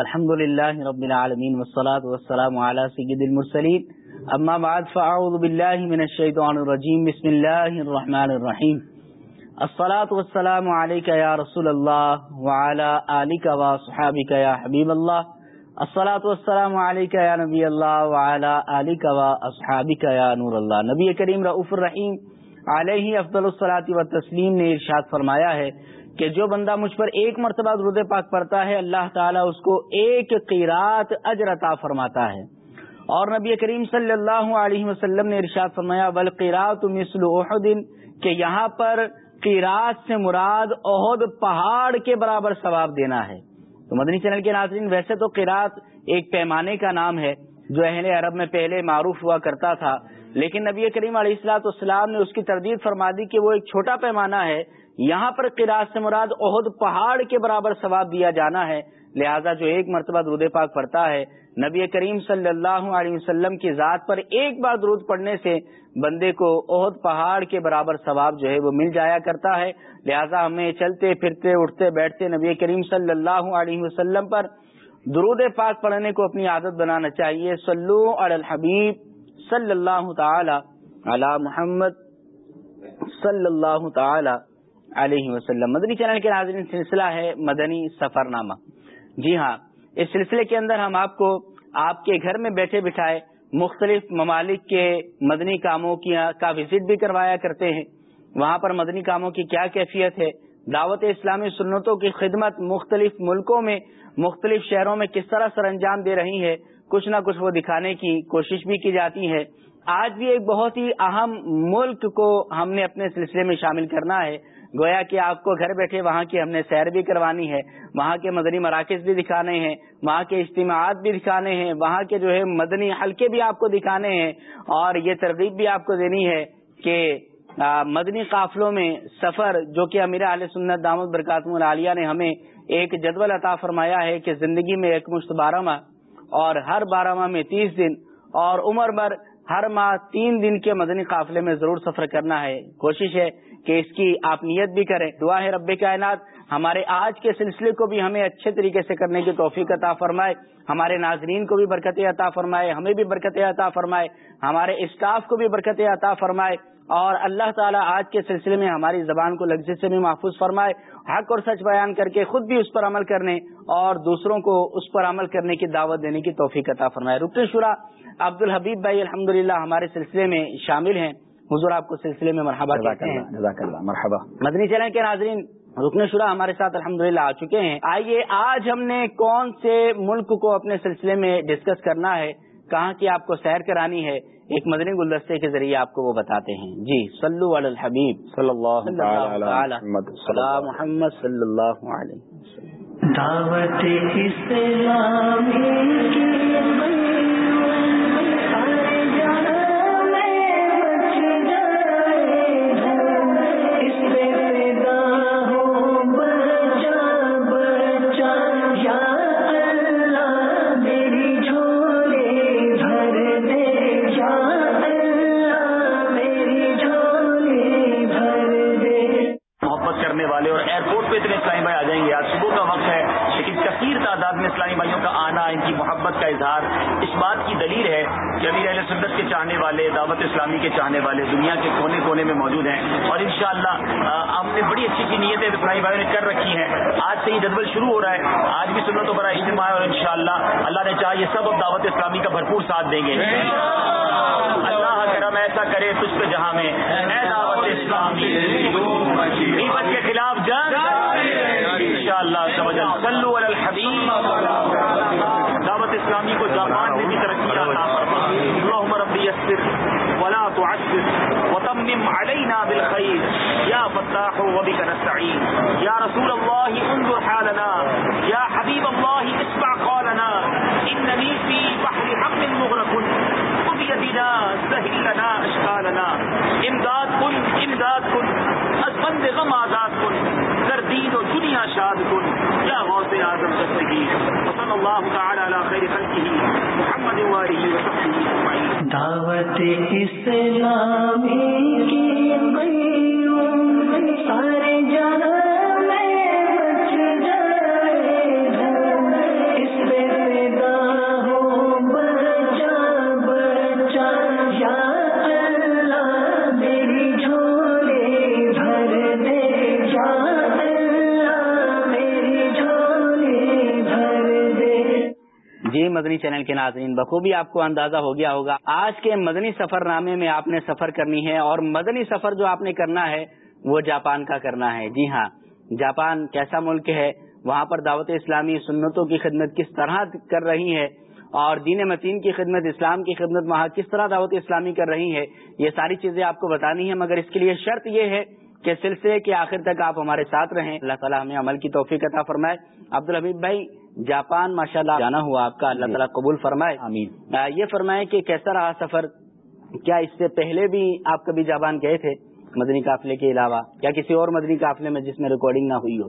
الحمد لله رب العالمين والصلاة والسلام على سيد المرسلين أما بعد فأعوذ بالله من الشيطان الرجيم بسم الله الرحمن الرحيم الصلاة والسلام عليك يا رسول الله وعلى آلك وصحابك يا حبيب الله الصلاة والسلام عليك يا نبي الله وعلى آلك وأصحابك يا نور الله نبی کریم رؤوف الرحیم. علیہ افضل الصلاة والتسلیم نے ارشاد فرمایا ہے کہ جو بندہ مجھ پر ایک مرتبہ درود پاک پڑتا ہے، اللہ تعالیٰ اس کو ایک قیرات اجر عطا فرماتا ہے۔ اور نبی کریم صلی اللہ علیہ وسلم نے ارشاد فرمایا بلقیرات مثل احد، کہ یہاں پر قیرات سے مراد عہد پہاڑ کے برابر ثواب دینا ہے۔ تو مدنی چینل کے ناظرین، ویسے تو قیرات ایک پیمانے کا نام ہے۔ جو اہل عرب میں پہلے معروف ہوا کرتا تھا لیکن نبی کریم علیہ السلاط اسلام نے اس کی تردید فرما دی کہ وہ ایک چھوٹا پیمانہ ہے، یہاں پر قرآد سے مراد عہد پہاڑ کے برابر ثواب دیا جانا ہے۔ لہذا جو ایک مرتبہ درود پاک پڑتا ہے، نبی کریم صلی اللہ علیہ وسلم کی ذات پر ایک بار درود پڑھنے سے بندے کو عہد پہاڑ کے برابر ثواب جو ہے وہ مل جایا کرتا ہے۔ لہذا ہمیں چلتے، پھرتے، اٹھتے، بیٹھتے نبی کریم صلی اللہ علیہ وسلم پر درود پاک پڑھنے کو اپنی عادت بنانا چاہیے۔ سلو الحبیب۔ صلی اللہ تعالی علی محمد صلی اللہ تعالی علیہ وسلم۔ مدنی چینل کے ناظرین، سلسلہ ہے مدنی سفر نامہ جی ہاں اس سلسلے کے اندر ہم آپ کو آپ کے گھر میں بیٹھے بٹھائے مختلف ممالک کے مدنی کاموں کی کا وزٹ بھی کروایا کرتے ہیں۔ وہاں پر مدنی کاموں کی کیا کیفیت ہے؟ دعوت اسلامی سنتوں کی خدمت مختلف ملکوں میں، مختلف شہروں میں کس طرح سر انجام دے رہی ہے؟ کچھ نہ کچھ وہ دکھانے کی کوشش بھی کی جاتی ہے۔ آج بھی ایک بہت ہی اہم ملک کو ہم نے اپنے سلسلے میں شامل کرنا ہے۔ گویا کہ آپ کو گھر بیٹھے وہاں کی ہم نے سیر بھی کروانی ہے، وہاں کے مدنی مراکز بھی دکھانے ہیں، وہاں کے اجتماعات بھی دکھانے ہیں، وہاں کے جو ہے مدنی حلقے بھی آپ کو دکھانے ہیں۔ اور یہ ترغیب بھی آپ کو دینی ہے کہ مدنی قافلوں میں سفر، جو کہ امیر علیہ سنت دامد برکاتم العالیہ نے ہمیں ایک جدول عطا فرمایا ہے کہ زندگی میں ایک مشت بارہ ماہ اور ہر بارہ ماہ میں تیس دن اور عمر بھر ہر ماہ تین دن کے مدنی قافلے میں ضرور سفر کرنا ہے۔ کوشش ہے کہ اس کی آپ نیت بھی کریں۔ دعا ہے رب کائنات، ہمارے آج کے سلسلے کو بھی ہمیں اچھے طریقے سے کرنے کی توفیق عطا فرمائے۔ ہمارے ناظرین کو بھی برکت عطا فرمائے، ہمیں بھی برکت عطا فرمائے۔ ہمارے اسٹاف کو بھی برکت عطا فرمائے۔ اور اللہ تعالیٰ آج کے سلسلے میں ہماری زبان کو لفظ سے بھی محفوظ فرمائے حق اور سچ بیان کر کے خود بھی اس پر عمل کرنے اور دوسروں کو اس پر عمل کرنے کی دعوت دینے کی توفیق عطا فرمائے۔ رکن شورا عبد الحبیب بھائی الحمد ہمارے سلسلے میں شامل ہیں۔ حضور آپ کو سلسلے میں مرحبا مرحبا۔ مدنی چینل کے ناظرین رکن شورا ہمارے ساتھ الحمد آ چکے ہیں۔ آئیے آج ہم نے کون سے ملک کو اپنے سلسلے میں ڈسکس کرنا ہے؟ کہاں کی آپ کو سیر کرانی ہے؟ ایک مدنی گلدستے کے ذریعے آپ کو وہ بتاتے ہیں۔ جی صلو علی الحبیب۔ صلی اللہ محمد صلی اللہ علیہ دعوت نہ ان کی محبت کا اظہار اس بات کی دلیل ہے جبھی اہل سدت کے چاہنے والے، دعوت اسلامی کے چاہنے والے دنیا کے کونے کونے میں موجود ہیں اور انشاءاللہ ہم نے بڑی اچھی اچھی نیتیں اسلامی بھائیوں نے کر رکھی ہیں۔ آج سے یہ جدول شروع ہو رہا ہے۔ آج بھی سننا تو بڑا اجتماع ہے اور انشاءاللہ اللہ نے چاہا یہ سب اب دعوت اسلامی کا بھرپور ساتھ دیں گے۔ اللہ کرم ایسا کرے تجھ پہ جہاں میں۔ اے دعوت اسلامی کے خلاف جنگ۔ ان شاء اللہ الحبیب۔ اسلامی کو جاپان میں بھی ترقی اللهم رب يسر ولا تعسر وتمم علينا بالخير يا فتاح وبك نستعين يا رسول الله انظر حالنا۔ يا حبيب الله اسمع قالنا انني في بحر حق مغرق۔ بيدنا سهل لنا اشكالنا امداد كن امداد كن ازمند غم آزاد كن دین و دنیا شاد کن۔ یا غوث اعظم دستگی وصلی اللہ تعالی علی خیر خلقه محمد وآلہ وصحبہ دعوت اسلامی مدنی چینل کے ناظرین، بخوبی آپ کو اندازہ ہو گیا ہوگا، آج کے مدنی سفر نامے میں آپ نے سفر کرنی ہے اور مدنی سفر جو آپ نے کرنا ہے، وہ جاپان کا کرنا ہے۔ جی ہاں جاپان کیسا ملک ہے؟ وہاں پر دعوت اسلامی سنتوں کی خدمت کس طرح کر رہی ہے؟ اور دین متین کی خدمت، اسلام کی خدمت، وہاں کس طرح دعوت اسلامی کر رہی ہے؟ یہ ساری چیزیں آپ کو بتانی ہے مگر اس کے لیے شرط یہ ہے کہ سلسلے کے آخر تک آپ ہمارے ساتھ رہیں۔ اللہ تعالیٰ ہمیں عمل کی توفیق عطا فرمائے۔ عبد الحبیب بھائی جاپان ماشاء اللہ جانا ہوا آپ کا اللہ تعالیٰ قبول فرمائے۔ آمین۔ یہ فرمائے کہ کیسا رہا سفر؟ کیا اس سے پہلے بھی آپ کبھی جاپان گئے تھے؟ مدنی قافلے کے علاوہ یا کسی اور مدنی قافلے میں جس میں ریکارڈنگ نہ ہوئی ہو؟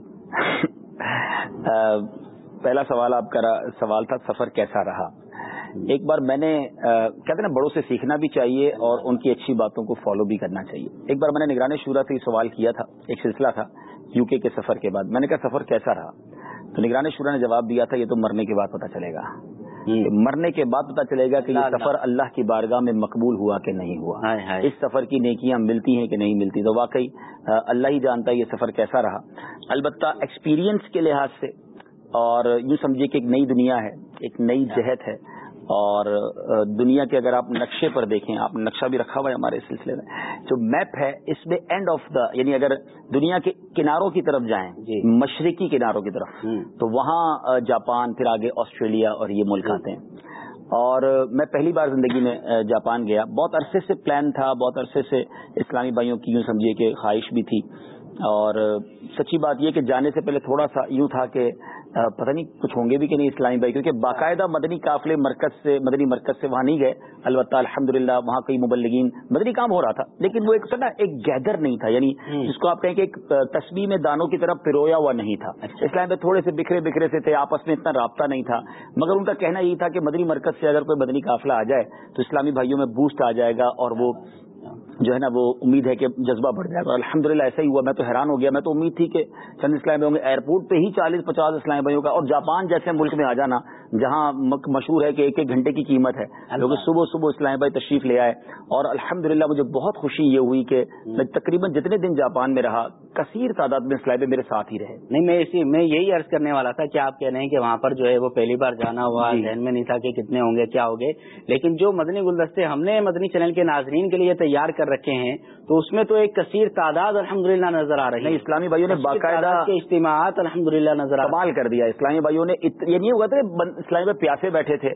پہلا سوال آپ کا سوال تھا سفر کیسا رہا؟ ایک بار میں نے کہتے نا بڑوں سے سیکھنا بھی چاہیے اور ان کی اچھی باتوں کو فالو بھی کرنا چاہیے۔ ایک بار میں نے نگرانی شورا سے یہ سوال کیا تھا ایک سلسلہ تھا یو کے سفر کے بعد۔ میں نے کہا سفر کیسا رہا؟ تو نگرانی شورا نے جواب دیا تھا یہ تو مرنے کے بعد پتا چلے گا۔ مرنے کے بعد پتا چلے گا کہ یہ سفر اللہ کی بارگاہ میں مقبول ہوا کہ نہیں ہوا۔ اس سفر کی نیکیاں ملتی ہیں کہ نہیں ملتی؟ تو واقعی اللہ ہی جانتا ہے یہ سفر کیسا رہا۔ البتہ ایکسپیرینس کے لحاظ سے اور یوں سمجھیے کہ ایک نئی دنیا ہے ایک نئی جہت ہے اور دنیا کے اگر آپ نقشے پر دیکھیں آپ نقشہ بھی رکھا ہوا ہے ہمارے سلسلے میں۔ جو میپ ہے اس میں اینڈ آف دا یعنی اگر دنیا کے کناروں کی طرف جائیں جی۔ مشرقی کناروں کی طرف تو وہاں جاپان پھر آگے آسٹریلیا اور یہ ملک آتے ہیں۔ اور میں پہلی بار زندگی میں جاپان گیا۔ بہت عرصے سے پلان تھا بہت عرصے سے اسلامی بھائیوں کی یوں سمجھیے کہ خواہش بھی تھی۔ اور سچی بات یہ کہ جانے سے پہلے تھوڑا سا یوں تھا کہ پتہ نہیں کچھ ہوں گے بھی کہ نہیں اسلامی بھائی کیونکہ باقاعدہ مدنی قافلے مرکز سے مدنی مرکز سے وہاں نہیں گئے۔ البتہ الحمد وہاں کئی مبلگین مدنی کام ہو رہا تھا لیکن وہ ایک نا ایک گیدر نہیں تھا یعنی جس کو آپ کہیں کہ ایک تصویر میں دانوں کی طرف پرویا ہوا نہیں تھا۔ اچھا۔ اسلام میں تھوڑے سے بکھرے بکھرے سے تھے آپس میں اتنا رابطہ نہیں تھا۔ مگر ان کا کہنا یہی تھا کہ مدنی مرکز سے اگر کوئی مدنی قافلہ آ جائے تو اسلامی بھائیوں میں بوسٹ آ جائے گا اور وہ جو ہے نا وہ امید ہے کہ جذبہ بڑھ جائے گا۔ الحمد للہ ایسا ہی ہوا میں تو حیران ہو گیا۔ میں تو امید تھی کہ چند اسلام بھائی ہوں گے ایئرپورٹ پہ ہی چالیس پچاس اسلام بھائیوں کا اور جاپان جیسے ملک میں آ جانا جہاں مشہور ہے کہ ایک ایک گھنٹے کی قیمت ہے۔ کیونکہ صبح صبح اسلام بھائی تشریف لے آئے۔ اور الحمد مجھے بہت خوشی یہ ہوئی کہ میں تقریباً جتنے دن جاپان میں رہا کثیر تعداد میں اسلام میرے ساتھ ہی رہے۔ نہیں میں اسی میں یہی عرض کرنے والا تھا کہ آپ کہہ رہے ہیں کہ وہاں پر جو ہے وہ پہلی بار جانا ہوا جی۔ ذہن میں نہیں تھا کہ کتنے ہوں گے کیا ہوں گے لیکن جو مدنی گلدستے ہم نے مدنی چینل کے ناظرین کے لیے تیار کر رکھے ہیں تو اس میں تو ایک کثیر تعداد الحمد نظر آ رہی ہے۔ اسلامی بھائیوں نے باقاعدہ کے اجتماعات الحمد للہ نظر کمال کر دیا۔ اسلامی بھائیوں نے یہ نہیں ہوگا تھا اسلامی بھائی پیاسے بیٹھے تھے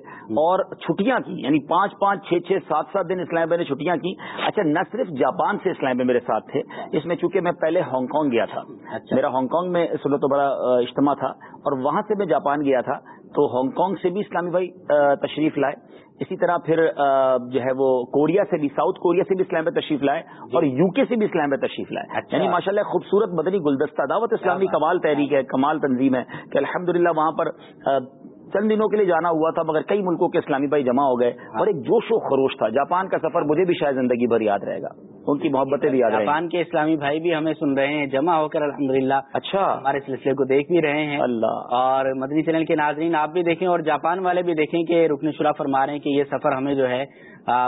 اور چھٹیاں کی یعنی پانچ پانچ چھ چھ سات سات دن اسلامی بھائی نے چھٹیاں کی۔ اچھا نہ صرف جاپان سے اسلامی بھائی میرے ساتھ تھے اس میں چونکہ میں پہلے ہانگ کانگ گیا تھا۔ اچھا۔ میرا ہانگ کانگ میں سنو تو بڑا اجتماع تھا اور وہاں سے میں جاپان گیا تھا۔ تو ہانگ کانگ سے بھی اسلامی بھائی تشریف لائے۔ اسی طرح پھر جو ہے وہ کوریا سے بھی ساؤتھ کوریا سے بھی اسلام میں تشریف لائے اور یو کے سے بھی اسلام میں تشریف لائے۔ اچھا۔ یعنی ماشاء اللہ خوبصورت مدنی گلدستہ دعوت اسلامی کمال تحریک ہے کمال تنظیم ہے کہ الحمد وہاں پر چند دنوں کے لیے جانا ہوا تھا مگر کئی ملکوں کے اسلامی بھائی جمع ہو گئے ہاں۔ اور ایک جوش و خروش تھا۔ جاپان کا سفر مجھے بھی شاید زندگی بھر یاد رہے گا۔ ان کی محبتیں بھی یاد رہے جاپان کے اسلامی بھائی بھی ہمیں سن رہے ہیں جمع ہو کر الحمد اچھا۔ ہمارے سلسلے کو دیکھ بھی رہے ہیں۔ اللہ۔ اور مدنی چینل کے ناظرین آپ بھی دیکھیں اور جاپان والے بھی دیکھیں کہ رکن شرا فرما رہے ہیں کہ یہ سفر ہمیں جو ہے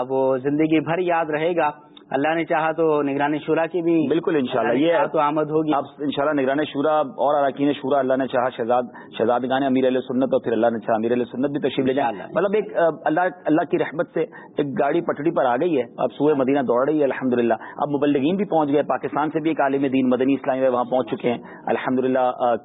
وہ زندگی بھر یاد رہے گا۔ اللہ نے چاہا تو نگرانی شورا کی بھی بالکل انشاءاللہ یہ تو آمد ہوگی۔ اب انشاءاللہ نگرانی شورا اور اراکین شورا اللہ نے چاہا شہزاد شہزاد گانے امیر علیہ سنت اور پھر اللہ نے چاہا امیر علیہ سنت بھی تشریف لے جائے مطلب ایک اللہ اللہ کی رحمت سے ایک گاڑی پٹڑی پر آ گئی ہے۔ اب سوئے مدینہ دوڑ رہی ہے الحمد اب مبلغین بھی پہنچ گئے پاکستان سے بھی ایک عالم دین مدنی اسلامی وہاں پہنچ چکے ہیں۔ الحمد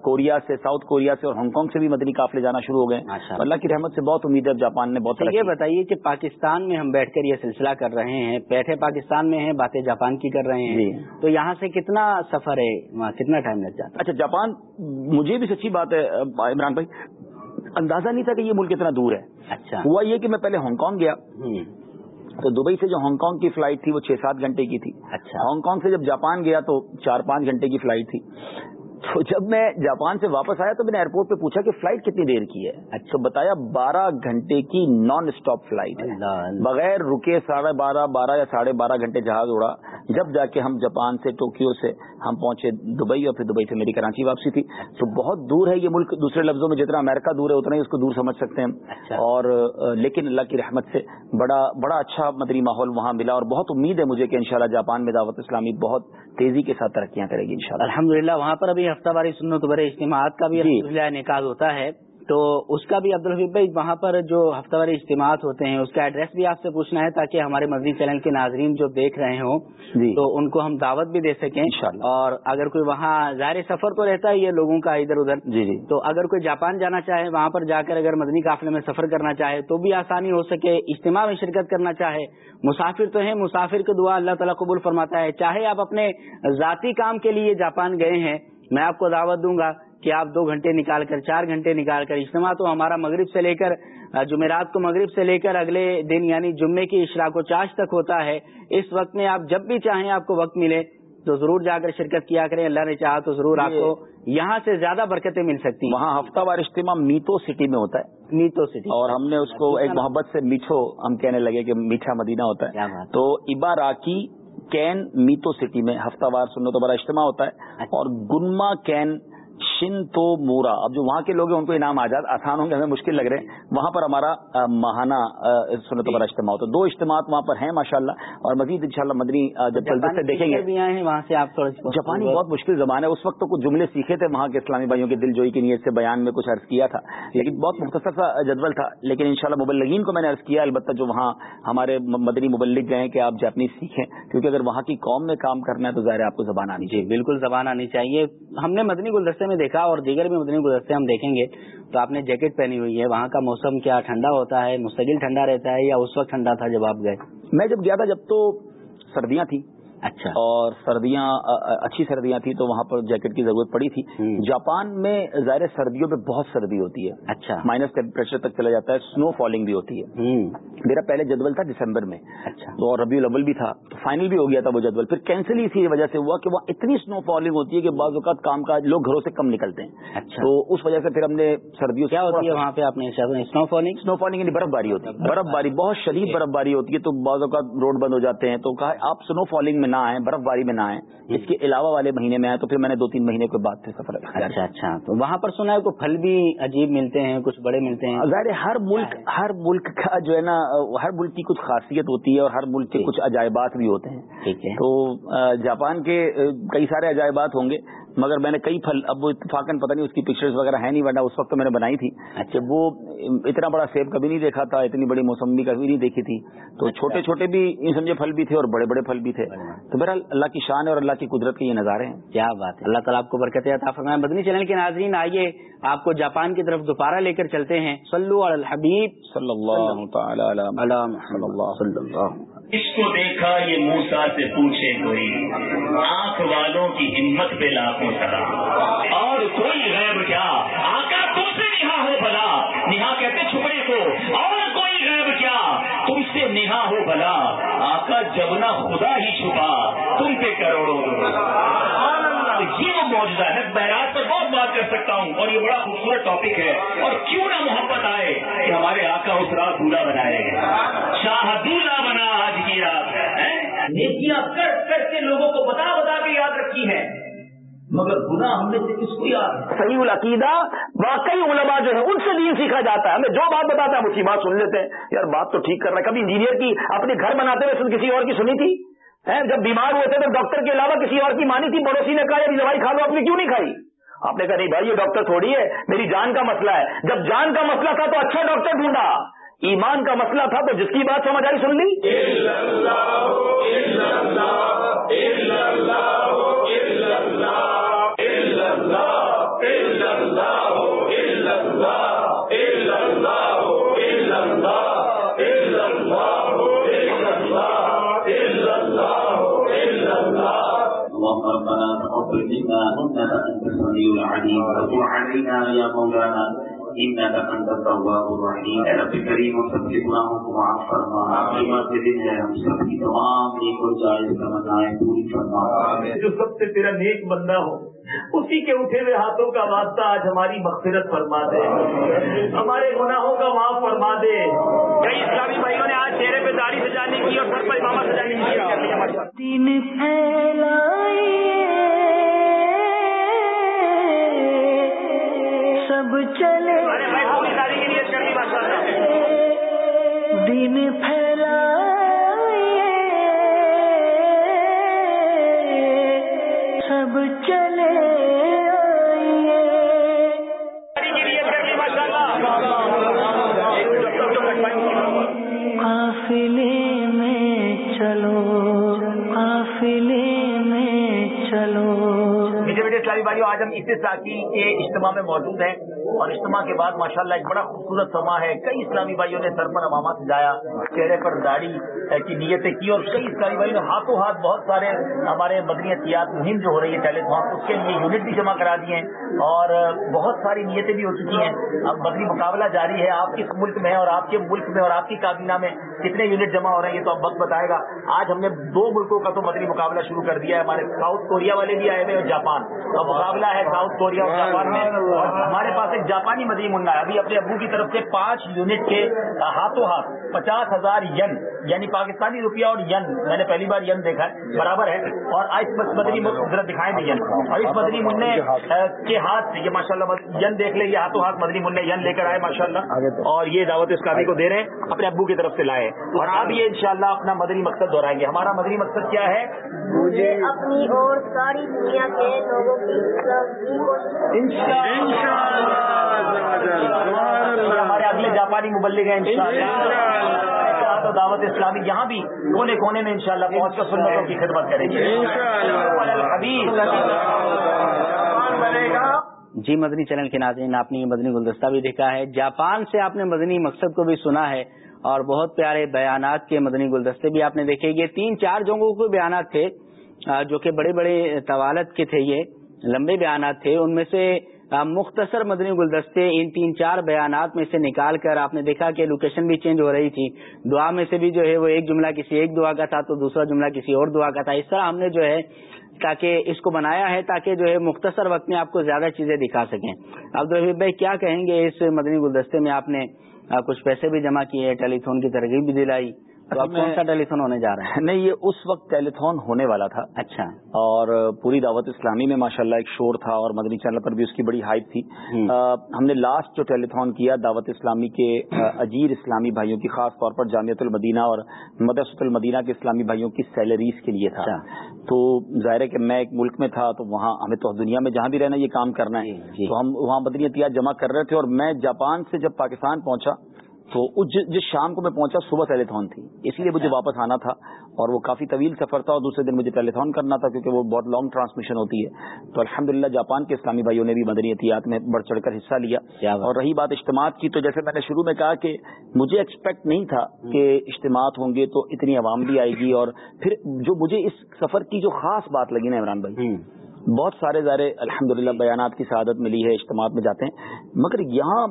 کوریا سے ساؤتھ کوریا سے اور ہانگ کانگ سے بھی مدنی قافلے جانا شروع ہو گئے۔ اللہ کی رحمت سے بہت امید ہے جاپان نے بہت یہ بتائیے کہ پاکستان میں ہم بیٹھ کر یہ سلسلہ کر رہے ہیں بیٹھے پاکستان میں ہیں باتیں جاپان کی کر رہے ہیں جی۔ تو یہاں سے کتنا سفر ہے؟ وہاں کتنا ٹائم لگ جاتا اچھا جاپان مجھے بھی سچی بات ہے عمران بھائی اندازہ نہیں تھا کہ یہ ملک اتنا دور ہے۔ اچھا۔ ہوا یہ کہ میں پہلے ہانگ کانگ گیا۔ تو دبئی سے جو ہانگ کانگ کی فلائٹ تھی وہ چھ سات گھنٹے کی تھی۔ اچھا۔ ہانگ کانگ سے جب جاپان گیا تو چار پانچ گھنٹے کی فلائٹ تھی۔ تو جب میں جاپان سے واپس آیا تو میں نے ایئرپورٹ پہ پوچھا کہ فلائٹ کتنی دیر کی ہے؟ اچھا بتایا بارہ گھنٹے کی نان اسٹاپ فلائٹ بغیر رکے ساڑھے بارہ بارہ یا ساڑھے بارہ گھنٹے جہاز اڑا۔ جب جا کے ہم جاپان سے ٹوکیو سے ہم پہنچے دبئی اور پھر دبئی سے میری کراچی واپسی تھی۔ تو بہت دور ہے یہ ملک۔ دوسرے لفظوں میں جتنا امریکہ دور ہے اتنا ہی اس کو دور سمجھ سکتے ہیں۔ اچھا۔ اور لیکن اللہ کی رحمت سے بڑا بڑا اچھا مدری ماحول وہاں ملا اور بہت امید ہے مجھے کہ انشاءاللہ جاپان میں دعوت اسلامی بہت تیزی کے ساتھ ترقیاں کرے گی ان الحمد للہ وہاں پر ابھی ہفتہ واری سنو تو بڑے اجتماعات کا بھی جی۔ انعقاد ہوتا ہے تو اس کا بھی عبدالحبیب بھائی وہاں پر جو ہفتہ واری اجتماعات ہوتے ہیں اس کا ایڈریس بھی آپ سے پوچھنا ہے تاکہ ہمارے مدنی چینل کے ناظرین جو دیکھ رہے ہوں جی۔ تو ان کو ہم دعوت بھی دے سکیں۔ انشاءاللہ۔ اور اگر کوئی وہاں ظاہر سفر تو رہتا ہے یہ لوگوں کا ادھر ادھر۔ جی جی۔ تو اگر کوئی جاپان جانا چاہے وہاں پر جا کر اگر مدنی قافلے میں سفر کرنا چاہے تو بھی آسانی ہو سکے اجتماع میں شرکت کرنا چاہے۔ مسافر تو ہیں مسافر کی دعا اللہ تعالیٰ قبول فرماتا ہے۔ چاہے آپ اپنے ذاتی کام کے لیے جاپان گئے ہیں میں آپ کو دعوت دوں گا کہ آپ دو گھنٹے نکال کر چار گھنٹے نکال کر اجتماع تو ہمارا مغرب سے لے کر جمعرات کو مغرب سے لے کر اگلے دن یعنی جمعے کی اشراق و چاش تک ہوتا ہے۔ اس وقت میں آپ جب بھی چاہیں آپ کو وقت ملے تو ضرور جا کر شرکت کیا کریں۔ اللہ نے چاہا تو ضرور آپ کو یہاں سے زیادہ برکتیں مل سکتی ہیں۔ وہاں ہفتہ وار اجتماع میٹو سٹی میں ہوتا ہے۔ Metro city. اور ہم نے اس کو ایک محبت سے میٹھو ہم کہنے لگے کہ میٹھا مدینہ ہوتا ہے۔ تو اباراکی کین میتو سٹی میں ہفتہ وار سنو تو بڑا اجتماع ہوتا ہے اور گنما کین شن تو مورا اب جو وہاں کے لوگ ہیں ان کو انعام آزاد آسان ہوں گے ہمیں مشکل لگ رہے ہیں۔ وہاں پر ہمارا ماہانہ سنت بڑا اجتماع ہوتا ہے۔ دو اجتماعات وہاں پر ہیں ماشاءاللہ۔ اور مزید انشاءاللہ مدنی جب جلدی سے دیکھیں گے۔ وہاں سے آپ جاپانی بہت مشکل زبان ہے۔ اس وقت تو کچھ جملے سیکھے تھے وہاں کے اسلامی بھائیوں کے دل جوئی کی نیت سے بیان میں کچھ عرض کیا تھا۔ لیکن بہت مختصر سا جدول تھا۔ لیکن انشاءاللہ مبلغین کو میں نے عرض کیا البتہ جو وہاں ہمارے مدنی مبلغ گئے ہیں کہ آپ جاپنیز سیکھیں کیونکہ اگر وہاں کی قوم میں کام کرنا ہے تو ظاہر آپ کو زبان آنی جی بالکل زبان آنی چاہیے۔ ہم نے مدنی گلدستے میں دیکھا اور دیگر بھی مدنی گزرتے ہم دیکھیں گے تو آپ نے جیکٹ پہنی ہوئی ہے۔ وہاں کا موسم کیا ٹھنڈا ہوتا ہے؟ مستقل ٹھنڈا رہتا ہے یا اس وقت ٹھنڈا تھا جب آپ گئے؟ میں جب گیا تھا جب تو سردیاں تھیں۔ اچھا۔ اور سردیاں اچھی سردیاں تھیں تو وہاں پر جیکٹ کی ضرورت پڑی تھی۔ جاپان میں ظاہر سردیوں میں بہت سردی ہوتی ہے۔ اچھا۔ مائنس ٹیمپریچر تک چلا جاتا ہے سنو فالنگ بھی ہوتی ہے۔ میرا پہلے جدول تھا دسمبر میں۔ اچھا۔ اور ربیع الاول بھی تھا۔ تو فائنل بھی ہو گیا تھا وہ جدول۔ پھر کینسل ہی اسی وجہ سے ہوا کہ وہاں اتنی سنو فالنگ ہوتی ہے کہ بعض اوقات کام کاج لوگ گھروں سے کم نکلتے ہیں۔ اچھا۔ تو اس وجہ سے پھر ہم نے سردیوں کیا ہوتی ہے وہاں پہ آپ نے اسنو فالنگ سنو فالنگ یعنی برف باری ہوتی ہے۔ برف باری بہت شدید برف باری ہوتی ہے تو بعض اوقات روڈ بند ہو جاتے ہیں۔ تو کہا آپ سنو فالنگ میں نہ آئیں برف باری میں نہ آئیں اس کے علاوہ والے مہینے میں آئے تو پھر میں نے دو تین مہینے کے بعد پھر سفر اچھا اچھا تو وہاں پر سنا ہے کوئی پھل بھی عجیب ملتے ہیں کچھ بڑے ملتے ہیں؟ ظاہر ہر ملک ہر ملک کا جو ہے نا ہر ملک کی کچھ خاصیت ہوتی ہے اور ہر ملک کے۔ کچھ عجائبات بھی ہوتے ہیں۔ ٹھیک ہے۔ تو جاپان کے کئی سارے عجائبات ہوں گے۔ مگر میں نے کئی پھل اب وہ اتفاقاً پتہ نہیں اس کی پکچرز وغیرہ ہے نہیں ورنہ اس وقت تو میں نے بنائی تھی۔ اچھا۔ کہ وہ اتنا بڑا سیب کبھی نہیں دیکھا تھا اتنی بڑی موسمی کبھی نہیں دیکھی تھی۔ تو اچھا۔ چھوٹے چھوٹے بھی سمجھے پھل بھی تھے اور بڑے بڑے پھل بھی تھے۔ تو بہرحال اللہ کی شان اور اللہ کی قدرت کے یہ نظارے ہیں۔ کیا بات ہے۔ اللہ تعالیٰ آپ کو برکت عطا فرمائے۔ مدنی چینل کے ناظرین آئیے آپ کو جاپان کی طرف دوبارہ لے کر چلتے ہیں۔ صلو علی الحبیب۔ صلی اللہ تعالی علی محمد اللہ صلی اللہ اس کو دیکھا یہ موسا سے پوچھے کوئی آنکھ والوں کی ہمت پہ لاکھوں سلام اور کوئی غیب کیا؟ آقا تم سے نہا ہو بھلا۔ نہا کہتے چھپڑے کو۔ اور کوئی غیب کیا؟ تم سے نہا ہو بھلا۔ آقا جب نہ خدا ہی چھپا، تم پہ کروڑوں یہ وہ موجودہ ہے۔ بہراج پر بہت بات کر سکتا ہوں اور یہ بڑا خوبصورت ٹاپک ہے۔ اور کیوں نہ محبت آئے کہ ہمارے آقا اس رات دولہا بنائے شاہ دولہا بنا آج کی رات ہے نیکیاں کر کر کے لوگوں کو بتا بتا کے یاد رکھی ہے مگر گناہ ہم میں سے کس کو یاد صحیح العقیدہ، واقعی علماء جو ہے ان سے دین سیکھا جاتا ہے۔ ہمیں جو بات بتاتا ہے اسی بات سن لیتے ہیں۔ یار، بات تو ٹھیک کر رہا ہے۔ کبھی انجینئر کی اپنے گھر بناتے ہوئے کسی اور کی سنی تھی؟ جب بیمار ہوئے تھے تو ڈاکٹر کے علاوہ کسی اور کی مانی تھی۔ پڑوسی نے کہا، یہ دوائی کھا لو، آپ نے کیوں نہیں کھائی؟ آپ نے کہا، نہیں بھائی، یہ ڈاکٹر تھوڑی ہے، میری جان کا مسئلہ ہے۔ جب جان کا مسئلہ تھا تو اچھا ڈاکٹر ڈھونڈا۔ ایمان کا مسئلہ تھا تو جس کی بات سمجھ آئی سن لی؟ اللهم ربنا تقبل منا انك انت السميع العليم وتب علينا يا مولانا انك انت التواب الرحيم. اے رب کریم ہم سب کے گناہوں کو معاف فرما. آخری بات دن ہے ہم سب کی تمام نیک اور جائز تمنائیں پوری فرما. جو سب سے تیرا نیک بندہ ہو اسی کے اٹھے ہوئے ہاتھوں کا واسطہ آج ہماری مغفرت فرما دے. ہمارے گناہوں کا معاف فرما دے. کئی اسلامی بھائیوں نے آج چہرے پہ داڑھی سجانے کی اور سر پر امامہ سجانے کی. سب چلے دن پھیلا سب چلے میں چلو بھائیو آج ہم اس ساتھی کے اجتماع میں موجود ہیں۔ اور اجتماع کے بعد ماشاءاللہ ایک بڑا خوبصورت سما ہے۔ کئی اسلامی بھائیوں نے سر پر عوامہ سجایا چہرے پر داڑھی کی نیتیں کی اور کئی اسلامی بھائیوں نے ہاتھوں ہاتھ بہت سارے ہمارے مدنی احتیاط مہم جو ہو رہی ہے ٹیلیتھون اس کے لیے یونٹ بھی جمع کرا دیے ہیں اور بہت ساری نیتیں بھی ہو چکی ہیں۔ اب مدنی مقابلہ جاری ہے، آپ کس ملک میں اور آپ کے ملک میں اور آپ کی کابینہ میں کتنے یونٹ جمع ہو رہے ہیں، یہ تو اب وقت بتائے گا۔ آج ہم نے دو ملکوں کا تو مدنی مقابلہ شروع کر دیا ہے، ہمارے ساؤتھ کوریا والے بھی آئے ہوئے اور جاپان۔ کا مقابلہ ہے ساؤتھ کوریا اور جاپان میں۔ اور ہمارے پاس ایک جاپانی مدنی منڈا ہے۔ ابھی اپنے ابو کی طرف سے پانچ یونٹ کے ہاتھوں ہاتھ پچاس ہزار ین یعنی پاکستانی روپیہ اور ین۔ میں نے پہلی بار ین دیکھا ہے۔ برابر ہے۔ اور اس مدنی ذرا دکھائیں بھی ین۔ اور اس مدنی منع کے ہاتھ سے یہ ماشاء اللہ ین دیکھ لیں یہ ہاتھوں ہاتھ مدنی منع ین لے کر آئے ماشاء اللہ اور یہ دعوت اسلامی کو دے رہے ہیں اپنے ابو کی طرف سے لائے۔ اور آپ یہ انشاءاللہ اپنا مدنی مقصد دہرائیں گے۔ ہمارا مدنی مقصد کیا ہے؟ مجھے اپنی اور ساری دنیا کے لوگوں کی ہمارے اگلے جاپانی مبلغ ہیں انشاءاللہ۔ تو دعوت اسلامی یہاں بھی کونے کونے میں انشاءاللہ پہنچ کر سنتوں کی خدمت کریں گے۔ جی مدنی چینل کے ناظرین، آپ نے یہ مدنی گلدستہ بھی دیکھا ہے۔ جاپان سے آپ نے مدنی مقصد کو بھی سنا ہے اور بہت پیارے بیانات کے مدنی گلدستے بھی آپ نے دیکھے۔ یہ تین چار جنگوں کے بیانات تھے جو کہ بڑے بڑے طوالت کے تھے، یہ لمبے بیانات تھے۔ ان میں سے مختصر مدنی گلدستے ان تین چار بیانات میں سے نکال کر آپ نے دیکھا کہ لوکیشن بھی چینج ہو رہی تھی۔ دعا میں سے بھی جو ہے وہ ایک جملہ کسی ایک دعا کا تھا تو دوسرا جملہ کسی اور دعا کا تھا۔ اس طرح ہم نے جو ہے تاکہ اس کو بنایا ہے تاکہ جو ہے مختصر وقت میں آپ کو زیادہ چیزیں دکھا سکیں۔ عبدالحبیب بھائی، کیا کہیں گے؟ اس مدنی گلدستے میں آپ نے کچھ پیسے بھی جمع کیے ٹیلی فون کی ترغیب بھی دلائی۔ کون سا ہونے جا رہا ہے؟ نہیں یہ اس وقت ٹیلی فون ہونے والا تھا۔ اچھا۔ اور پوری دعوت اسلامی میں ماشاءاللہ ایک شور تھا اور مدنی چینل پر بھی اس کی بڑی ہائپ تھی۔ ہم نے لاسٹ جو ٹیلی فون کیا دعوت اسلامی کے اجیر اسلامی بھائیوں کی خاص طور پر جامعت المدینہ اور مدرسۃ المدینہ کے اسلامی بھائیوں کی سیلریز کے لیے تھا۔ تو ظاہر ہے کہ میں ایک ملک میں تھا تو وہاں ہمیں تو دنیا میں جہاں بھی رہنا یہ کام کرنا ہے۔ تو ہم وہاں مدنی احتیاط جمع کر رہے تھے اور میں جاپان سے جب پاکستان پہنچا تو جس شام کو میں پہنچا صبح ٹیلی تھون تھی اس لیے مجھے واپس آنا تھا اور وہ کافی طویل سفر تھا اور دوسرے دن مجھے ٹیلی تھون کرنا تھا کیونکہ وہ بہت لانگ ٹرانسمیشن ہوتی ہے۔ تو الحمدللہ جاپان کے اسلامی بھائیوں نے بھی مدنی احتیاط میں بڑھ چڑھ کر حصہ لیا۔ اور رہی بات اجتماع کی تو جیسے میں نے شروع میں کہا کہ مجھے ایکسپیکٹ نہیں تھا کہ اجتماع ہوں گے تو اتنی عوام بھی آئے گی۔ اور پھر جو مجھے اس سفر کی جو خاص بات لگی نا عمران بھائی بہت سارے ذرے الحمد بیانات کی سعادت ملی ہے اجتماع میں جاتے ہیں۔ مگر یہاں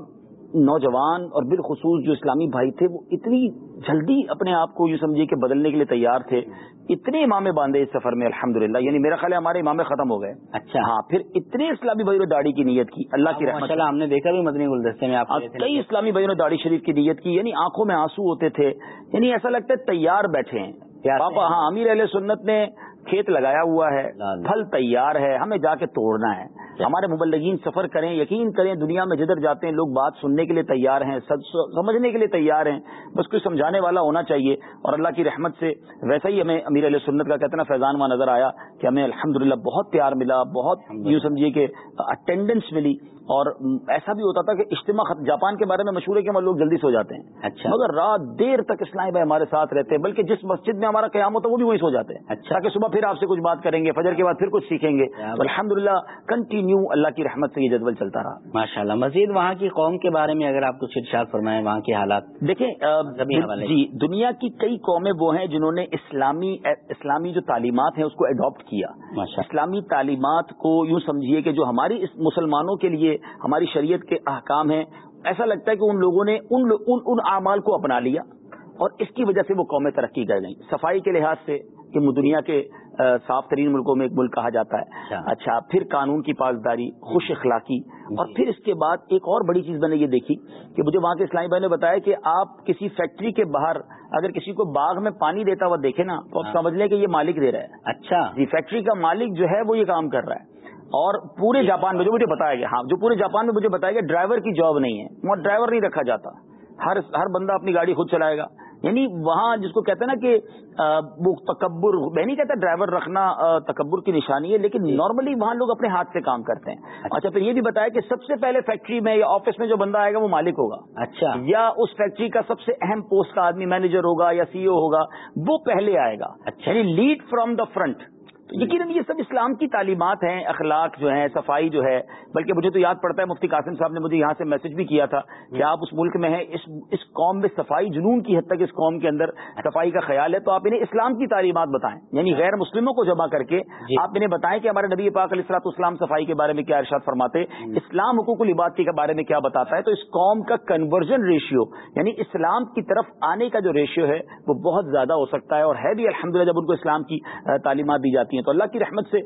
نوجوان اور بالخصوص جو اسلامی بھائی تھے وہ اتنی جلدی اپنے آپ کو یوں سمجھیے کہ بدلنے کے لیے تیار تھے۔ اتنے امام باندھے اس سفر میں الحمد یعنی میرا خیال ہے ہمارے امام ختم ہو گئے۔ اچھا۔ ہاں پھر اتنے اسلامی بھائی نے داڑھی کی نیت کی اللہ کی رحمت ہم نے دیکھا بھی مدنی گلدستے میں کئی اسلامی بھائیوں نے داڑھی شریف کی نیت کی یعنی آنکھوں میں آنسو ہوتے تھے۔ یعنی ایسا لگتا ہے تیار بیٹھے ہیں۔ پاپا ہاں امیر علیہ سنت نے کھیت لگایا ہوا ہے پھل تیار ہے ہمیں جا کے توڑنا ہے۔ ہمارے مبلگین سفر کریں یقین کریں دنیا میں جدھر جاتے ہیں لوگ بات سننے کے لیے تیار ہیں سمجھنے کے لیے تیار ہیں۔ بس کوئی سمجھانے والا ہونا چاہیے۔ اور اللہ کی رحمت سے ویسا ہی ہمیں امیر علیہ سنت کا کہتے نا فیضان وہاں نظر آیا کہ ہمیں الحمد بہت پیار ملا بہت یوں سمجھیے کہ اٹینڈنس ملی۔ اور ایسا بھی ہوتا تھا کہ اجتماع جاپان کے بارے میں مشہور ہے کہ ہمارے لوگ جلدی سو جاتے ہیں. اچھا۔ مگر رات دیر تک اسلامی بھائی ہمارے ساتھ رہتے ہیں بلکہ جس مسجد میں ہمارا قیام ہوتا ہے وہ بھی وہی سو جاتے ہیں۔ اچھا۔ کہ صبح پھر آپ سے کچھ بات کریں گے فجر کے بعد پھر کچھ سیکھیں گے۔ الحمد للہ کنٹینیو اللہ کی رحمت سے یہ جدول چلتا رہا۔ ماشاء اللہ مزید وہاں کی قوم کے بارے میں اگر آپ کچھ ارشاد فرمائیں وہاں کے حالات۔ دیکھیں جی دنیا کی کئی قومیں وہ ہیں جنہوں نے اسلامی اسلامی جو تعلیمات ہیں اس کو اڈاپٹ کیا۔ اسلامی تعلیمات کو یوں سمجھیے کہ جو ہماری مسلمانوں کے لیے ہماری شریعت کے احکام ہیں ایسا لگتا ہے کہ ان لوگوں نے ان ان, ان اعمال کو اپنا لیا اور اس کی وجہ سے وہ قومیں ترقی کر گئیں صفائی کے لحاظ سے کہ دنیا کے صاف ترین ملکوں میں ایک ملک کہا جاتا ہے۔ اچھا۔ پھر قانون کی پاسداری خوش اخلاقی اور پھر اس کے بعد ایک اور بڑی چیز میں نے یہ دیکھی کہ مجھے وہاں کے اسلامی بھائی نے بتایا کہ آپ کسی فیکٹری کے باہر اگر کسی کو باغ میں پانی دیتا ہوا دیکھے نا تو آپ سمجھ لیں کہ یہ مالک دے رہا ہے۔ اچھا۔ جی فیکٹری کا مالک جو ہے وہ یہ کام کر رہا ہے۔ اور پورے جاپان میں جو مجھے بتایا گیا ہاں جو پورے جاپان میں مجھے بتایا گیا ڈرائیور کی جاب نہیں ہے۔ وہاں ڈرائیور نہیں رکھا جاتا۔ ہر ہر بندہ اپنی گاڑی خود چلائے گا۔ یعنی وہاں جس کو کہتے ہیں نا کہ وہ تکبر میں نہیں کہتا ڈرائیور رکھنا تکبر کی نشانی ہے لیکن نارملی وہاں لوگ اپنے ہاتھ سے کام کرتے ہیں۔ اچھا۔ پھر یہ بھی بتایا کہ سب سے پہلے فیکٹری میں یا آفس میں جو بندہ آئے گا وہ مالک ہوگا۔ اچھا۔ یا اس فیکٹری کا سب سے اہم پوسٹ کا آدمی مینیجر ہوگا یا سی او ہوگا وہ پہلے آئے گا۔ اچھا۔ یعنی لیڈ فرام دا فرنٹ۔ یقیناً یہ سب اسلام کی تعلیمات ہیں اخلاق جو ہیں صفائی جو ہے بلکہ مجھے تو یاد پڑتا ہے مفتی قاسم صاحب نے مجھے یہاں سے میسج بھی کیا تھا کہ آپ اس ملک میں ہیں اس اس قوم میں صفائی جنون کی حد تک اس قوم کے اندر صفائی کا خیال ہے تو آپ انہیں اسلام کی تعلیمات بتائیں۔ یعنی غیر مسلموں کو جمع کر کے جی۔ آپ انہیں بتائیں کہ ہمارے نبی پاک علیہ السلاط اسلام صفائی کے بارے میں کیا ارشاد فرماتے اسلام حقوق العباد کے بارے میں کیا بتاتا ہے؟ تو اس قوم کا کنورژن ریشیو یعنی اسلام کی طرف آنے کا جو ریشیو ہے وہ بہت زیادہ ہو سکتا ہے اور ہے بھی الحمدللہ جب ان کو اسلام کی تعلیمات دی جاتی ہیں۔ تو اللہ کی رحمت سے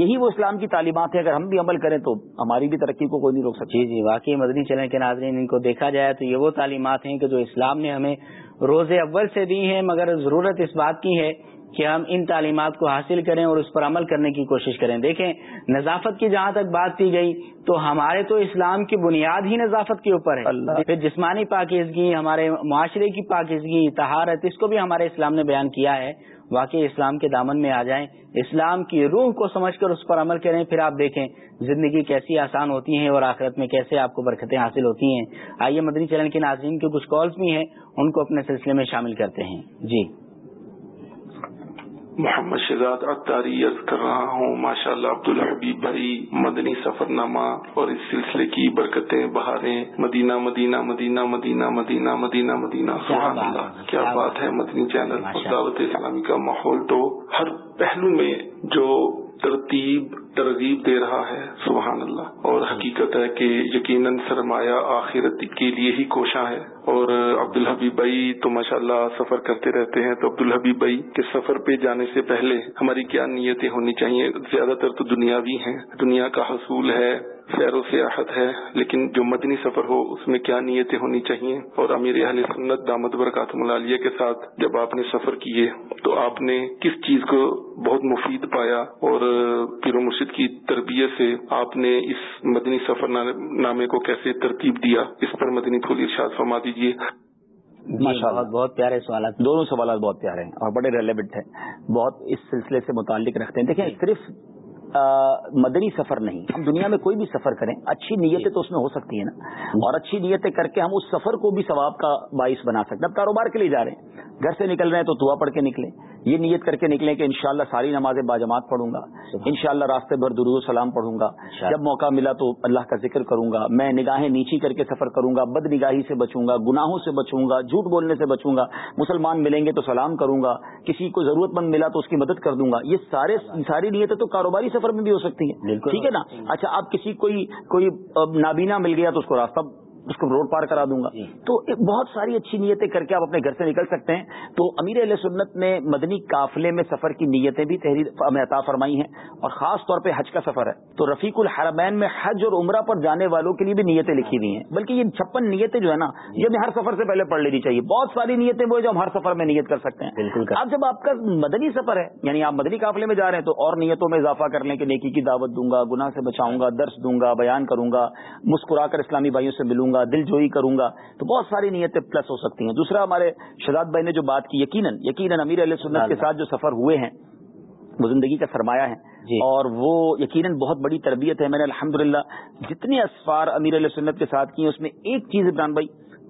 یہی وہ اسلام کی تعلیمات ہیں اگر ہم بھی عمل کریں تو ہماری بھی ترقی کو کوئی نہیں روک سکتا جی جی واقعی مدنی چلن کے ناظرین ان کو دیکھا جائے تو یہ وہ تعلیمات ہیں کہ جو اسلام نے ہمیں روز اول سے دی ہیں مگر ضرورت اس بات کی ہے کہ ہم ان تعلیمات کو حاصل کریں اور اس پر عمل کرنے کی کوشش کریں۔ دیکھیں نظافت کی جہاں تک بات کی گئی تو ہمارے تو اسلام کی بنیاد ہی نظافت کے اوپر ہے۔ پھر جسمانی پاکیزگی ہمارے معاشرے کی پاکیزگی تہارت اس کو بھی ہمارے اسلام نے بیان کیا ہے۔ واقعی اسلام کے دامن میں آ جائیں، اسلام کی روح کو سمجھ کر اس پر عمل کریں، پھر آپ دیکھیں زندگی کیسی آسان ہوتی ہیں اور آخرت میں کیسے آپ کو برکتیں حاصل ہوتی ہیں۔ آئیے مدنی چلن کے ناظرین کے کچھ کالز بھی ہیں، ان کو اپنے سلسلے میں شامل کرتے ہیں۔ جی۔ محمد شہزاد اختاری عرض کر رہا ہوں ماشاء اللہ عبد الحبیب بھائی مدنی سفر نامہ اور اس سلسلے کی برکتیں بہاریں۔ مدینہ مدینہ مدینہ مدینہ مدینہ مدینہ مدینہ۔ سبحان اللہ کیا بات ہے مدنی چینل دعوت اسلامی کا ماحول تو ہر پہلو میں جو ترتیب، ترغیب دے رہا ہے، سبحان اللہ۔ اور حقیقت ہے کہ یقیناً سرمایہ آخرت کے لیے ہی کوشاں ہے۔ اور عبد الحبیب بھائی تو ماشاء اللہ سفر کرتے رہتے ہیں تو عبد الحبیب بھائی کے سفر پہ جانے سے پہلے ہماری کیا نیتیں ہونی چاہیے؟ زیادہ تر تو دنیاوی ہیں۔ دنیا کا حصول ہے۔ سیر و سیاحت ہے لیکن جو مدنی سفر ہو اس میں کیا نیتیں ہونی چاہیے؟ اور امیر اہل سنت دامد برکات ملالیہ کے ساتھ جب آپ نے سفر کیے تو آپ نے کس چیز کو بہت مفید پایا؟ اور پیر و مرشد کی تربیت سے آپ نے اس مدنی سفر نامے کو کیسے ترتیب دیا؟ اس پر مدنی پھول ارشاد فرما دیجیے بہت بہت پیارے سوالات دونوں سوالات بہت پیارے ہیں اور بڑے ریلیونٹ ہیں۔ بہت اس سلسلے سے متعلق رکھتے ہیں۔ دیکھیں صرف مدنی سفر نہیں۔ ہم دنیا میں کوئی بھی سفر کریں اچھی نیتیں تو اس میں ہو سکتی ہیں نا۔ اور اچھی نیتیں کر کے ہم اس سفر کو بھی ثواب کا باعث بنا سکتے ہیں۔ اب کاروبار کے لیے جا رہے ہیں۔ گھر سے نکل رہے ہیں تو دعا پڑھ کے نکلیں۔ یہ نیت کر کے نکلیں کہ انشاءاللہ ساری نمازیں باجماعت پڑھوں گا۔ انشاءاللہ راستے بھر درود سلام پڑھوں گا۔ جب موقع ملا تو اللہ کا ذکر کروں گا۔ میں نگاہیں نیچی کر کے سفر کروں گا بد نگاہی سے بچوں گا گناہوں سے بچوں گا جھوٹ بولنے سے بچوں گا۔ مسلمان ملیں گے تو سلام کروں گا۔ کسی کو ضرورت مند ملا تو اس کی مدد کر دوں گا۔ یہ سارے ساری نیتیں تو کاروباری سفر میں بھی ہو سکتی ہیں۔ ٹھیک ہے نا؟ اچھا آپ کسی کوئی کوئی نابینا مل گیا تو اس کو راستہ اس کو روڈ پار کرا دوں گا۔ جی۔ تو بہت ساری اچھی نیتیں کر کے آپ اپنے گھر سے نکل سکتے ہیں۔ تو امیر علیہ سنت نے مدنی قافلے میں سفر کی نیتیں بھی تحریر میں عطا فرمائی ہیں اور خاص طور پہ حج کا سفر ہے۔ تو رفیق الحرمین میں حج اور عمرہ پر جانے والوں کے لیے بھی نیتیں لکھی ہوئی ہیں۔ بلکہ یہ چھپن نیتیں جو ہے نا یہ ہمیں ہر سفر سے پہلے پڑھ لینی چاہیے۔ بہت ساری نیتیں وہ جو ہم ہر سفر میں نیت کر سکتے ہیں۔ بالکل اب جب آپ کا مدنی سفر ہے یعنی آپ مدنی قافلے میں جا رہے ہیں تو اور نیتوں میں اضافہ کر لیں کہ نیکی کی دعوت دوں گا گناہ سے بچاؤں گا درس دوں گا بیان کروں گا مسکرا کر اسلامی بھائیوں سے ملوں گا دل جوئی کروں گا تو بہت ساری نیتیں پلس ہو سکتی ہیں۔ دوسرا ہمارے شہزاد بھائی نے جو بات کی یقیناً یقیناً امیر علیہ سنت کے ساتھ جو سفر ہوئے ہیں وہ زندگی کا سرمایہ ہے۔ جی۔ اور وہ یقیناً بہت بڑی تربیت ہے۔ میں نے الحمد جتنے اسفار امیر علیہ سنت کے ساتھ کیے اس میں ایک چیز عمران بھائی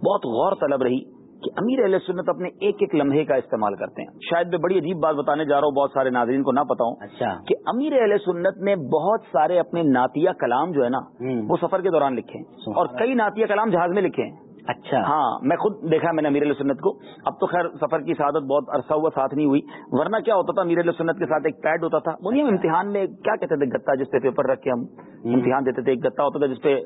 بہت غور طلب رہی۔ کہ امیر علیہ سنت اپنے ایک ایک لمحے کا استعمال کرتے ہیں۔ شاید میں بڑی عجیب بات بتانے جا رہا ہوں بہت سارے ناظرین کو نہ پتا ہوں اچھا۔ کہ امیر علیہ سنت نے بہت سارے اپنے ناتیہ کلام جو ہے نا وہ سفر کے دوران لکھے ہیں۔ اور کئی ناتیہ کلام جہاز میں لکھے ہیں۔ اچھا۔ ہاں میں خود دیکھا میں نے امیر سنت کو۔ اب تو خیر سفر کی سعادت بہت عرصہ ہوا ساتھ نہیں ہوئی۔ ورنہ کیا ہوتا تھا امیر علیہ سنت کے ساتھ ایک پیڈ ہوتا تھا۔ وہ نہیں ہم امتحان میں کیا کہتے تھے گتا جس پہ پیپر رکھ کے ہم امتحان دیتے تھے؟ ایک گتا ہوتا تھا جس پہ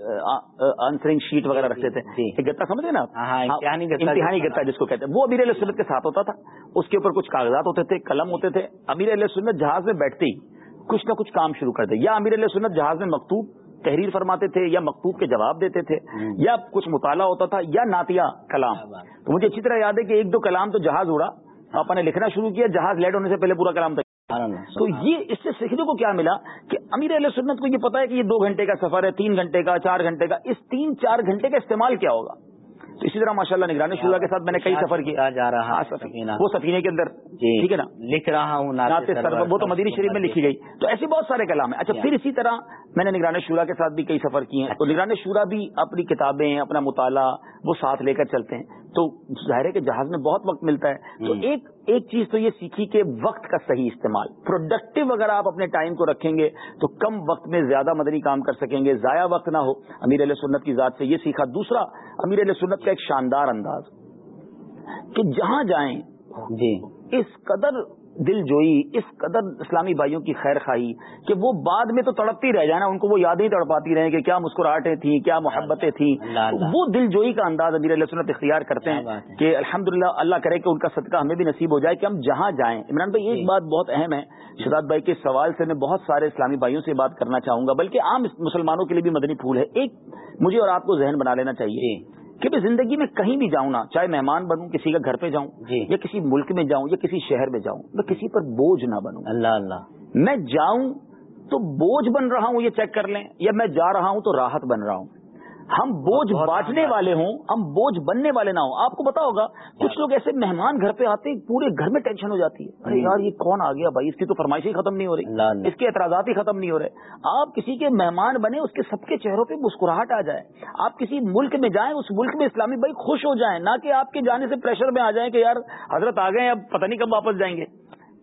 آنسرنگ شیٹ وغیرہ رکھتے تھے۔ جی۔ ایک گتا سمجھے نا ہاں، ہاں، امتحانی گتا امتحانی گتا جس کو کہتے ہیں۔ وہ امیر علیہ سنت کے ساتھ ہوتا تھا۔ اس کے اوپر کچھ کاغذات ہوتے تھے قلم ہوتے تھے۔ امیر علیہ سنت جہاز میں بیٹھتے ہی کچھ نہ کچھ کام شروع کرتے یا امیر علیہ سنت جہاز میں مکتوب تحریر فرماتے تھے یا مکتوب کے جواب دیتے تھے یا کچھ مطالعہ ہوتا تھا یا ناتیہ کلام۔ تو مجھے اچھی طرح یاد ہے کہ ایک دو کلام تو جہاز اڑا۔ آپ نے لکھنا شروع کیا جہاز لیٹ ہونے سے پہلے پورا کلام تک۔ تو یہ اس سے سیکھنے کو کیا ملا کہ امیر علیہ سنت کو یہ پتا ہے کہ یہ دو گھنٹے کا سفر ہے تین گھنٹے کا چار گھنٹے کا۔ اس تین چار گھنٹے کا استعمال کیا ہوگا؟ تو اسی طرح ماشاء اللہ نگرانی شورا کے ساتھ میں نے کئی سفر کیا جا رہا ہاں، وہ سفینے کے اندر. جی. ٹھیک ہے نا؟ لکھ رہا ہوں وہ تو مدینی شریف میں لکھی گئی. تو ایسے بہت سارے کلام ہیں. اچھا پھر اسی طرح میں نے نگران شورا کے ساتھ بھی کئی سفر کیے ہیں. تو نگران شورا بھی اپنی کتابیں اپنا مطالعہ وہ ساتھ لے کر چلتے ہیں. تو ظاہر ہے کہ جہاز میں بہت وقت ملتا ہے. تو ایک ایک چیز تو یہ سیکھی کہ وقت کا صحیح استعمال. پروڈکٹیو اگر آپ اپنے ٹائم کو رکھیں گے تو کم وقت میں زیادہ مدنی کام کر سکیں گے. ضائع وقت نہ ہو. امیر علیہ سنت کی ذات سے یہ سیکھا. دوسرا امیر علیہ سنت کا ایک شاندار انداز کہ جہاں جائیں جی. اس قدر دل جوئی اس قدر اسلامی بھائیوں کی خیر خواہی کہ وہ بعد میں تو تڑپتی رہ جائے نا ان کو وہ یادیں تڑپاتی رہیں کہ کیا مسکراہٹیں تھیں کیا محبتیں تھیں۔ وہ دل جوئی کا انداز امیر علیہ سنت اختیار کرتے ہیں۔ کہ الحمدللہ اللہ کرے کہ ان کا صدقہ ہمیں بھی نصیب ہو جائے کہ ہم جہاں جائیں۔ عمران بھائی ایک جی۔ بات بہت اہم ہے۔ شداد بھائی کے سوال سے میں بہت سارے اسلامی بھائیوں سے بات کرنا چاہوں گا بلکہ عام مسلمانوں کے لیے بھی مدنی پھول ہے۔ ایک مجھے اور آپ کو ذہن بنا لینا چاہیے۔ جی۔ کہ میں زندگی میں کہیں بھی جاؤں نا چاہے مہمان بنوں کسی کا گھر پہ جاؤں جی۔ یا کسی ملک میں جاؤں یا کسی شہر میں جاؤں میں کسی پر بوجھ نہ بنوں۔ اللہ اللہ۔ میں جاؤں تو بوجھ بن رہا ہوں یہ چیک کر لیں یا میں جا رہا ہوں تو راحت بن رہا ہوں۔ ہم بوجھ بانٹنے۔ والے ہوں ہم بوجھ بننے والے نہ ہوں۔ آپ کو پتا ہوگا کچھ لوگ ایسے مہمان گھر پہ آتے ہیں پورے گھر میں ٹینشن ہو جاتی ہے۔ ارے یار یہ کون آ گیا بھائی؟ اس کی تو فرمائش ہی ختم نہیں ہو رہی۔ اس کے اعتراضات ہی ختم نہیں ہو رہے۔ آپ کسی کے مہمان بنے اس کے سب کے چہروں پہ مسکراہٹ آ جائے۔ آپ کسی ملک میں جائیں اس ملک میں اسلامی بھائی خوش ہو جائیں نہ کہ آپ کے جانے سے پریشر میں آ جائیں کہ یار حضرت آ گئے اب پتہ نہیں کب واپس جائیں گے۔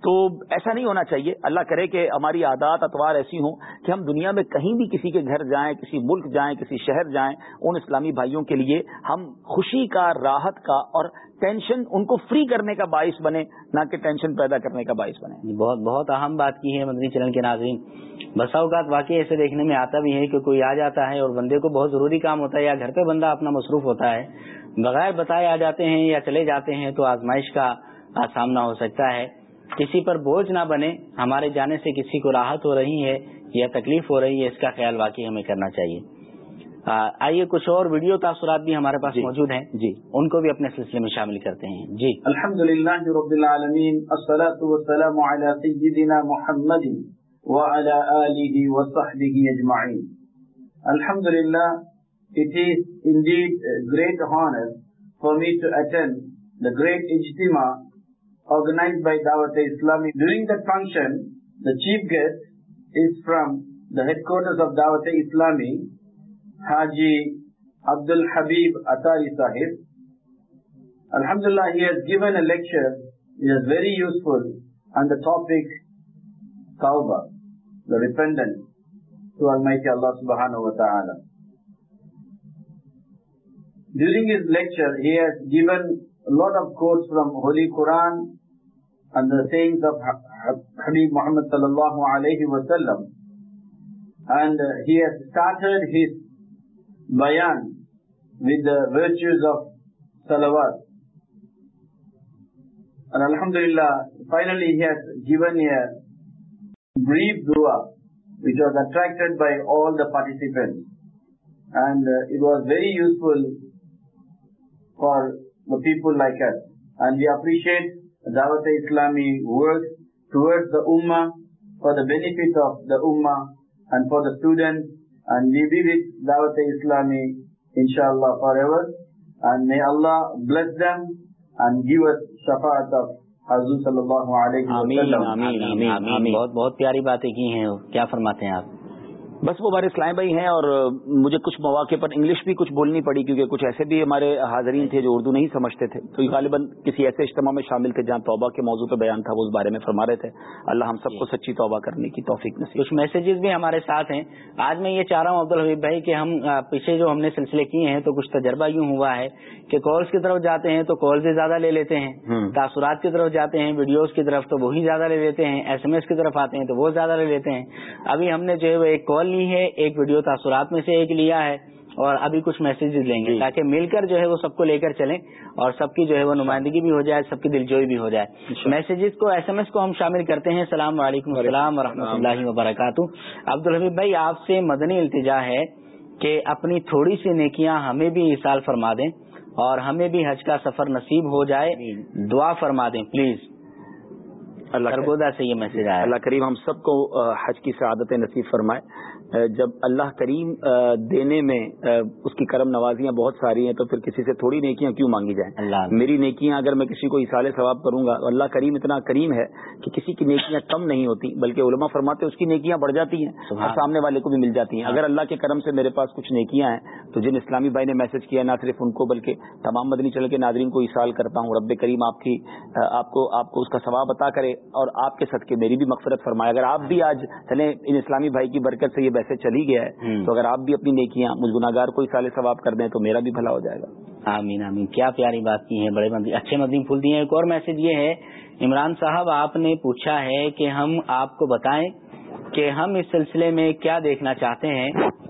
تو ایسا نہیں ہونا چاہیے۔ اللہ کرے کہ ہماری عادات اتوار ایسی ہوں کہ ہم دنیا میں کہیں بھی کسی کے گھر جائیں، کسی ملک جائیں، کسی شہر جائیں، ان اسلامی بھائیوں کے لیے ہم خوشی کا، راحت کا اور ٹینشن ان کو فری کرنے کا باعث بنے نہ کہ ٹینشن پیدا کرنے کا باعث بنے بہت بہت اہم بات کی ہے مدنی چلن کے ناظرین۔ بسا اوقات واقعی ایسے دیکھنے میں آتا بھی ہے کہ کوئی آ جاتا ہے اور بندے کو بہت ضروری کام ہوتا ہے یا گھر پہ بندہ اپنا مصروف ہوتا ہے، بغیر بتائے آ جاتے ہیں یا چلے جاتے ہیں تو آزمائش کا سامنا ہو سکتا ہے۔ کسی پر بوجھ نہ بنے ہمارے جانے سے کسی کو راحت ہو رہی ہے یا تکلیف ہو رہی ہے اس کا خیال واقعی ہمیں کرنا چاہیے۔ آئیے کچھ اور ویڈیو تاثرات بھی ہمارے پاس جی۔ موجود ہیں۔ جی۔ ان کو بھی اپنے سلسلے میں شامل کرتے ہیں۔ جی۔ الحمد لله رب العالمين الصلاة والسلام على سيدنا محمد وعلى آله وصحبه الحمد لله it is indeed a great honor for me to attend the great ijtima organized by Dawat Islami. During that function, the chief guest is from the headquarters of Dawat Islami, Haji Abdul Habib Atari Sahib. Alhamdulillah, he has given a lecture, it is very useful, on the topic Tawbah, the repentance to Almighty Allah subhanahu wa ta'ala. During his lecture, he has given a lot of quotes from Holy Quran and the sayings of Habib Muhammad sallallahu alayhi wa sallam. And he has started his bayan with the virtues of salawat. And Alhamdulillah, finally he has given a brief dua which was attracted by all the participants. And it was very useful for the people like us. And we appreciate Dawat Islami work towards the Ummah for the benefit of the Ummah and for the students. And we be with Dawat Islami inshallah forever. And may Allah bless them and give us shafaat of Hazur sallallahu alayhi wa آمین sallam. آمین آمین آمین آمین آمین بہت بہت پیاری باتیں کی ہیں کیا فرماتے ہیں آپ بس وہ ہمارے اسلام بھائی ہیں اور مجھے کچھ مواقع پر انگلش بھی کچھ بولنی پڑی کیونکہ کچھ ایسے بھی ہمارے حاضرین تھے جو اردو نہیں سمجھتے تھے۔ تو غالباً کسی ایسے اجتماع میں شامل تھے جہاں توبہ کے موضوع پہ بیان تھا وہ اس بارے میں فرما رہے تھے۔ اللہ ہم سب کو سچی توبہ کرنے کی توفیق نصیب کچھ میسیجز بھی ہمارے ساتھ ہیں۔ آج میں یہ چاہ رہا ہوں عبد الحبیب بھائی کہ ہم پیچھے جو ہم نے سلسلے کیے ہیں تو کچھ تجربہ یوں ہوا ہے کہ کالز کی طرف جاتے ہیں تو کالز زیادہ لے لیتے ہیں۔ تاثرات کی طرف جاتے ہیں ویڈیوز کی طرف تو وہی زیادہ لے لیتے ہیں۔ ایس ایم ایس کی طرف آتے ہیں تو وہ زیادہ لے لیتے ہیں۔ ابھی ہم نے جو ہے وہ ایک کال لی ہے ایک ویڈیو تاثرات میں سے ایک لیا ہے اور ابھی کچھ میسیجز لیں گے جی۔ تاکہ مل کر جو ہے وہ سب کو لے کر چلیں اور سب کی جو ہے وہ نمائندگی بھی ہو جائے سب کی دلجوئی بھی ہو جائے۔ میسیجز کو ایس ایم ایس کو ہم شامل کرتے ہیں۔ السلام علیکم السلام ورحمۃ اللہ وبرکاتہ۔ عبد الحبیب بھائی آپ سے مدنی التجا ہے کہ اپنی تھوڑی سی نیکیاں ہمیں بھی اصال فرما دیں اور ہمیں بھی حج کا سفر نصیب ہو جائے۔ دعا فرما دیں پلیز سرگودا سے یہ میسج آیا۔ اللہ کریم ہم سب کو حج کی سعادت نصیب فرمائے۔ جب اللہ کریم دینے میں اس کی کرم نوازیاں بہت ساری ہیں تو پھر کسی سے تھوڑی نیکیاں کیوں مانگی جائیں؟ اللہ میری نیکیاں اگر میں کسی کو اصال ثواب کروں گا اللہ کریم اتنا کریم ہے کہ کسی کی نیکیاں کم نہیں ہوتی بلکہ علماء فرماتے اس کی نیکیاں بڑھ جاتی ہیں اور سامنے والے کو بھی مل جاتی ہیں۔ اگر اللہ کے کرم سے میرے پاس کچھ نیکیاں ہیں تو جن اسلامی بھائی نے میسج کیا نہ صرف ان کو بلکہ تمام مدنی چل کے ناظرین کو اصال کرتا ہوں۔ رب کریم آپ کی آپ کو آپ کو اس کا ثواب عطا کرے اور آپ کے صدقے میری بھی مغفرت فرمائے۔ اگر آپ بھی آج چلیں ان اسلامی بھائی کی برکت سے یہ میسج چلی گیا ہے تو اگر آپ بھی اپنی نیکیاں مجھ گناگار کو سال ثواب کر دیں تو میرا بھی بھلا ہو جائے گا۔ آمین آمین۔ کیا پیاری بات کی ہے بڑے مندی اچھے مدین پھول دیے ایک اور میسج یہ ہے عمران صاحب آپ نے پوچھا ہے کہ ہم آپ کو بتائیں کہ ہم اس سلسلے میں کیا دیکھنا چاہتے ہیں؟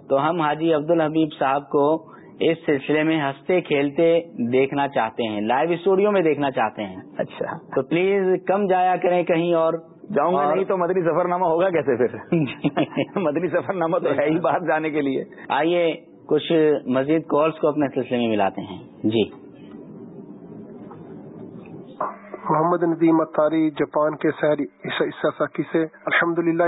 تو ہم حاجی عبد الحبیب صاحب کو اس سلسلے میں ہنستے کھیلتے دیکھنا چاہتے ہیں لائیو اسٹوڈیو میں دیکھنا چاہتے ہیں۔ اچھا۔ تو پلیز کم جایا کریں کہیں اور۔ جاؤں گا نہیں تو مدنی سفر نامہ ہوگا کیسے پھر؟ مدنی سفر نامہ تو ہے ہی باہر جانے کے لیے۔ آئیے کچھ مزید کالس کو اپنے سلسلے میں ملاتے ہیں۔ جی۔ محمد ندیم اتاری، جاپان کے شہری ساکی سے الحمد للہ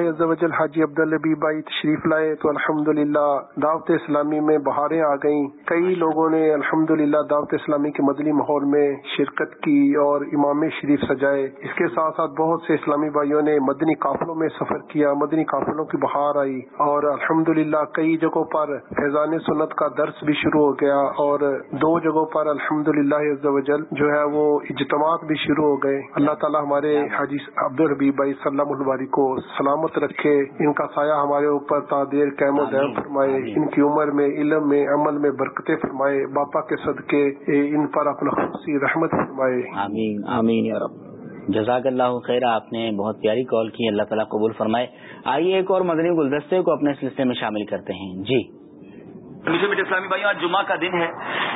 حاجی عبد البی بھائی تشریف لائے تو الحمد للہ دعوت اسلامی میں بہاریں آ گئیں۔ کئی لوگوں نے الحمد للہ دعوت اسلامی کے مدنی ماحول میں شرکت کی اور امام شریف سجائے۔ اس کے ساتھ ساتھ بہت سے اسلامی بھائیوں نے مدنی قافلوں میں سفر کیا، مدنی قافلوں کی بہار آئی اور الحمد للہ کئی جگہوں پر فیضان سنت کا درس بھی شروع ہو گیا اور دو جگہوں پر الحمد للہ جو ہے وہ اجتماعات بھی شروع ہو گئے۔ اللہ تعالیٰ ہمارے حاجی عبد الحبیب بھائی سلام الباری کو سلامت رکھے۔ ان کا سایہ ہمارے اوپر تعدیر قیم و دیم فرمائے۔ ان کی عمر میں علم میں عمل میں برکتیں فرمائے۔ باپا کے صدقے ان پر اپنا خصوصی رحمت فرمائے۔ آمین۔ آمین یا رب۔ جزاک اللہ خیر آپ نے بہت پیاری کال کی اللہ تعالیٰ قبول فرمائے۔ آئیے ایک اور مدنی گلدستے کو اپنے سلسلے میں شامل کرتے ہیں۔ جی۔ میٹھے میٹھے اسلامی بھائیوں، آج جمعہ کا دن ہے۔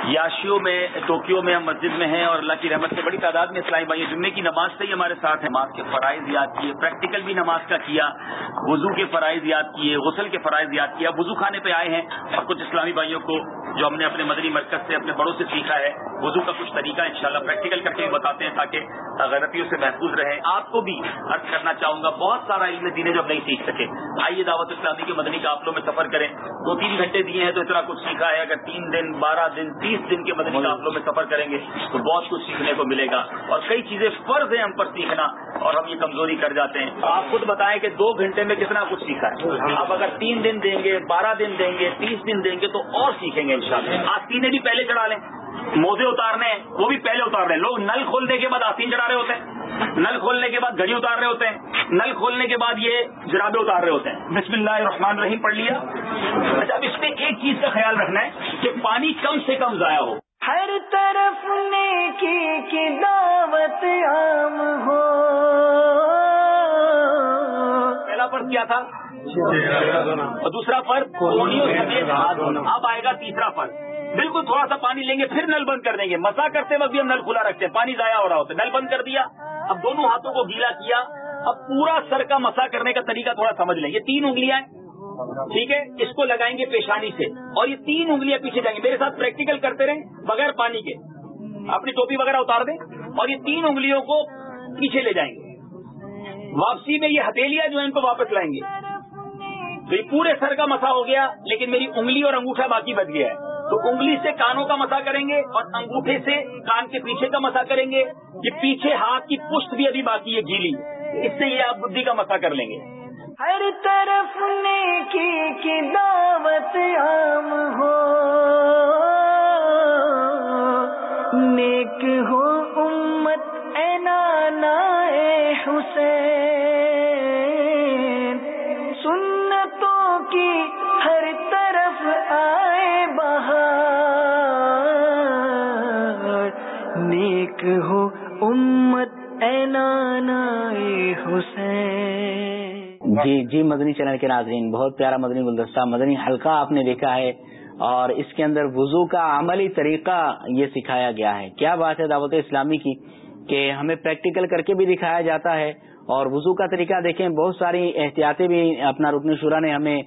یاشیو میں، ٹوکیو میں ہم مسجد میں ہیں اور اللہ کی رحمت سے بڑی تعداد میں اسلامی بھائی جمعے کی نماز سے ہی ہمارے ساتھ ہیں۔ نماز کے فرائض یاد کیے، پریکٹیکل بھی نماز کا کیا، وضو کے فرائض یاد کیے، غسل کے فرائض یاد کیا۔ وضو خانے پہ آئے ہیں اور کچھ اسلامی بھائیوں کو جو ہم نے اپنے مدنی مرکز سے، اپنے بڑوں سے سیکھا ہے، وضو کا کچھ طریقہ انشاءاللہ پریکٹیکل کر کے بھی بتاتے ہیں تاکہ غلطیوں سے محفوظ رہے آپ کو بھی عرض کرنا چاہوں گا، بہت سارا علم دینے جو اب نہیں سیکھ سکے۔ آئیے دعوت اسلامی کے مدنی قافلوں میں سفر کریں۔ دو تین گھنٹے دیے ہیں تو اتنا کچھ سیکھا ہے اگر تین دن بارہ دن تیس دن کے مدنی قافلوں میں سفر کریں گے تو بہت کچھ سیکھنے کو ملے گا۔ اور کئی چیزیں فرض ہیں ہم پر سیکھنا اور ہم یہ کمزوری کر جاتے ہیں۔ آپ خود بتائیں کہ دو گھنٹے میں کتنا کچھ سیکھا ہے۔ آپ اگر تین دن دیں گے بارہ دن دیں گے تیس دن دیں گے تو اور سیکھیں گے انشاءاللہ۔ شاء آستینیں بھی پہلے چڑھا لیں۔ موزے اتارنے ہیں وہ بھی پہلے اتار رہے ہیں۔ لوگ نل کھولنے کے بعد آستین چڑھا رہے ہوتے ہیں۔ نل کھولنے کے بعد گھڑی اتار رہے ہوتے ہیں۔ نل کھولنے کے بعد یہ جرابے اتار رہے ہوتے ہیں۔ بسم اللہ الرحمن الرحیم پڑھ لیا۔ اچھا اب اس میں ایک چیز کا خیال رکھنا ہے کہ پانی کم سے کم ضائع ہو۔ ہر طرف نیکی کی دعوت عام ہو۔ پہلا فرض کیا تھا؟ اور دوسرا فرض سمیت ہاتھ دھونا۔ اب آئے گا تیسرا فرض۔ بالکل تھوڑا سا پانی لیں گے، پھر نل بند کر دیں گے۔ مسا کرتے وقت بھی ہم نل کھلا رکھتے ہیں۔ پانی ضائع ہو رہا ہوتا ہے۔ نل بند کر دیا۔ اب دونوں ہاتھوں کو گیلا کیا۔ اب پورا سر کا مسا کرنے کا طریقہ تھوڑا سمجھ لیں۔ یہ تین انگلیاں ٹھیک ہے؟ اس کو لگائیں گے پیشانی سے۔ اور یہ تین انگلیاں پیچھے جائیں گے۔ میرے ساتھ پریکٹیکل کرتے رہیں، بغیر پانی کے۔ اپنی ٹوپی وغیرہ اتار دیں اور یہ تین انگلیوں کو پیچھے لے جائیں گے۔ واپسی میں یہ ہتھیلیاں جو ہیں ان کو واپس لائیں گے۔ تو یہ پورے سر کا مسا ہو گیا، لیکن میری انگلی اور انگوٹھا باقی بچ گیا ہے۔ تو انگلی سے کانوں کا مسا کریں گے اور انگوٹھے سے کان کے پیچھے کا مسا کریں گے۔ یہ پیچھے ہاتھ کی پشت بھی ابھی باقی ہے، گیلی۔ اس سے یہ آپ بدھی کا مسا کر لیں گے۔ ہر طرف نیکی کی دعوت عام ہو۔ نیک ہو امت، اے نانا، اے حسین۔ جی جی مدنی چینل کے ناظرین، بہت پیارا مدنی گلدستہ، مدنی حلقہ آپ نے دیکھا ہے اور اس کے اندر وضو کا عملی طریقہ یہ سکھایا گیا ہے۔ کیا بات ہے دعوت اسلامی کی؟ کہ ہمیں پریکٹیکل کر کے بھی دکھایا جاتا ہے اور وضو کا طریقہ دیکھیں، بہت ساری احتیاطیں بھی اپنا رکن شورا نے ہمیں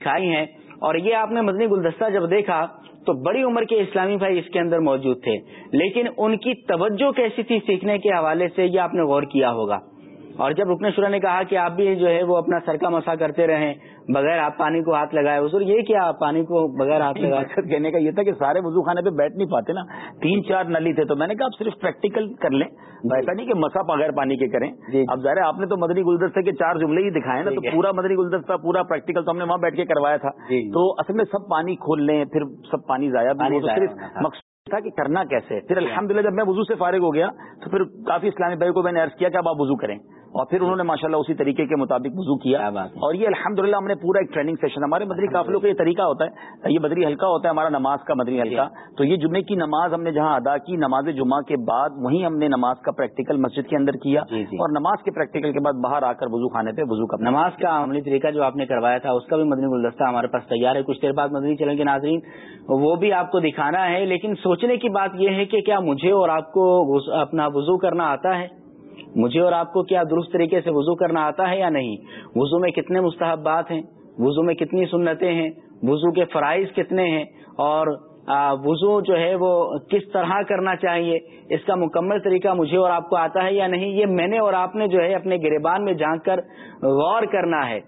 دکھائی ہیں۔ اور یہ آپ نے مدنی گلدستہ جب دیکھا تو بڑی عمر کے اسلامی بھائی اس کے اندر موجود تھے۔ لیکن ان کی توجہ کیسی تھی سیکھنے کے حوالے سے یہ آپ نے غور کیا ہوگا۔ اور جب رکن شورا نے کہا کہ آپ بھی جو ہے وہ اپنا سر کا مسا کرتے رہیں بغیر آپ پانی کو ہاتھ لگائے حضور یہ کیا پانی کو بغیر ہاتھ لگائے؟ مقصد کہنے کا یہ تھا کہ سارے وضو خانے پہ بیٹھ نہیں پاتے نا۔ تین چار نلی تھے تو میں نے کہا آپ صرف پریکٹیکل کر لیں۔ ایسا نہیں کہ مسا بغیر پانی کے کریں۔ اب ظاہر آپ نے تو مدنی گلدستے کے چار جملے ہی دکھائے نا تو پورا مدنی گلدستہ پورا پریکٹیکل تو ہم نے وہاں بیٹھ کے کروایا تھا۔ تو اصل میں سب پانی کھول لیں پھر سب پانی ضائع صرف مقصود تھا کہ کرنا کیسے۔ پھر الحمدللہ جب میں وضو سے فارغ ہو گیا تو پھر کافی اسلامی بھائی کو میں نے عرض کیا کہ اب آپ وضو کریں۔ اور پھر انہوں نے ماشاءاللہ اسی طریقے کے مطابق وضو کیا اور یہ الحمدللہ ہم نے پورا ایک ٹریننگ سیشن ہمارے مدری قافلوں کا یہ طریقہ ہوتا ہے یہ بدری ہلکا ہوتا ہے ہمارا نماز کا مدری ہلکا تو یہ جمعے کی نماز ہم نے جہاں ادا کی نماز جمعہ کے بعد وہیں ہم نے نماز کا پریکٹیکل مسجد کے اندر کیا۔ اور نماز کے پریکٹیکل کے بعد باہر آ کر وضو خانے پہ وضو کا۔ نماز کا عملی طریقہ جو آپ نے کروایا تھا اس کا بھی مدنی گلدستہ ہمارے پاس تیار ہے۔ کچھ دیر بعد مدنی چلیں گے ناظرین وہ بھی آپ کو دکھانا ہے لیکن سوچنے کی بات یہ ہے کہ کیا مجھے اور آپ کو اپنا وضو کرنا آتا ہے؟ مجھے اور آپ کو کیا درست طریقے سے وضو کرنا آتا ہے یا نہیں؟ وضو میں کتنے مستحبات ہیں، وضو میں کتنی سنتیں ہیں، وضو کے فرائض کتنے ہیں، اور وضو جو ہے وہ کس طرح کرنا چاہیے، اس کا مکمل طریقہ مجھے اور آپ کو آتا ہے یا نہیں؟ یہ میں نے اور آپ نے جو ہے اپنے گریبان میں جان کر غور کرنا ہے۔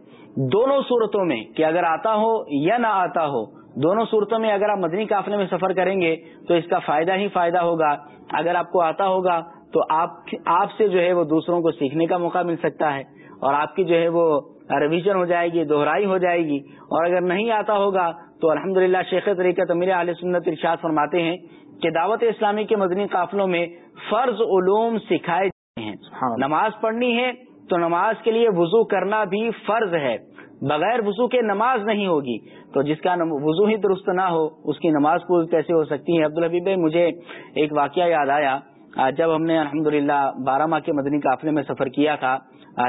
دونوں صورتوں میں کہ اگر آتا ہو یا نہ آتا ہو، دونوں صورتوں میں اگر آپ مدنی قافلے میں سفر کریں گے تو اس کا فائدہ ہی فائدہ ہوگا۔ اگر آپ کو آتا ہوگا تو آپ آپ سے جو ہے وہ دوسروں کو سیکھنے کا موقع مل سکتا ہے اور آپ کی جو ہے وہ ریویژن ہو جائے گی دوہرائی ہو جائے گی۔ اور اگر نہیں آتا ہوگا تو الحمد للہ شیخ طریقہ تمیر علیہ سنت ارشاد فرماتے ہیں کہ دعوت اسلامی کے مدنی قافلوں میں فرض علوم سکھائے جاتے ہیں۔ نماز پڑھنی ہے تو نماز کے لیے وضو کرنا بھی فرض ہے۔ بغیر وضو کے نماز نہیں ہوگی۔ تو جس کا وضو ہی درست نہ ہو اس کی نماز پور کیسے ہو سکتی ہے؟ عبدالحبیب مجھے ایک واقعہ یاد آیا۔ جب ہم نے الحمد للہ بارہ ماہ کے مدنی قافلے میں سفر کیا تھا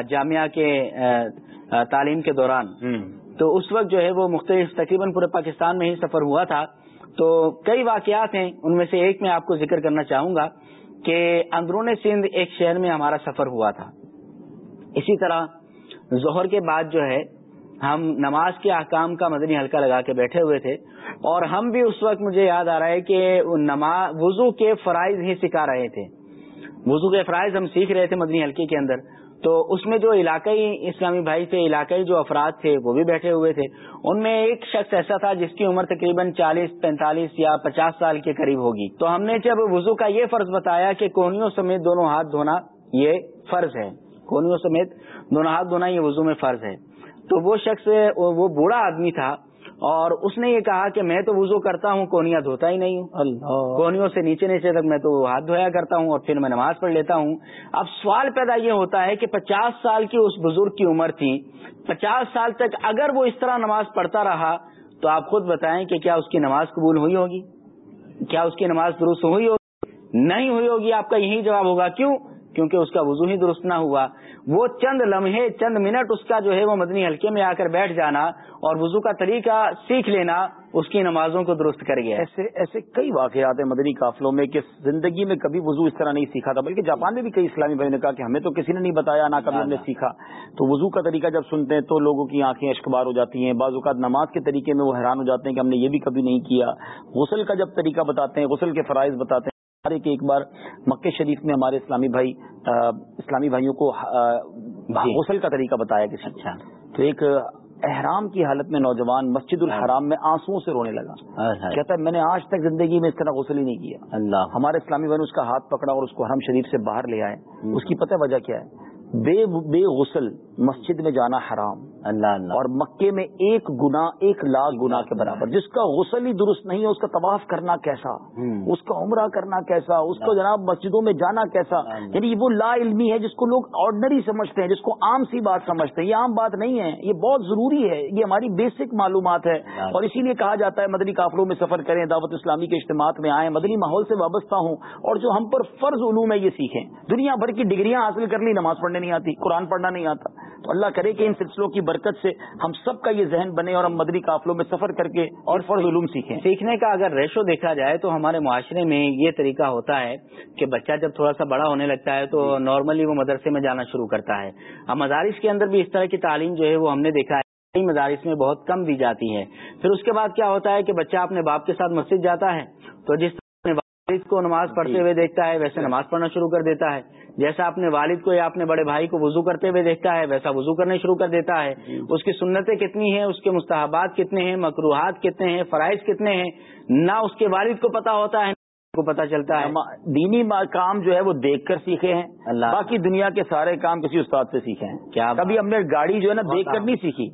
جامعہ کے تعلیم کے دوران تو اس وقت جو ہے وہ مختلف تقریباً پورے پاکستان میں ہی سفر ہوا تھا۔ تو کئی واقعات ہیں ان میں سے ایک میں آپ کو ذکر کرنا چاہوں گا کہ اندرون سندھ ایک شہر میں ہمارا سفر ہوا تھا۔ اسی طرح ظہر کے بعد جو ہے ہم نماز کے احکام کا مدنی حلقہ لگا کے بیٹھے ہوئے تھے۔ اور ہم بھی اس وقت مجھے یاد آ رہا ہے کہ نماز وضو کے فرائض ہی سکھا رہے تھے۔ وضو کے فرائض ہم سیکھ رہے تھے مدنی حلقے کے اندر۔ تو اس میں جو علاقائی اسلامی بھائی تھے، علاقائی جو افراد تھے، وہ بھی بیٹھے ہوئے تھے۔ ان میں ایک شخص ایسا تھا جس کی عمر تقریباً چالیس، پینتالیس یا پچاس سال کے قریب ہوگی۔ تو ہم نے جب وضو کا یہ فرض بتایا کہ کونیوں سمیت دونوں ہاتھ دھونا یہ فرض ہے۔ کونیوں سمیت دونوں ہاتھ دھونا یہ وضو میں فرض ہے۔ تو وہ شخص، وہ بوڑھا آدمی تھا۔ اور اس نے یہ کہا کہ میں تو وضو کرتا ہوں کونیاں دھوتا ہی نہیں ہوں۔ کونیوں سے نیچے نیچے تک میں تو ہاتھ دھویا کرتا ہوں اور پھر میں نماز پڑھ لیتا ہوں۔ اب سوال پیدا یہ ہوتا ہے کہ پچاس سال کی اس بزرگ کی عمر تھی۔ پچاس سال تک اگر وہ اس طرح نماز پڑھتا رہا تو آپ خود بتائیں کہ کیا اس کی نماز قبول ہوئی ہوگی؟ کیا اس کی نماز درست ہوئی ہوگی؟ نہیں ہوئی ہوگی آپ کا یہی جواب ہوگا۔ کیوں؟ کیونکہ اس کا وضو ہی درست نہ ہوا۔ وہ چند لمحے چند منٹ اس کا جو ہے وہ مدنی حلقے میں آ کر بیٹھ جانا اور وضو کا طریقہ سیکھ لینا اس کی نمازوں کو درست کر گیا ایسے ایسے کئی واقعات ہیں مدنی قافلوں میں کہ زندگی میں کبھی وضو اس طرح نہیں سیکھا تھا بلکہ جاپان میں بھی کئی اسلامی بھائی نے کہا کہ ہمیں تو کسی نے نہیں بتایا نہ کبھی ہم نے سیکھا۔ تو وضو کا طریقہ جب سنتے ہیں تو لوگوں کی آنکھیں اشکبار ہو جاتی ہیں بعض اوقات نماز کے طریقے میں وہ حیران ہو جاتے ہیں کہ ہم نے یہ بھی کبھی نہیں کیا۔ غسل کا جب طریقہ بتاتے ہیں غسل کے فرائض بتاتے ہیں۔ کہ ایک بار مکہ شریف میں ہمارے اسلامی بھائی اسلامی بھائیوں کو غسل کا طریقہ بتایا کسی اچھا۔ تو ایک احرام کی حالت میں نوجوان مسجد الحرام میں آنسو سے رونے لگا۔ کہتا ہے میں نے آج تک زندگی میں اس طرح غسل ہی نہیں کیا۔ اللہ۔ ہمارے اسلامی بھائی نے اس کا ہاتھ پکڑا اور اس کو حرم شریف سے باہر لے آئے۔ اس کی پتہ وجہ کیا ہے؟ بے بے غسل مسجد میں جانا حرام اللہ اللہ اور مکے میں ایک گنا ایک لاکھ گنا کے برابر جس کا غسل ہی درست نہیں ہے اس کا طواف کرنا کیسا؟ اس کا عمرہ کرنا کیسا؟ اس کو جناب مسجدوں میں جانا کیسا؟ یعنی وہ لا علمی ہے جس کو لوگ آرڈنری سمجھتے ہیں جس کو عام سی بات سمجھتے ہیں۔ یہ عام بات نہیں ہے یہ بہت ضروری ہے یہ ہماری بیسک معلومات ہے۔ اور اسی لیے کہا جاتا ہے مدنی کافروں میں سفر کریں دعوت اسلامی کے اجتماعات میں آئیں مدنی ماحول سے وابستہ ہوں اور جو ہم پر فرض علوم ہے یہ سیکھیں۔ دنیا بھر کی ڈگریاں حاصل کر لی نماز پڑھنے نہیں آتی قرآن پڑھنا نہیں آتا۔ تو اللہ کرے کہ ان سلسلوں کی برکت سے ہم سب کا یہ ذہن بنے اور ہم مدری قافلوں میں سفر کر کے اور فرض علوم سیکھیں۔ سیکھنے کا اگر ریشو دیکھا جائے تو ہمارے معاشرے میں یہ طریقہ ہوتا ہے کہ بچہ جب تھوڑا سا بڑا ہونے لگتا ہے تو نارملی وہ مدرسے میں جانا شروع کرتا ہے۔ اب مدارس کے اندر بھی اس طرح کی تعلیم جو ہے وہ ہم نے دیکھا ہے۔ مدارس میں بہت کم دی جاتی ہے۔ پھر اس کے بعد کیا ہوتا ہے کہ بچہ اپنے باپ کے ساتھ مسجد جاتا ہے تو جس کو نماز پڑھتے ہوئے دیکھتا ہے ویسے نماز پڑھنا شروع کر دیتا ہے۔ جیسا اپنے والد کو یا اپنے بڑے بھائی کو وضو کرتے ہوئے دیکھتا ہے ویسا وضو کرنے شروع کر دیتا ہے۔ اس کی سنتیں کتنی ہیں اس کے مستحبات کتنے ہیں مقروحات کتنے ہیں فرائض کتنے ہیں نہ اس کے والد کو پتا ہوتا ہے کو پتا چلتا ہے۔ دینی کام جو ہے وہ دیکھ کر سیکھے ہیں۔ اللہ۔ باقی دنیا کے سارے کام کسی استاد سے سیکھے ہیں۔ کیا کبھی ہم نے گاڑی جو ہے نا دیکھ کر نہیں سیکھی۔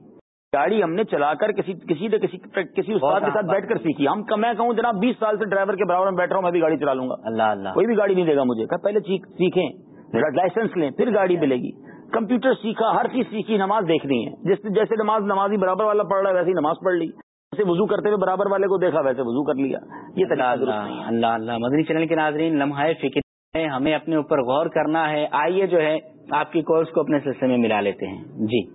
گاڑی ہم نے چلا کر کسی کسی نہ کسی کسی استاد کے ساتھ بیٹھ کر سیکھی۔ ہم میں کہوں جناب بیس سال سے ڈرائیور کے برابر میں بیٹھ رہا ہوں میں بھی گاڑی چلا لوں گا۔ اللہ اللہ۔ کوئی بھی گاڑی نہیں دے گا مجھے۔ پہلے سیکھیں۔ لائسنس لیں پھر گاڑی ملے گی۔ کمپیوٹر سیکھا ہر چیز سیکھی نماز دیکھنی ہے جس جیسے نماز نمازی برابر والا پڑھ رہا ہے ویسے نماز پڑھ لی۔ جیسے وضو کرتے ہوئے برابر والے کو دیکھا ویسے وضو کر لیا۔ یہ اللہ اللہ اللہ مدنی چینل کے ناظرین لمحہ فکر ہے ہمیں اپنے اوپر غور کرنا ہے۔ آئیے جو ہے آپ کی کورس کو اپنے سلسلے میں ملا لیتے ہیں۔ جی۔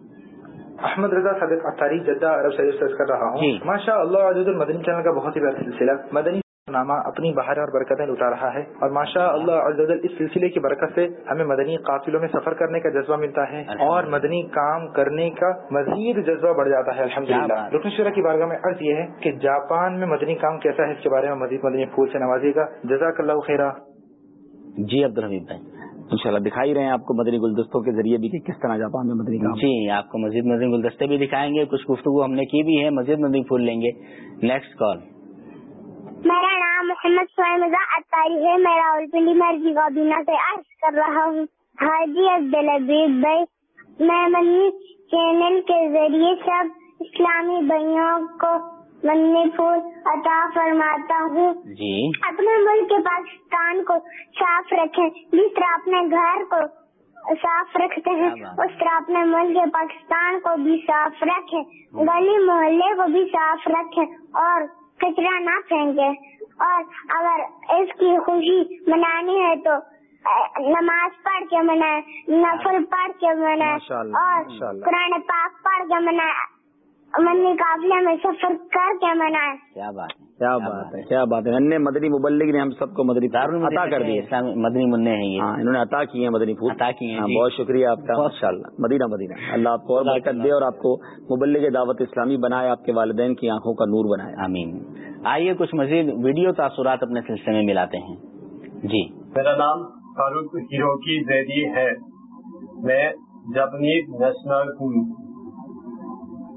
احمد رضا صدق اطاری جدہ عرب سے کر رہا ہوں۔ ماشاء اللہ المدنی چینل کا بہت ہی بڑا سلسلہ۔ مدنی نامہ اپنی بہار اور برکتیں لٹا رہا ہے اور ماشاء اللہ عزیز اس سلسلے کی برکت سے ہمیں مدنی قافلوں میں سفر کرنے کا جذبہ ملتا ہے اور مدنی کام کرنے کا مزید جذبہ بڑھ جاتا ہے الحمد للہ رکن کی بارگاہ میں عرض یہ ہے کہ جاپان میں مدنی کام کیسا ہے اس کے بارے میں مزید مدنی پھول سے نوازے گا۔ جزاک اللہ خیرہ۔ جی عبد الحمید بھائی انشاءاللہ دکھائی رہے ہیں آپ کو مدنی گلدستوں کے ذریعے بھی کہ کس طرح جاپان میں مدنی کام۔ جی آپ کو مزید مدنی گلدستے بھی دکھائیں گے کچھ گفتگو ہم نے کی بھی ہے مزید مدنی پھول لیں گے۔ Next call. میرا نام محمد سوئمزا اتاری ہے۔ میں راول پنڈی مرضی کابینہ سے عرض کر رہا ہوں۔ حاجی عبدالحبیب بھائی۔ میں منی چینل کے ذریعے سب اسلامی بھائیوں کو منی پھول عطا فرماتا ہوں۔ جی۔ اپنے ملک پاکستان کو صاف رکھیں۔ جس طرح اپنے گھر کو صاف رکھتے ہیں اس طرح اپنے ملک پاکستان کو بھی صاف رکھیں۔ گلی محلے کو بھی صاف رکھیں اور کچرا نہ پھینکے اور اگر اس کی خوشی منانی ہے تو نماز پڑھ کے منائے نفل پڑھ کے منائے اور قرآن پاک پڑھ کے منائے منی قافلے میں سفر کر کے منائے۔ کیا بات کیا بات ہے؟ کیا بات ہے؟ انہیں مدنی مبلغ نے ہم سب کو مدنی عطا کر دیے۔ مدنی منع ہیں یہ۔ ہاں، انہوں نے عطا کیے ہیں مدنی پھول عطا کیے ہیں ہاں، جی۔ بہت شکریہ آپ کا ماشاء اللہ مدینہ مدینہ۔ اللہ آپ کو اور برکت دے اور آپ کو مبلغ دعوت اسلامی بنائے آپ کے والدین کی آنکھوں کا نور بنائے۔ آمین۔ آئیے کچھ مزید ویڈیو تاثرات اپنے سلسلے میں ملاتے ہیں۔ جی۔ میرا نام فاروق ہیروکی زیدی ہے۔ میں جاپنیز نیشنل ہوں۔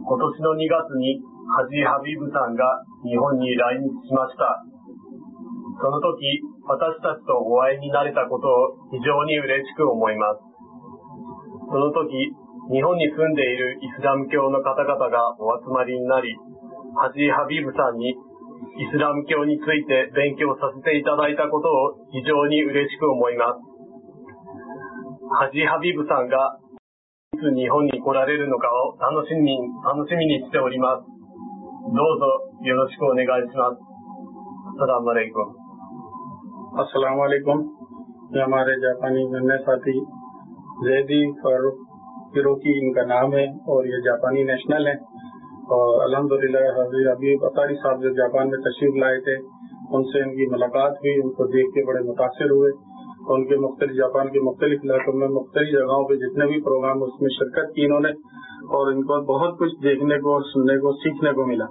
کوٹوسنونی کا سنی حضی حبیب سانگا۔ 日本に来日しました。その時、私たちとお会いになれたことを非常に嬉しく思います。その時、日本に住んでいるイスラム教の方々がお集まりになり、ハジー・ハビブさんにイスラム教について勉強させていただいたことを非常に嬉しく思います。ハジー・ハビブさんがいつ日本に来られるのかを楽しみに,楽し,みにしております。どうぞよろしくお願いします。アサラムアレイコン。 السلام علیکم یہ ہمارے جاپانی ننے ساتھی زیدی فاروق فروکی ان کا نام ہے اور یہ جاپانی نیشنل ہے اور الحمدللہ حضرت حبیب اطاری صاحب جو جاپان میں تشریف لائے تھے ان سے ان کی ملاقات ہوئی ان کو دیکھ کے بڑے متاثر ہوئے اور ان کے مختلف، جاپان کے مختلف علاقوں میں مختلف جگہوں پہ جتنے بھی پروگرام اس میں شرکت کی انہوں نے، اور ان کو بہت کچھ دیکھنے کو سننے کو، سیکھنے کو ملا۔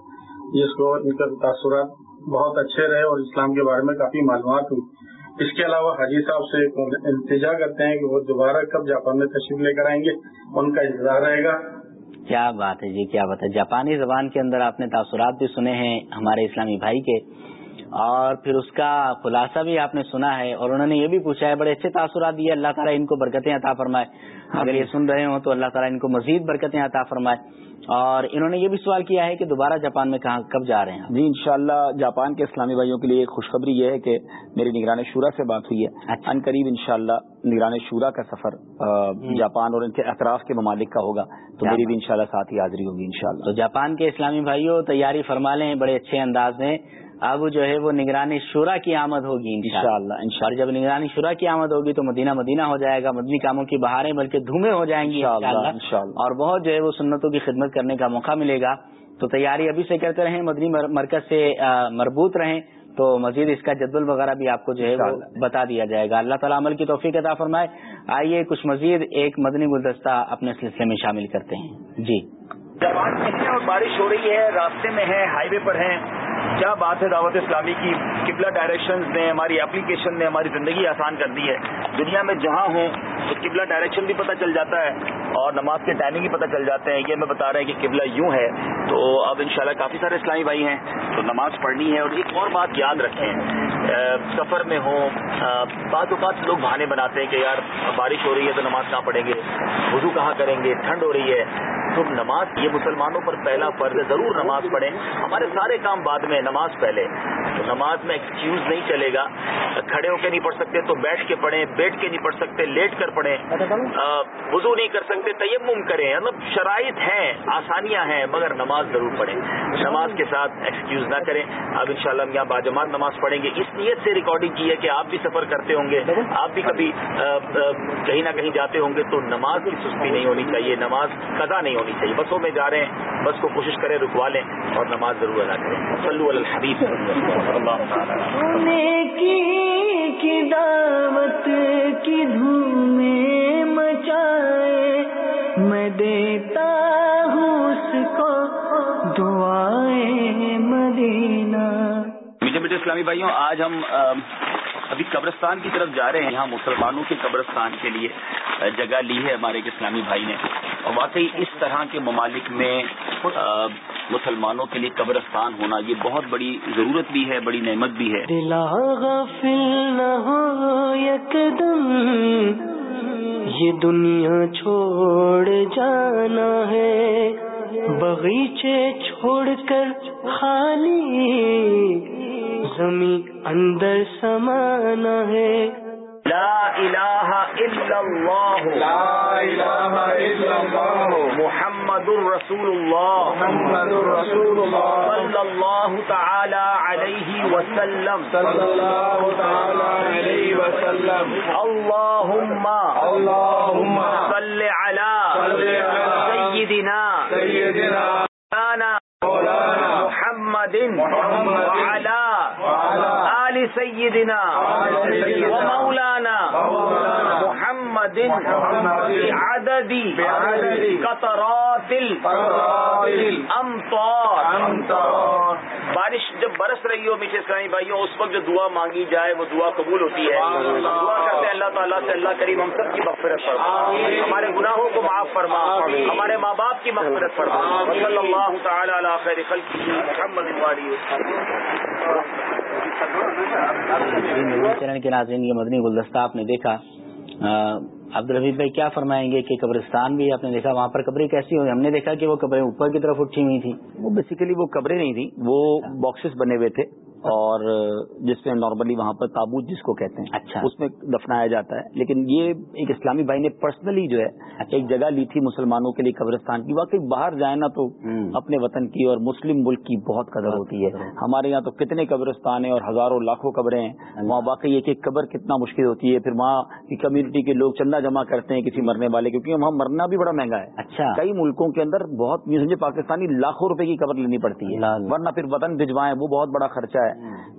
جس کو ان کا تاثرات بہت اچھے رہے اور اسلام کے بارے میں کافی معلومات ہوئی۔ اس کے علاوہ حاجی صاحب سے التجا کرتے ہیں کہ وہ دوبارہ کب جاپان میں تشریف لے کر آئیں گے، ان کا انتظار رہے گا۔ کیا بات ہے جی کیا بات ہے۔ جاپانی زبان کے اندر آپ نے تاثرات بھی سنے ہیں ہمارے اسلامی بھائی کے۔ اور پھر اس کا خلاصہ بھی آپ نے سنا ہے اور انہوں نے یہ بھی پوچھا ہے بڑے اچھے تاثرات دیے اللہ تعالیٰ ان کو برکتیں عطا فرمائے۔ اگر یہ سن رہے ہوں تو اللہ تعالیٰ ان کو مزید برکتیں عطا فرمائے۔ اور انہوں نے یہ بھی سوال کیا ہے کہ دوبارہ جاپان میں کہاں کب جا رہے ہیں؟ جی انشاءاللہ جاپان کے اسلامی بھائیوں کے لیے ایک خوشخبری یہ ہے کہ میری نگران شورا سے بات ہوئی ہے۔ ان قریب انشاءاللہ نگران شورا کا سفر جاپان اور ان کے اطراف کے ممالک کا ہوگا۔ تو میری بھی انشاءاللہ ساتھ ہی حاضری ہوگی انشاءاللہ۔ تو جاپان کے اسلامی بھائیوں تیاری فرما لیں بڑے اچھے انداز میں۔ اب جو ہے وہ نگرانی شورا کی آمد ہوگی انشاءاللہ. اور جب نگرانی شورا کی آمد ہوگی تو مدینہ مدینہ ہو جائے گا مدنی کاموں کی بہاریں بلکہ دھومیں ہو جائیں گی اور بہت جو ہے وہ سنتوں کی خدمت کرنے کا موقع ملے گا۔ تو تیاری ابھی سے کرتے رہیں مدنی مرکز سے مربوط رہیں۔ تو مزید اس کا جدول وغیرہ بھی آپ کو جو ہے وہ بتا دیا جائے گا۔ اللہ تعالیٰ عمل کی توفیق عطا فرمائے۔ آئیے کچھ مزید ایک مدنی گلدستہ اپنے سلسلے میں شامل کرتے ہیں۔ جی۔ جاپان میں ہیں اور بارش ہو رہی ہے، راستے میں ہے، ہائی وے پر ہیں، کیا بات ہے دعوت اسلامی کی؟ قبلہ ڈائریکشن نے، ہماری اپلیکیشن نے ہماری زندگی آسان کر دی ہے۔ دنیا میں جہاں ہوں، تو قبلہ ڈائریکشن بھی پتہ چل جاتا ہے اور نماز کے ٹائمنگ بھی پتہ چل جاتے ہیں۔ یہ میں بتا رہا ہے کہ قبلہ یوں ہے، تو اب انشاءاللہ کافی سارے اسلامی بھائی ہیں، تو نماز پڑھنی ہے۔ اور ایک اور بات یاد رکھیں سفر میں ہوں بعض اوقات لوگ بہانے بناتے ہیں کہ یار بارش ہو رہی ہے تو نماز کہاں پڑھیں گے؟ وضو کہاں کریں گے؟ ٹھنڈ ہو رہی ہے۔ تو نماز یہ مسلمانوں پر پہلا فرض ہے، ضرور نماز پڑھیں۔ ہمارے سارے کام بعد میں، نماز پہلے۔ تو نماز میں ایکسکیوز نہیں چلے گا۔ کھڑے ہو کے نہیں پڑھ سکتے، تو بیٹھ کے پڑھیں، بیٹھ کے نہیں پڑھ سکتے، لیٹ کر پڑھیں۔ وضو نہیں کر سکتے، تیمم کریں۔ مطلب شرائط ہیں، آسانیاں ہیں، مگر نماز ضرور پڑھیں۔ نماز کے ساتھ ایکسکیوز نہ کریں۔ اب انشاءاللہ ہم یہاں باجماعت نماز پڑھیں گے۔ اس نیت سے ریکارڈنگ کی ہے کہ آپ بھی سفر کرتے ہوں گے۔ آپ بھی کبھی کہیں نہ کہیں جاتے ہوں گے تو نماز کی سستی نہیں ہونی چاہیے، نماز قضا نہیں ہونی چاہیے۔ بسوں میں جا رہے ہیں بس کو کوشش کریں رکوا لیں اور نماز ضرور ادا کریں۔ صلو علی الحبیب۔ کی دعوت کی دھوم مچائے۔ میں دیتا ہوں اس کو دعائیں مدینہ۔ میٹھے میٹھے اسلامی بھائیوں آج ہم ابھی قبرستان کی طرف جا رہے ہیں۔ یہاں مسلمانوں کے قبرستان کے لیے جگہ لی ہے ہمارے ایک اسلامی بھائی نے۔ اور واقعی اس طرح کے ممالک میں مسلمانوں کے لیے قبرستان ہونا یہ بہت بڑی ضرورت بھی ہے، بڑی نعمت بھی ہے۔ دلا نہ ہو یکدم، یہ دنیا چھوڑ جانا ہے۔ بغیچے چھوڑ کر خالی زمین اندر سمانا ہے۔ لا الہ الا اللہ۔ لا الہ الا اللہ۔ محمد الرسول اللہ۔ محمد الرسول اللہ۔ صلی اللہ تعالی علیہ وسلم۔ صلی اللہ تعالی علیہ وسلم۔ اللہم اللہم صلی علی صلی علی سیدنا سیدنا مولانا مولانا محمد محمد وعلی آل سیدنا ومولانا مولانا محمد بعدد قطرات الامطار امطار بارش جب برس رہی ہو میٹھے اسلامی بھائیوں اس وقت جو دعا مانگی جائے وہ دعا قبول ہوتی ہے۔ دعا کرتے ہیں اللہ تعالیٰ سے اللہ کریم ہم سب کی مغفرت فرما۔ ہمارے گناہوں کو معاف فرما۔ ہمارے ماں باپ کی مغفرت فرما۔ صلی اللہ تعالی علی خیر خلق محمد چینل کے ناظرین یہ مدنی گلدستہ آپ نے دیکھا۔ عبد الحبیب بھائی کیا فرمائیں گے کہ قبرستان بھی آپ نے دیکھا وہاں پر قبریں کیسی ہوئی ہم نے دیکھا کہ وہ قبریں اوپر کی طرف اٹھی ہوئی تھی وہ بیسیکلی وہ قبریں نہیں تھی وہ باکسز بنے ہوئے تھے۔ اور جس میں نارملی وہاں پر تابوت جس کو کہتے ہیں اچھا۔ اس میں دفنایا جاتا ہے۔ لیکن یہ ایک اسلامی بھائی نے پرسنلی جو ہے ایک جگہ لی تھی مسلمانوں کے لیے قبرستان کی۔ واقعی باہر جائیں نا تو اپنے وطن کی اور مسلم ملک کی بہت قدر ہوتی ہے۔ ہمارے یہاں تو کتنے قبرستان ہیں اور ہزاروں لاکھوں قبریں ہیں۔ وہاں واقعی ایک ایک قبر کتنا مشکل ہوتی ہے۔ پھر وہاں کی کمیونٹی کے لوگ چندہ جمع کرتے ہیں کسی مرنے والے کیونکہ وہاں مرنا بھی بڑا مہنگا ہے۔ اچھا۔ کئی ملکوں کے اندر بہت سمجھے پاکستانی لاکھوں روپے کی قبر لینی پڑتی ہے۔ ورنہ پھر وطن بھجوائیں وہ بہت بڑا خرچہ ہے۔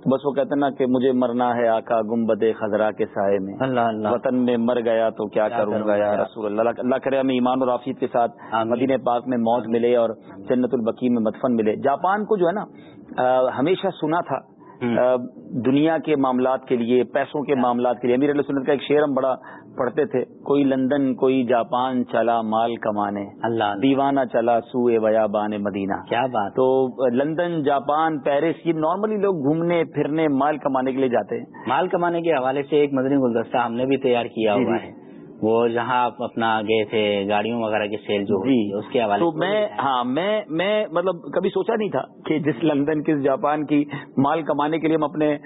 بس وہ کہتے ہیں نا کہ مجھے مرنا ہے آقا گمبد خزرا کے سائے میں۔ اللہ اللہ۔ وطن میں مر گیا تو کیا کروں گا یا رسول اللہ؟ اللہ کرے ہمیں ایمان اور آفیت کے ساتھ مدینہ پاک میں موت ملے اور جنت البقی میں مدفن ملے۔ جاپان کو جو ہے نا ہمیشہ سنا تھا۔ دنیا کے معاملات کے لیے پیسوں کے معاملات کے لیے۔ امیر علیہ سنت کا ایک شعر ہم بڑا پڑھتے تھے۔ کوئی لندن کوئی جاپان چلا مال کمانے۔ اللہ دیوانہ چلا سوئے ویا بان مدینہ۔ کیا بات۔ تو لندن جاپان پیرس یہ نارملی لوگ گھومنے پھرنے مال کمانے کے لیے جاتے ہیں۔ مال کمانے کے حوالے سے ایک مدنی گلدستہ ہم نے بھی تیار کیا ہوا ہے۔ وہ جہاں آپ اپنا گئے تھے گاڑیوں وغیرہ کی سیل جو جی اس کے حوالے تو میں ہاں میں میں مطلب کبھی سوچا نہیں تھا کہ جس لندن کس جاپان کی مال کمانے کے لیے ہم اپنے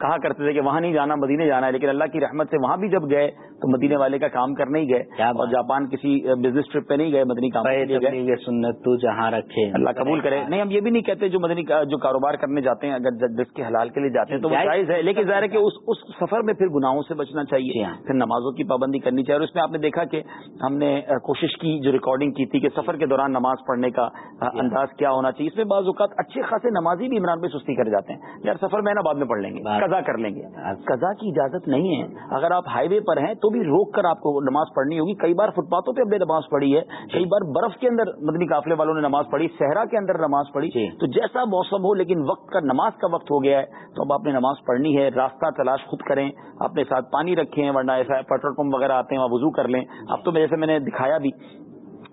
کہا کرتے تھے کہ وہاں نہیں جانا مدینے جانا ہے لیکن اللہ کی رحمت سے وہاں بھی جب گئے تو مدینے والے کا کام کرنے ہی گئے اور جاپان کسی بزنس ٹرپ پہ نہیں گئے مدنی کام گئے۔ سنت تو جہاں رکھے۔ اللہ قبول کرے۔ نہیں ہم یہ بھی نہیں کہتے جو مدنی جو کاروبار کرنے جاتے ہیں اگر جس کے حلال کے لیے جاتے ہیں تو وہ جائز ہے لیکن ظاہر ہے کہ اس سفر میں پھر گناہوں سے بچنا چاہیے پھر نمازوں کی پابندی کرنی چاہیے۔ اور اس میں آپ نے دیکھا کہ ہم نے کوشش کی جو ریکارڈنگ کی تھی کہ سفر کے دوران نماز پڑھنے کا انداز کیا ہونا چاہیے۔ اس میں بعض اوقات اچھے خاصے نمازی بھی عمران پہ سستی کر جاتے ہیں۔ یار سفر میں نا بعد میں پڑھ لیں گے۔ قضا کر لیں گے۔ قضا کی اجازت نہیں ہے۔ اگر آپ ہائی وے پر ہیں تو بھی روک کر آپ کو نماز پڑھنی ہوگی۔ کئی بار فٹ پاتھوں پہ اب نے نماز پڑھی ہے۔ کئی بار برف کے اندر مدنی قافلے والوں نے نماز پڑھی صحرا کے اندر نماز پڑھی۔ تو جیسا موسم ہو لیکن وقت کا نماز کا وقت ہو گیا ہے تو اب آپ نے نماز پڑھنی ہے۔ راستہ تلاش خود کریں۔ اپنے ساتھ پانی رکھیں ورنہ ایسا پیٹرول پمپ وغیرہ آتے ہیں وہاں وضو کر لیں۔ اب تو جیسے میں نے دکھایا بھی۔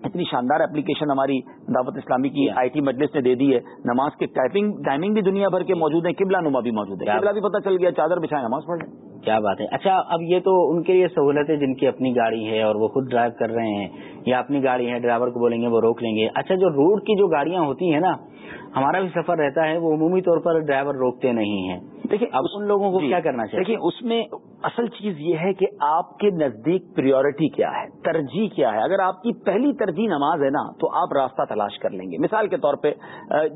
اتنی شاندار اپلیکیشن ہماری دعوت اسلامی کی آئی ٹی مجلس نے دے دی ہے۔ نماز کے ٹائپنگ ٹائمنگ بھی دنیا بھر کے موجود ہیں قبلہ نما بھی موجود ہے قبلہ بھی پتہ چل گیا چادر بچھائے نماز پڑھ لیں کیا بات ہے؟ اچھا اب یہ تو ان کے لیے سہولت ہے جن کی اپنی گاڑی ہے اور وہ خود ڈرائیو کر رہے ہیں یا اپنی گاڑی ہے ڈرائیور کو بولیں گے وہ روک لیں گے۔ اچھا جو روڈ کی جو گاڑیاں ہوتی ہیں نا ہمارا بھی سفر رہتا ہے وہ عمومی طور پر ڈرائیور روکتے نہیں ہیں۔ دیکھیں اب ان لوگوں کو کیا کرنا چاہیے؟ دیکھیں اس میں اصل چیز یہ ہے کہ آپ کے نزدیک پریورٹی کیا ہے ترجیح کیا ہے۔ اگر آپ کی پہلی ترجیح نماز ہے نا تو آپ راستہ تلاش کر لیں گے۔ مثال کے طور پہ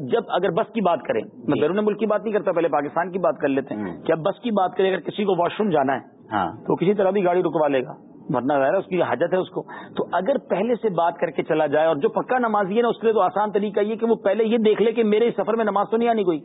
جب اگر بس کی بات کریں میں بیرون ملک کی بات نہیں کرتا پہلے پاکستان کی بات کر لیتے ہیں۔ کہ اب بس کی بات کریں اگر کسی کو واش روم جانا ہے ہاں۔ تو کسی طرح بھی گاڑی رکوا لے گا۔ ورنہ ظاہر اس کی حاجت ہے اس کو۔ تو اگر پہلے سے بات کر کے چلا جائے، اور جو پکا نمازی ہے نا، اس کے لیے تو آسان طریقہ یہ کہ وہ پہلے یہ دیکھ لے کہ میرے سفر میں نماز تو نہیں آنی کوئی۔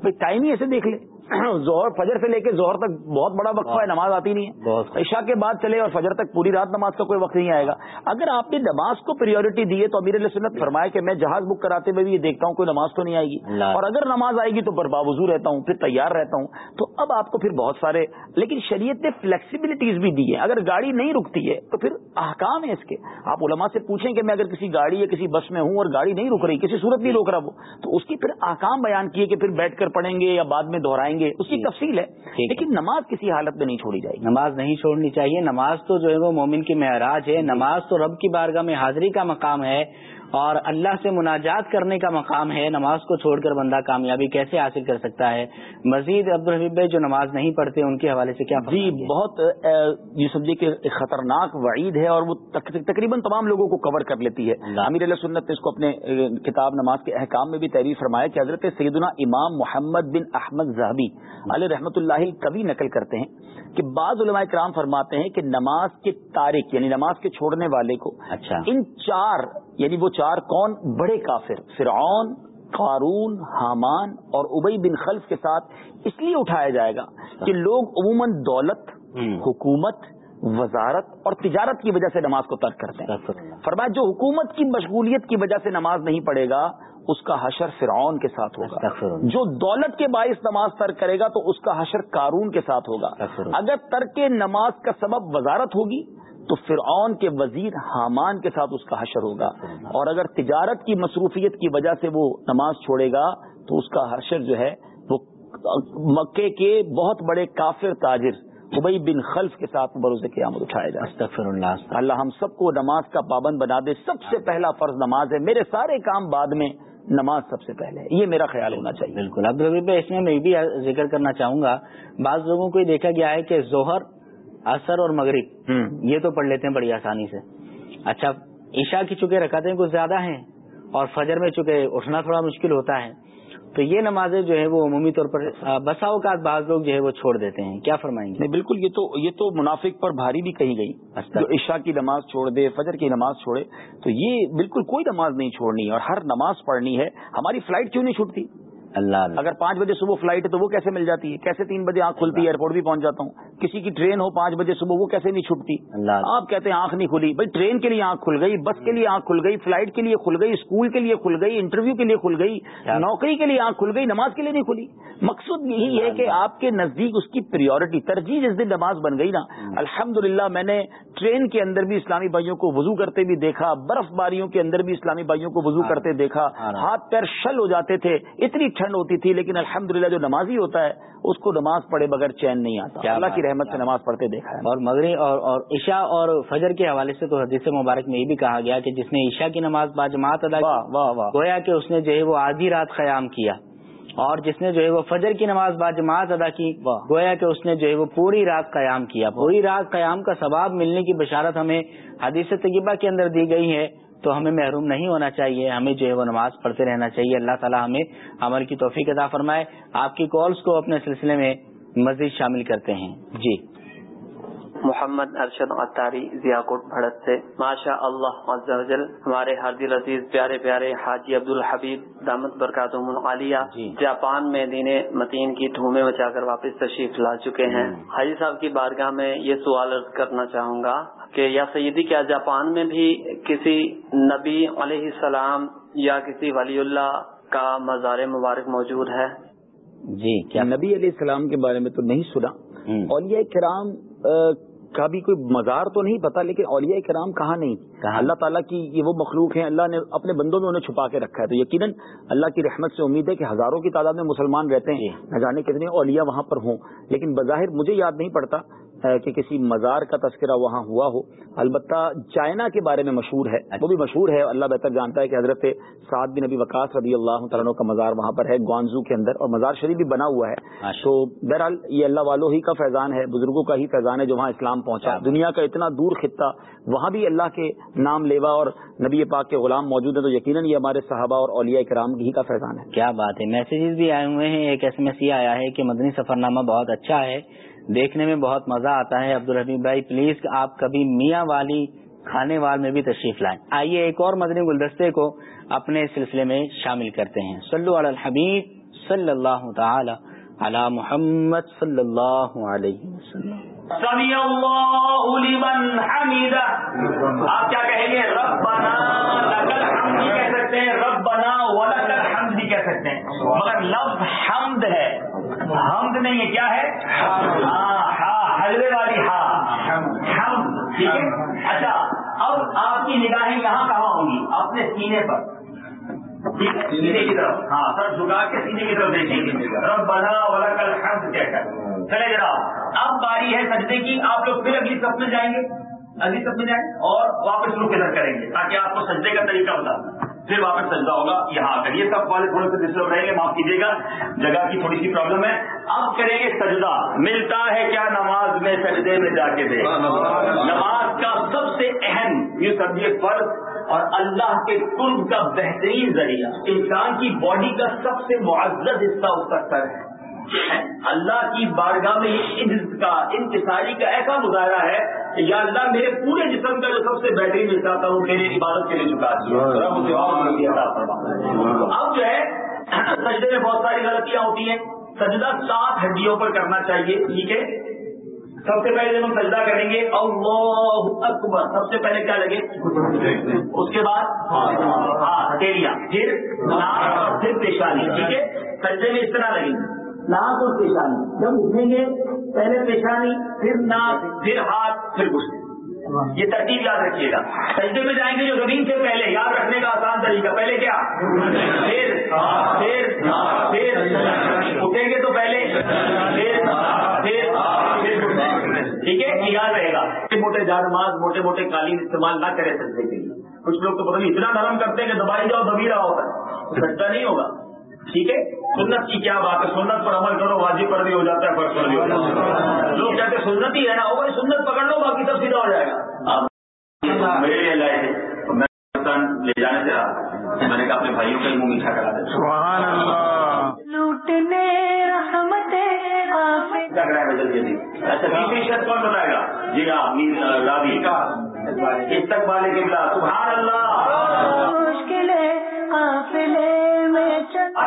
بھائی، ٹائم ہی ایسے دیکھ لے۔ زہر فجر سے لے کے زہر تک بہت بڑا وقفہ ہے نماز آتی نہیں ہے۔ عشاء کے بعد چلے اور فجر تک پوری رات نماز کا کوئی وقت نہیں آئے گا۔ اگر آپ نے نماز کو پریورٹی دی ہے تو امیر علیہ سنت فرمایا کہ میں جہاز بک کراتے ہوئے بھی یہ دیکھتا ہوں کوئی نماز تو نہیں آئے گی۔ اور اگر نماز آئے گی تو برباوضو رہتا ہوں پھر تیار رہتا ہوں۔ تو اب آپ کو پھر بہت سارے لیکن شریعت نے فلیکسیبلٹیز بھی دی ہے اگر گاڑی نہیں رکتی ہے تو پھر احکام ہے اس کے۔ آپ علماء سے پوچھیں کہ میں اگر کسی گاڑی یا کسی بس میں ہوں اور گاڑی نہیں رک رہی کسی صورت نہیں روک رہا وہ تو اس کی پھر احکام بیان کیے کہ پھر بیٹھ کر پڑھیں گے یا بعد میں دہرائیں گے اس کی تفصیل ہے۔ لیکن نماز کسی حالت میں نہیں چھوڑی جائے گی۔ نماز نہیں چھوڑنی چاہیے۔ نماز تو جو ہے وہ مومن کی معراج ہے۔ نماز تو رب کی بارگاہ میں حاضری کا مقام ہے۔ اور اللہ سے مناجات کرنے کا مقام ہے نماز کو چھوڑ کر بندہ کامیابی کیسے حاصل کر سکتا ہے؟ مزید عبدالحبیب جو نماز نہیں پڑھتے ان کے حوالے سے کیا جی بہت یہ سمجھے کہ خطرناک وعید ہے اور وہ تقریباً تمام لوگوں کو کور کر لیتی ہے۔ امیر علیہ سنت نے اس کو اپنے کتاب نماز کے احکام میں بھی تحریر فرمایا کہ حضرت سیدنا امام محمد بن احمد زہبی علیہ رحمۃ اللہ کبھی نقل کرتے ہیں کہ بعض علماء کرام فرماتے ہیں کہ نماز کے تاریخ یعنی نماز کے چھوڑنے والے کو اچھا۔ ان چار یعنی وہ چار کون بڑے کافر فرعون قارون حامان اور ابئی بن خلف کے ساتھ اس لیے اٹھایا جائے گا کہ لوگ عموماً دولت حکومت وزارت اور تجارت کی وجہ سے نماز کو ترک کرتے ہیں۔ فرمایا جو حکومت کی مشغولیت کی وجہ سے نماز نہیں پڑھے گا اس کا حشر فرعون کے ساتھ ہوگا۔ جو دولت کے باعث نماز ترک کرے گا تو اس کا حشر قارون کے ساتھ ہوگا۔ اگر ترک نماز کا سبب وزارت ہوگی تو فرعون کے وزیر حامان کے ساتھ اس کا حشر ہوگا۔ اور اگر تجارت کی مصروفیت کی وجہ سے وہ نماز چھوڑے گا تو اس کا حشر جو ہے وہ مکے کے بہت بڑے کافر تاجر ابئی بن خلف کے ساتھ بروز قیامت اٹھایا جائے۔ اللہ اللہ ہم سب کو نماز کا پابند بنا دے۔ سب سے پہلا فرض نماز ہے۔ میرے سارے کام بعد میں نماز سب سے پہلے ہے۔ یہ میرا خیال ہونا چاہیے۔ بالکل۔ اب اس میں میں بھی ذکر کرنا چاہوں گا۔ بعض لوگوں کو یہ دیکھا گیا ہے کہ ظہر اثر اور مغرب۔ یہ تو پڑھ لیتے ہیں بڑی آسانی سے۔ اچھا عشاء کی چکے رکھاتے ہیں کچھ زیادہ ہیں اور فجر میں چکے اٹھنا تھوڑا مشکل ہوتا ہے تو یہ نمازیں جو ہے وہ عمومی طور پر بسا اوقات بعض لوگ جو ہے وہ چھوڑ دیتے ہیں۔ کیا فرمائیں گے؟ بالکل یہ تو یہ تو منافق پر بھاری بھی کہی گئی۔ جو عشاء کی نماز چھوڑ دے فجر کی نماز چھوڑے تو یہ بالکل کوئی نماز نہیں چھوڑنی اور ہر نماز پڑھنی ہے۔ ہماری فلائٹ کیوں نہیں چھوٹتی؟ اللہ اگر پانچ بجے صبح فلائٹ ہے تو وہ کیسے مل جاتی ہے؟ کیسے تین بجے آنکھ کھلتی ہے؟ ایئرپورٹ بھی پہنچ جاتا ہوں۔ کسی کی ٹرین ہو پانچ بجے صبح وہ کیسے نہیں چھٹتی؟ آپ کہتے ہیں آنکھ نہیں کھلی۔ بھائی ٹرین کے لیے آنکھ کھل گئی بس کے لیے آنکھ کھل گئی فلائٹ کے لیے کھل گئی اسکول کے لیے کھل گئی انٹرویو کے لیے کھل گئی نوکری کے لیے آنکھ کھل گئی نماز کے لیے نہیں کھلی۔ مقصود یہی ہے کہ آپ کے نزدیک اس کی پریورٹی ترجیح جس دن نماز بن گئی نا الحمد میں نے ٹرین کے اندر بھی اسلامی بھائیوں کو وضو کرتے بھی دیکھا برف باریوں کے اندر بھی اسلامی بھائیوں کو وضو کرتے دیکھا ہاتھ پیر شل ہو جاتے تھے اتنی ٹھنڈ ہوتی تھی لیکن الحمد جو نمازی ہوتا ہے اس کو نماز پڑھے بغیر چین نہیں آتا۔ اللہ کی رحمت سے نماز پڑھتے دیکھا ہے۔ اور مغرب اور اور عشاء اور فجر کے حوالے سے تو حدیث مبارک میں یہ بھی کہا گیا کہ جس نے عشاء کی نماز باجماعت ادا گویا کہ اس نے جو ہے وہ آدھی رات قیام کیا۔ اور جس نے جو ہے وہ فجر کی نماز باجماعت ادا کی گویا کہ اس نے جو ہے وہ پوری رات قیام کیا۔ پوری رات قیام کا ثواب ملنے کی بشارت ہمیں حدیث طیبہ کے اندر دی گئی ہے۔ تو ہمیں محروم نہیں ہونا چاہیے، ہمیں جو ہے وہ نماز پڑھتے رہنا چاہیے۔ اللہ تعالیٰ ہمیں عمل کی توفیق ادا فرمائے۔ آپ کی کالز کو اپنے سلسلے میں مزید شامل کرتے ہیں۔ جی۔ محمد ارشد عطاری ضیا کوٹ بھڑت سے۔ ماشاء اللہ عز و جل ہمارے دل عزیز پیارے پیارے حاجی عبد الحبیب دامت برکاتہم العالیہ جاپان میں دین متین کی دھومے مچا کر واپس تشریف لا چکے ہیں۔ حاجی صاحب کی بارگاہ میں یہ سوال عرض کرنا چاہوں گا کہ یا سیدی کیا جاپان میں بھی کسی نبی علیہ السلام یا کسی ولی اللہ کا مزار مبارک موجود ہے؟ جی کیا نبی علیہ السلام کے بارے میں تو نہیں سنا۔ اولیاء کرام کا بھی کوئی مزار تو نہیں پتا لیکن اولیاء کرام کہاں نہیں؟ اللہ تعالیٰ کی یہ وہ مخلوق ہیں اللہ نے اپنے بندوں میں انہیں چھپا کے رکھا ہے۔ تو یقیناً اللہ کی رحمت سے امید ہے کہ ہزاروں کی تعداد میں مسلمان رہتے ہیں نہ جانے کتنے اولیاء وہاں پر ہوں۔ لیکن بظاہر مجھے یاد نہیں پڑتا کہ کسی مزار کا تذکرہ وہاں ہوا ہو۔ البتہ چائنا کے بارے میں مشہور ہے وہ بھی مشہور ہے۔ اللہ بہتر جانتا ہے کہ حضرت سعد بن نبی وکاس رضی اللہ تعالیٰ کا مزار وہاں پر ہے گوانزو کے اندر اور مزار شریف بھی بنا ہوا ہے۔ تو بہرحال یہ اللہ والوں ہی کا فیضان ہے بزرگوں کا ہی فیضان ہے جو وہاں اسلام پہنچا۔ دنیا کا اتنا دور خطہ وہاں بھی اللہ کے نام لیوا اور نبی پاک کے غلام موجود ہیں تو یقیناً یہ ہمارے صحابہ اور اولیاء کرام ہی کا فیضان ہے۔ کیا بات ہے میسیجز بھی آئے ہوئے ہیں ایک ایس ایم ایس یہ آیا ہے کہ مدنی سفر نامہ بہت اچھا ہے۔ دیکھنے میں بہت مزہ آتا ہے عبد الحبیب بھائی، پلیز آپ کبھی میاں والی کھانے وال میں بھی تشریف لائیں۔ آئیے ایک اور مدنی گلدستے کو اپنے سلسلے میں شامل کرتے ہیں۔ صلو علی الحبیب صلی اللہ تعالی علی محمد صلی اللہ علیہ وسلم۔ سمی اللہ لمن حمیدہ۔ آپ کیا کہیں گے؟ ربنا لکل حمد کہہ سکتے ہیں، ربنا ولکل حمد کہہ سکتے ہیں۔ مگر لفظ حمد ہے۔ حمد نہیں ہے کیا ہے؟ ہاں ہاں حلوے والی ہاں۔ حمد ٹھیک ہے؟ اچھا اب آپ کی نگاہیں یہاں کہاں ہوں گی؟ اپنے سینے پر۔ سینے کی طرف۔ ہاں سر جھکا کے سینے کی طرف دیکھیں۔ گے رب بنا والا کل حمد کہہ کر چلے ذرا اب باری ہے سجدے کی۔ آپ لوگ پھر اگلی سب میں جائیں گے۔ اگلی سب میں جائیں اور واپس رک ادھر کریں گے تاکہ آپ کو سجدے کا طریقہ بتا پھر واپس سجدہ ہوگا یہاں آ کر یہ سب والے تھوڑے سے ڈسٹرب رہیں گے معاف کیجیے گا جگہ کی تھوڑی سی پرابلم ہے۔ اب کریں گے سجدہ ملتا ہے کیا نماز میں سجدے میں جا کے دے نماز کا سب سے اہم یہ سمجھیے فرض اور اللہ کے قرب کا بہترین ذریعہ انسان کی باڈی کا سب سے معزز حصہ اس کا سر ہے۔ اللہ کی بارگاہ میں یہ عزت کا انتصاری کا ایسا مظاہرہ ہے کہ یا اللہ میرے پورے جسم کا جو سب سے بہترین حصہ تھا وہ میری عبادت کے لیے چکا دیا اب جو ہے سجدے میں بہت ساری غلطیاں ہوتی ہیں۔ سجدہ سات ہڈیوں پر کرنا چاہیے ٹھیک ہے؟ سب سے پہلے جب ہم سجدہ کریں گے اللہ اکبر۔ سب سے پہلے کیا لگے؟ اس کے بعد ہاں ہتھیلیاں۔ پھر پھر پیشانی ٹھیک ہے؟ سجدے میں اس طرح لگیں۔ گے ناک اور پیشانی۔ جب اٹھیں گے، پہلے پیشانی، پھر ناک، پھر ہاتھ، پھر گھٹنے یہ ترتیب یاد رکھیے گا۔ سجدے میں جائیں گے جو زمین سے پہلے۔ یاد رکھنے کا آسان طریقہ۔ پہلے کیا؟ پھر پھر پھر اٹھیں گے تو پہلے پھر پھر ٹھیک ہے؟ یاد رہے گا۔ موٹے جانماز موٹے موٹے قالین استعمال نہ کرے سجدے کے لیے۔ کچھ لوگ تو پتہ نہیں، اتنا نرم کرتے ہیں کہ دبائی جاؤ دبی رہا ہوتا ہے۔ سجدہ نہیں ہوگا۔ ٹھیک ہے؟ سنت کی کیا بات ہے؟ سنت پر عمل کرو واجب پر بھی ہو جاتا ہے فرض پر بھی ہو جاتا ہے۔ لوگ کہتے سنت ہی ہے نا وہ سنت پکڑ لو باقی سب سیدھا ہو جائے گا۔ میرے لیے لائے تھے میں لے جانے سے رہا۔ میں نے کہا اپنے بھائیوں کا منہ میٹھا کرا دے۔ لوٹنے رحمت لگ رہا ہے جلدی جلدی؟ اچھا تیسری شرط کون بتائے گا؟ جی ہاں میر رابی کا استقبال قبلہ۔ سبحان اللہ۔ مشکل قافلے میں چلو۔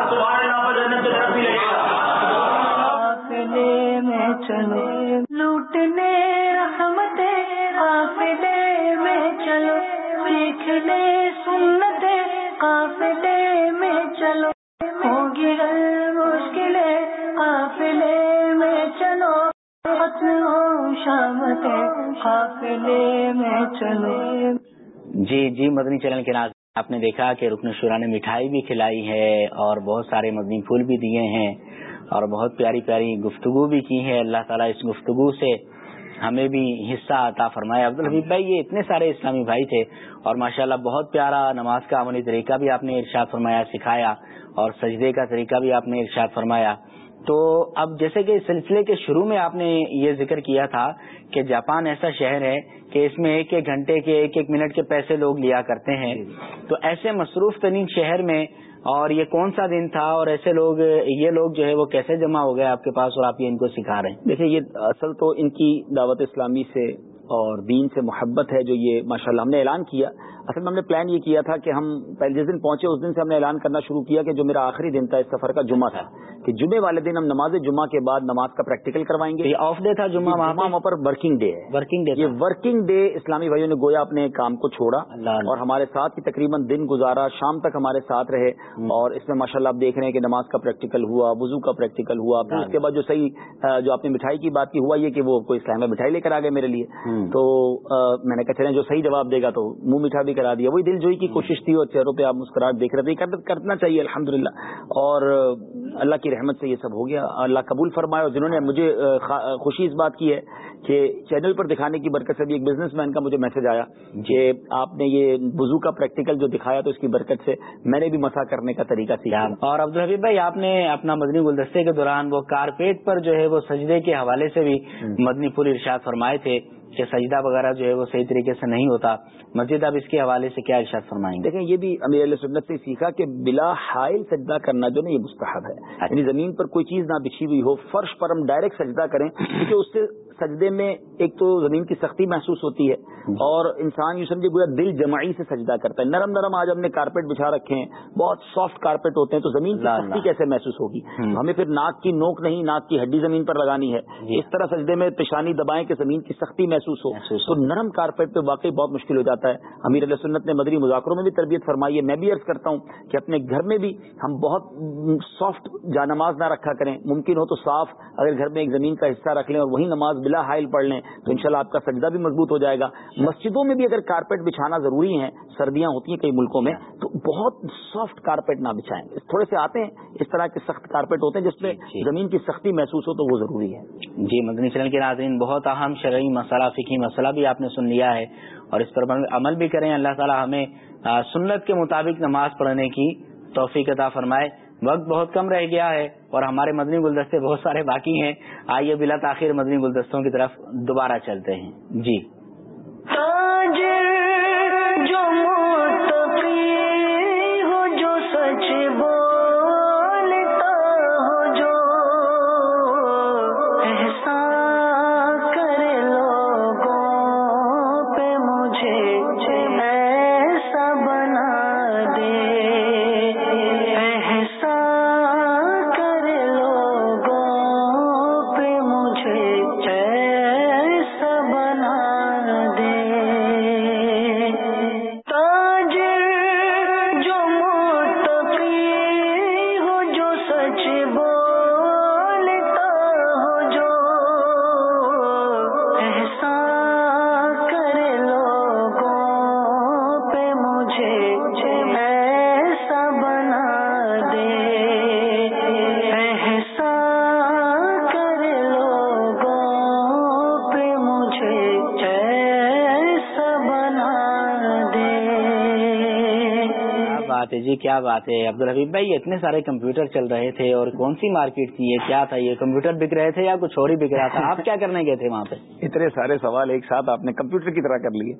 قافلے میں چلو۔ لوٹنے رحمت قافلے میں چلو۔ سیکھنے سنت قافلے میں چلو۔ ہوگی ہر مشکلیں قافلے میں چلو۔ ختم ہو شامت قافلے میں چلو۔ جی جی مدنی چینل کے ناظرین۔ آپ نے دیکھا کہ رکن شورا نے مٹھائی بھی کھلائی ہے اور بہت سارے مدنی پھول بھی دیے ہیں اور بہت پیاری پیاری گفتگو بھی کی ہے۔ اللہ تعالیٰ اس گفتگو سے ہمیں بھی حصہ عطا فرمایا عبد الحبیب بھائی، یہ اتنے سارے اسلامی بھائی تھے اور ماشاءاللہ بہت پیارا نماز کا عملی طریقہ بھی آپ نے ارشاد فرمایا، سکھایا اور سجدے کا طریقہ بھی آپ نے ارشاد فرمایا۔ تو اب جیسے کہ اس سلسلے کے شروع میں آپ نے یہ ذکر کیا تھا کہ جاپان ایسا شہر ہے کہ اس میں ایک ایک گھنٹے کے ایک ایک منٹ کے پیسے لوگ لیا کرتے ہیں۔ تو ایسے مصروف ترین شہر میں اور یہ کون سا دن تھا اور ایسے لوگ یہ لوگ جو ہے وہ کیسے جمع ہو گئے آپ کے پاس اور آپ یہ ان کو سکھا رہے ہیں؟ دیکھیں یہ اصل تو ان کی دعوت اسلامی سے اور دین سے محبت ہے جو یہ ماشاءاللہ ہم نے اعلان کیا۔ اصل میں ہم نے پلان یہ کیا تھا کہ ہم جس دن پہنچے اس دن سے ہم نے اعلان کرنا شروع کیا کہ جو میرا آخری دن تھا اس سفر کا جمعہ تھا کہ جمعے والے دن ہم نماز جمعہ کے بعد نماز کا پریکٹیکل کروائیں گے۔ آف ڈے تھا جمعہ وہاں پر ورکنگ ڈے ہے۔ ورکنگ ڈے یہ ورکنگ ڈے اسلامی بھائیوں نے گویا اپنے کام کو چھوڑا اور ہمارے ساتھ ہی تقریباً دن گزارا شام تک ہمارے ساتھ رہے۔ اور اس میں ماشاء اللہ آپ دیکھ رہے ہیں کہ نماز کا پریکٹیکل ہوا وضو کا پریکٹیکل ہوا۔ پھر اس کے بعد جو صحیح جو آپ نے مٹھائی کی بات کی ہوا یہ کہ وہ کوئی اسلام میں مٹھائی لے کر آ گئے میرے لیے۔ تو میں نے کہا چلیں جو صحیح جواب دے گا تو منہ میٹھا بھی کرا دیا۔ وہی دل جوئی کی کوشش تھی اور چہروں پہ آپ مسکراہٹ دیکھ رہے تھے۔ کرنا چاہیے الحمد اور اللہ کی رحمت سے یہ سب ہو گیا۔ اللہ قبول فرمائے اور جنہوں نے مجھے خوشی اس بات کی ہے کہ چینل پر دکھانے کی برکت سے بھی ایک بزنس مین کا مجھے میسج آیا کہ آپ نے یہ وضو کا پریکٹیکل جو دکھایا تو اس کی برکت سے میں نے بھی مسا کرنے کا طریقہ سیکھا۔ اور عبدالحبیب بھائی آپ نے اپنا مدنی گلدستے کے دوران وہ کارپیٹ پر جو ہے وہ سجدے کے حوالے سے بھی مدنی پور ارشاد فرمائے تھے۔ کہ سجدہ وغیرہ جو ہے وہ صحیح طریقے سے نہیں ہوتا مسجد اب اس کے حوالے سے کیا ارشاد فرمائیں گے دیکھیں یہ بھی امیر علیہ سنت سے سیکھا کہ بلا حائل سجدہ کرنا جو نا یہ مستحب ہے اچھا۔ یعنی زمین پر کوئی چیز نہ بچھی ہوئی ہو فرش پر ہم ڈائریکٹ سجدہ کریں کیونکہ اس سے سجدے میں ایک تو زمین کی سختی محسوس ہوتی ہے اور انسان یوں سمجھے گویا دل جمعی سے سجدہ کرتا ہے۔ نرم نرم آج ہم نے کارپیٹ بچھا رکھے ہیں بہت سافٹ کارپیٹ ہوتے ہیں تو زمین کی سختی کیسے محسوس ہوگی؟ ہمیں پھر ناک کی نوک نہیں ناک کی ہڈی زمین پر لگانی ہے۔ جی۔ اس طرح سجدے میں پیشانی دبائیں کہ زمین کی سختی محسوس ہو تو نرم کارپیٹ پہ واقعی بہت مشکل ہو جاتا ہے۔ امیر علیہ سنت نے مدری مذاکروں میں بھی تربیت فرمائی ہے۔ میں بھی عرض کرتا ہوں کہ اپنے گھر میں بھی ہم بہت سافٹ جا نماز نہ رکھا کریں۔ ممکن ہو تو صاف اگر گھر میں ایک زمین کا حصہ رکھ لیں اور وہی نماز بلا حائل پڑھ لیں تو انشاءاللہ آپ کا سجدہ بھی مضبوط ہو جائے گا۔ مسجدوں میں بھی اگر کارپیٹ بچھانا ضروری ہے سردیاں ہوتی ہیں کئی ملکوں میں تو بہت سافٹ کارپیٹ نہ بچھائیں۔ تھوڑے سے آتے ہیں اس طرح کے سخت کارپیٹ ہوتے ہیں جس میں جی۔ زمین کی سختی محسوس ہو تو وہ ضروری ہے۔ جی مدنی چینل کے ناظرین بہت اہم شرعی مسئلہ فکی مسئلہ بھی آپ نے سن لیا ہے اور اس پر عمل بھی کریں۔ اللہ تعالیٰ ہمیں سنت کے مطابق نماز پڑھنے کی توفیق عطا فرمائے۔ وقت بہت کم رہ گیا ہے اور ہمارے مدنی گلدستے بہت سارے باقی ہیں۔ آئیے بلا تاخیر مدنی گلدستوں کی طرف دوبارہ چلتے ہیں۔ جی۔ جو جی کیا بات ہے؟ عبدالحبیب بھائی اتنے سارے کمپیوٹر چل رہے تھے اور کون سی مارکیٹ تھی؟ یہ کیا تھا؟ یہ کمپیوٹر بک رہے تھے یا کچھ اور ہی بک رہا تھا؟ آپ کیا کرنے گئے تھے وہاں پہ؟ اتنے سارے سوال ایک ساتھ آپ نے کمپیوٹر کی طرح کر لیے۔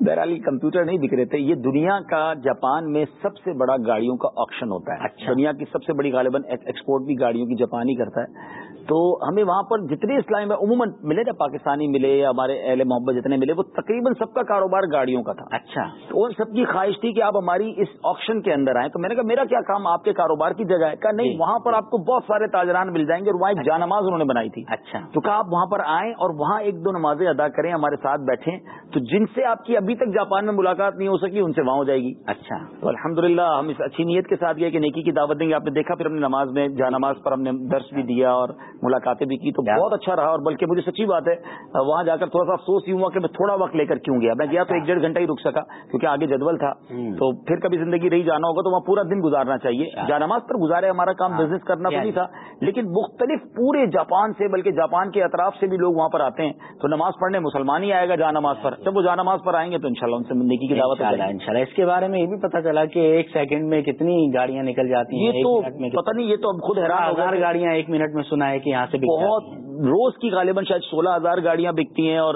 بہرحال کمپیوٹر نہیں بک رہے تھے یہ دنیا کا جاپان میں سب سے بڑا گاڑیوں کا آپشن ہوتا ہے۔ اچھا۔ دنیا کی سب سے بڑی غالباً ایکسپورٹ بھی گاڑیوں کی جاپان ہی کرتا ہے۔ تو ہمیں وہاں پر جتنے اسلامی میں عموماً ملے نا پاکستانی ملے یا ہمارے اہل محبت جتنے ملے وہ تقریباً سب کا کاروبار گاڑیوں کا تھا۔ اچھا۔ تو ان سب کی خواہش تھی کہ آپ ہماری اس آپشن کے اندر آئیں۔ تو میں نے کہا میرا کیا کام؟ آپ کے کاروبار کی جگہ ہے۔ کہا نہیں وہاں پر آپ کو بہت سارے تاجران مل جائیں گے اور وہاں ایک جانماز انہوں نے بنائی تھی۔ اچھا۔ تو کہا آپ وہاں پر آئیں اور وہاں ایک دو نمازیں ادا کریں ہمارے ساتھ بیٹھیں۔ تو جن سے آپ کی ابھی تک جاپان میں ملاقات نہیں ہو سکی ان سے وہاں ہو جائے گی۔ اچھا۔ تو الحمد ہم اس اچھی نیت کے ساتھ گئے کہ نیکی کی دعوت دیں گے۔ آپ نے دیکھا پھر ہم نے نماز میں جا نماز پر ہم نے درس بھی دیا اور ملاقاتیں بھی کی تو بہت اچھا رہا اور بلکہ مجھے سچی بات ہے وہاں جا کر تھوڑا سا افسوس ہوا کہ میں تھوڑا وقت لے کر کیوں گیا؟ میں گیا تو ایک ڈیڑھ گھنٹہ ہی رک سکا کیونکہ آگے جدول تھا۔ تو پھر کبھی زندگی رہی جانا ہوگا تو وہاں پورا دن گزارنا چاہیے۔ جا نماز پر گزارے ہمارا کام بزنس کرنا تو نہیں تھا لیکن مختلف پورے جاپان سے بلکہ جاپان کے اطراف سے بھی لوگ وہاں پر آتے ہیں۔ تو نماز پڑھنے مسلمان ہی آئے گا جا نماز پر۔ جب وہ جا نماز پر آئیں گے تو انشاءاللہ ان سے نیکی کی دعوت ان شاء اللہ اس کے بارے میں یہ بھی پتا چلا کہ ایک سیکنڈ میں کتنی گاڑیاں نکل جاتی ہیں یہ تو پتہ نہیں یہ تو اب خود حیران ہزار گاڑیاں ایک منٹ میں سنا ہے کہ یہاں سے بہت روز کی غالباً شاید سولہ ہزار گاڑیاں بکتی ہیں اور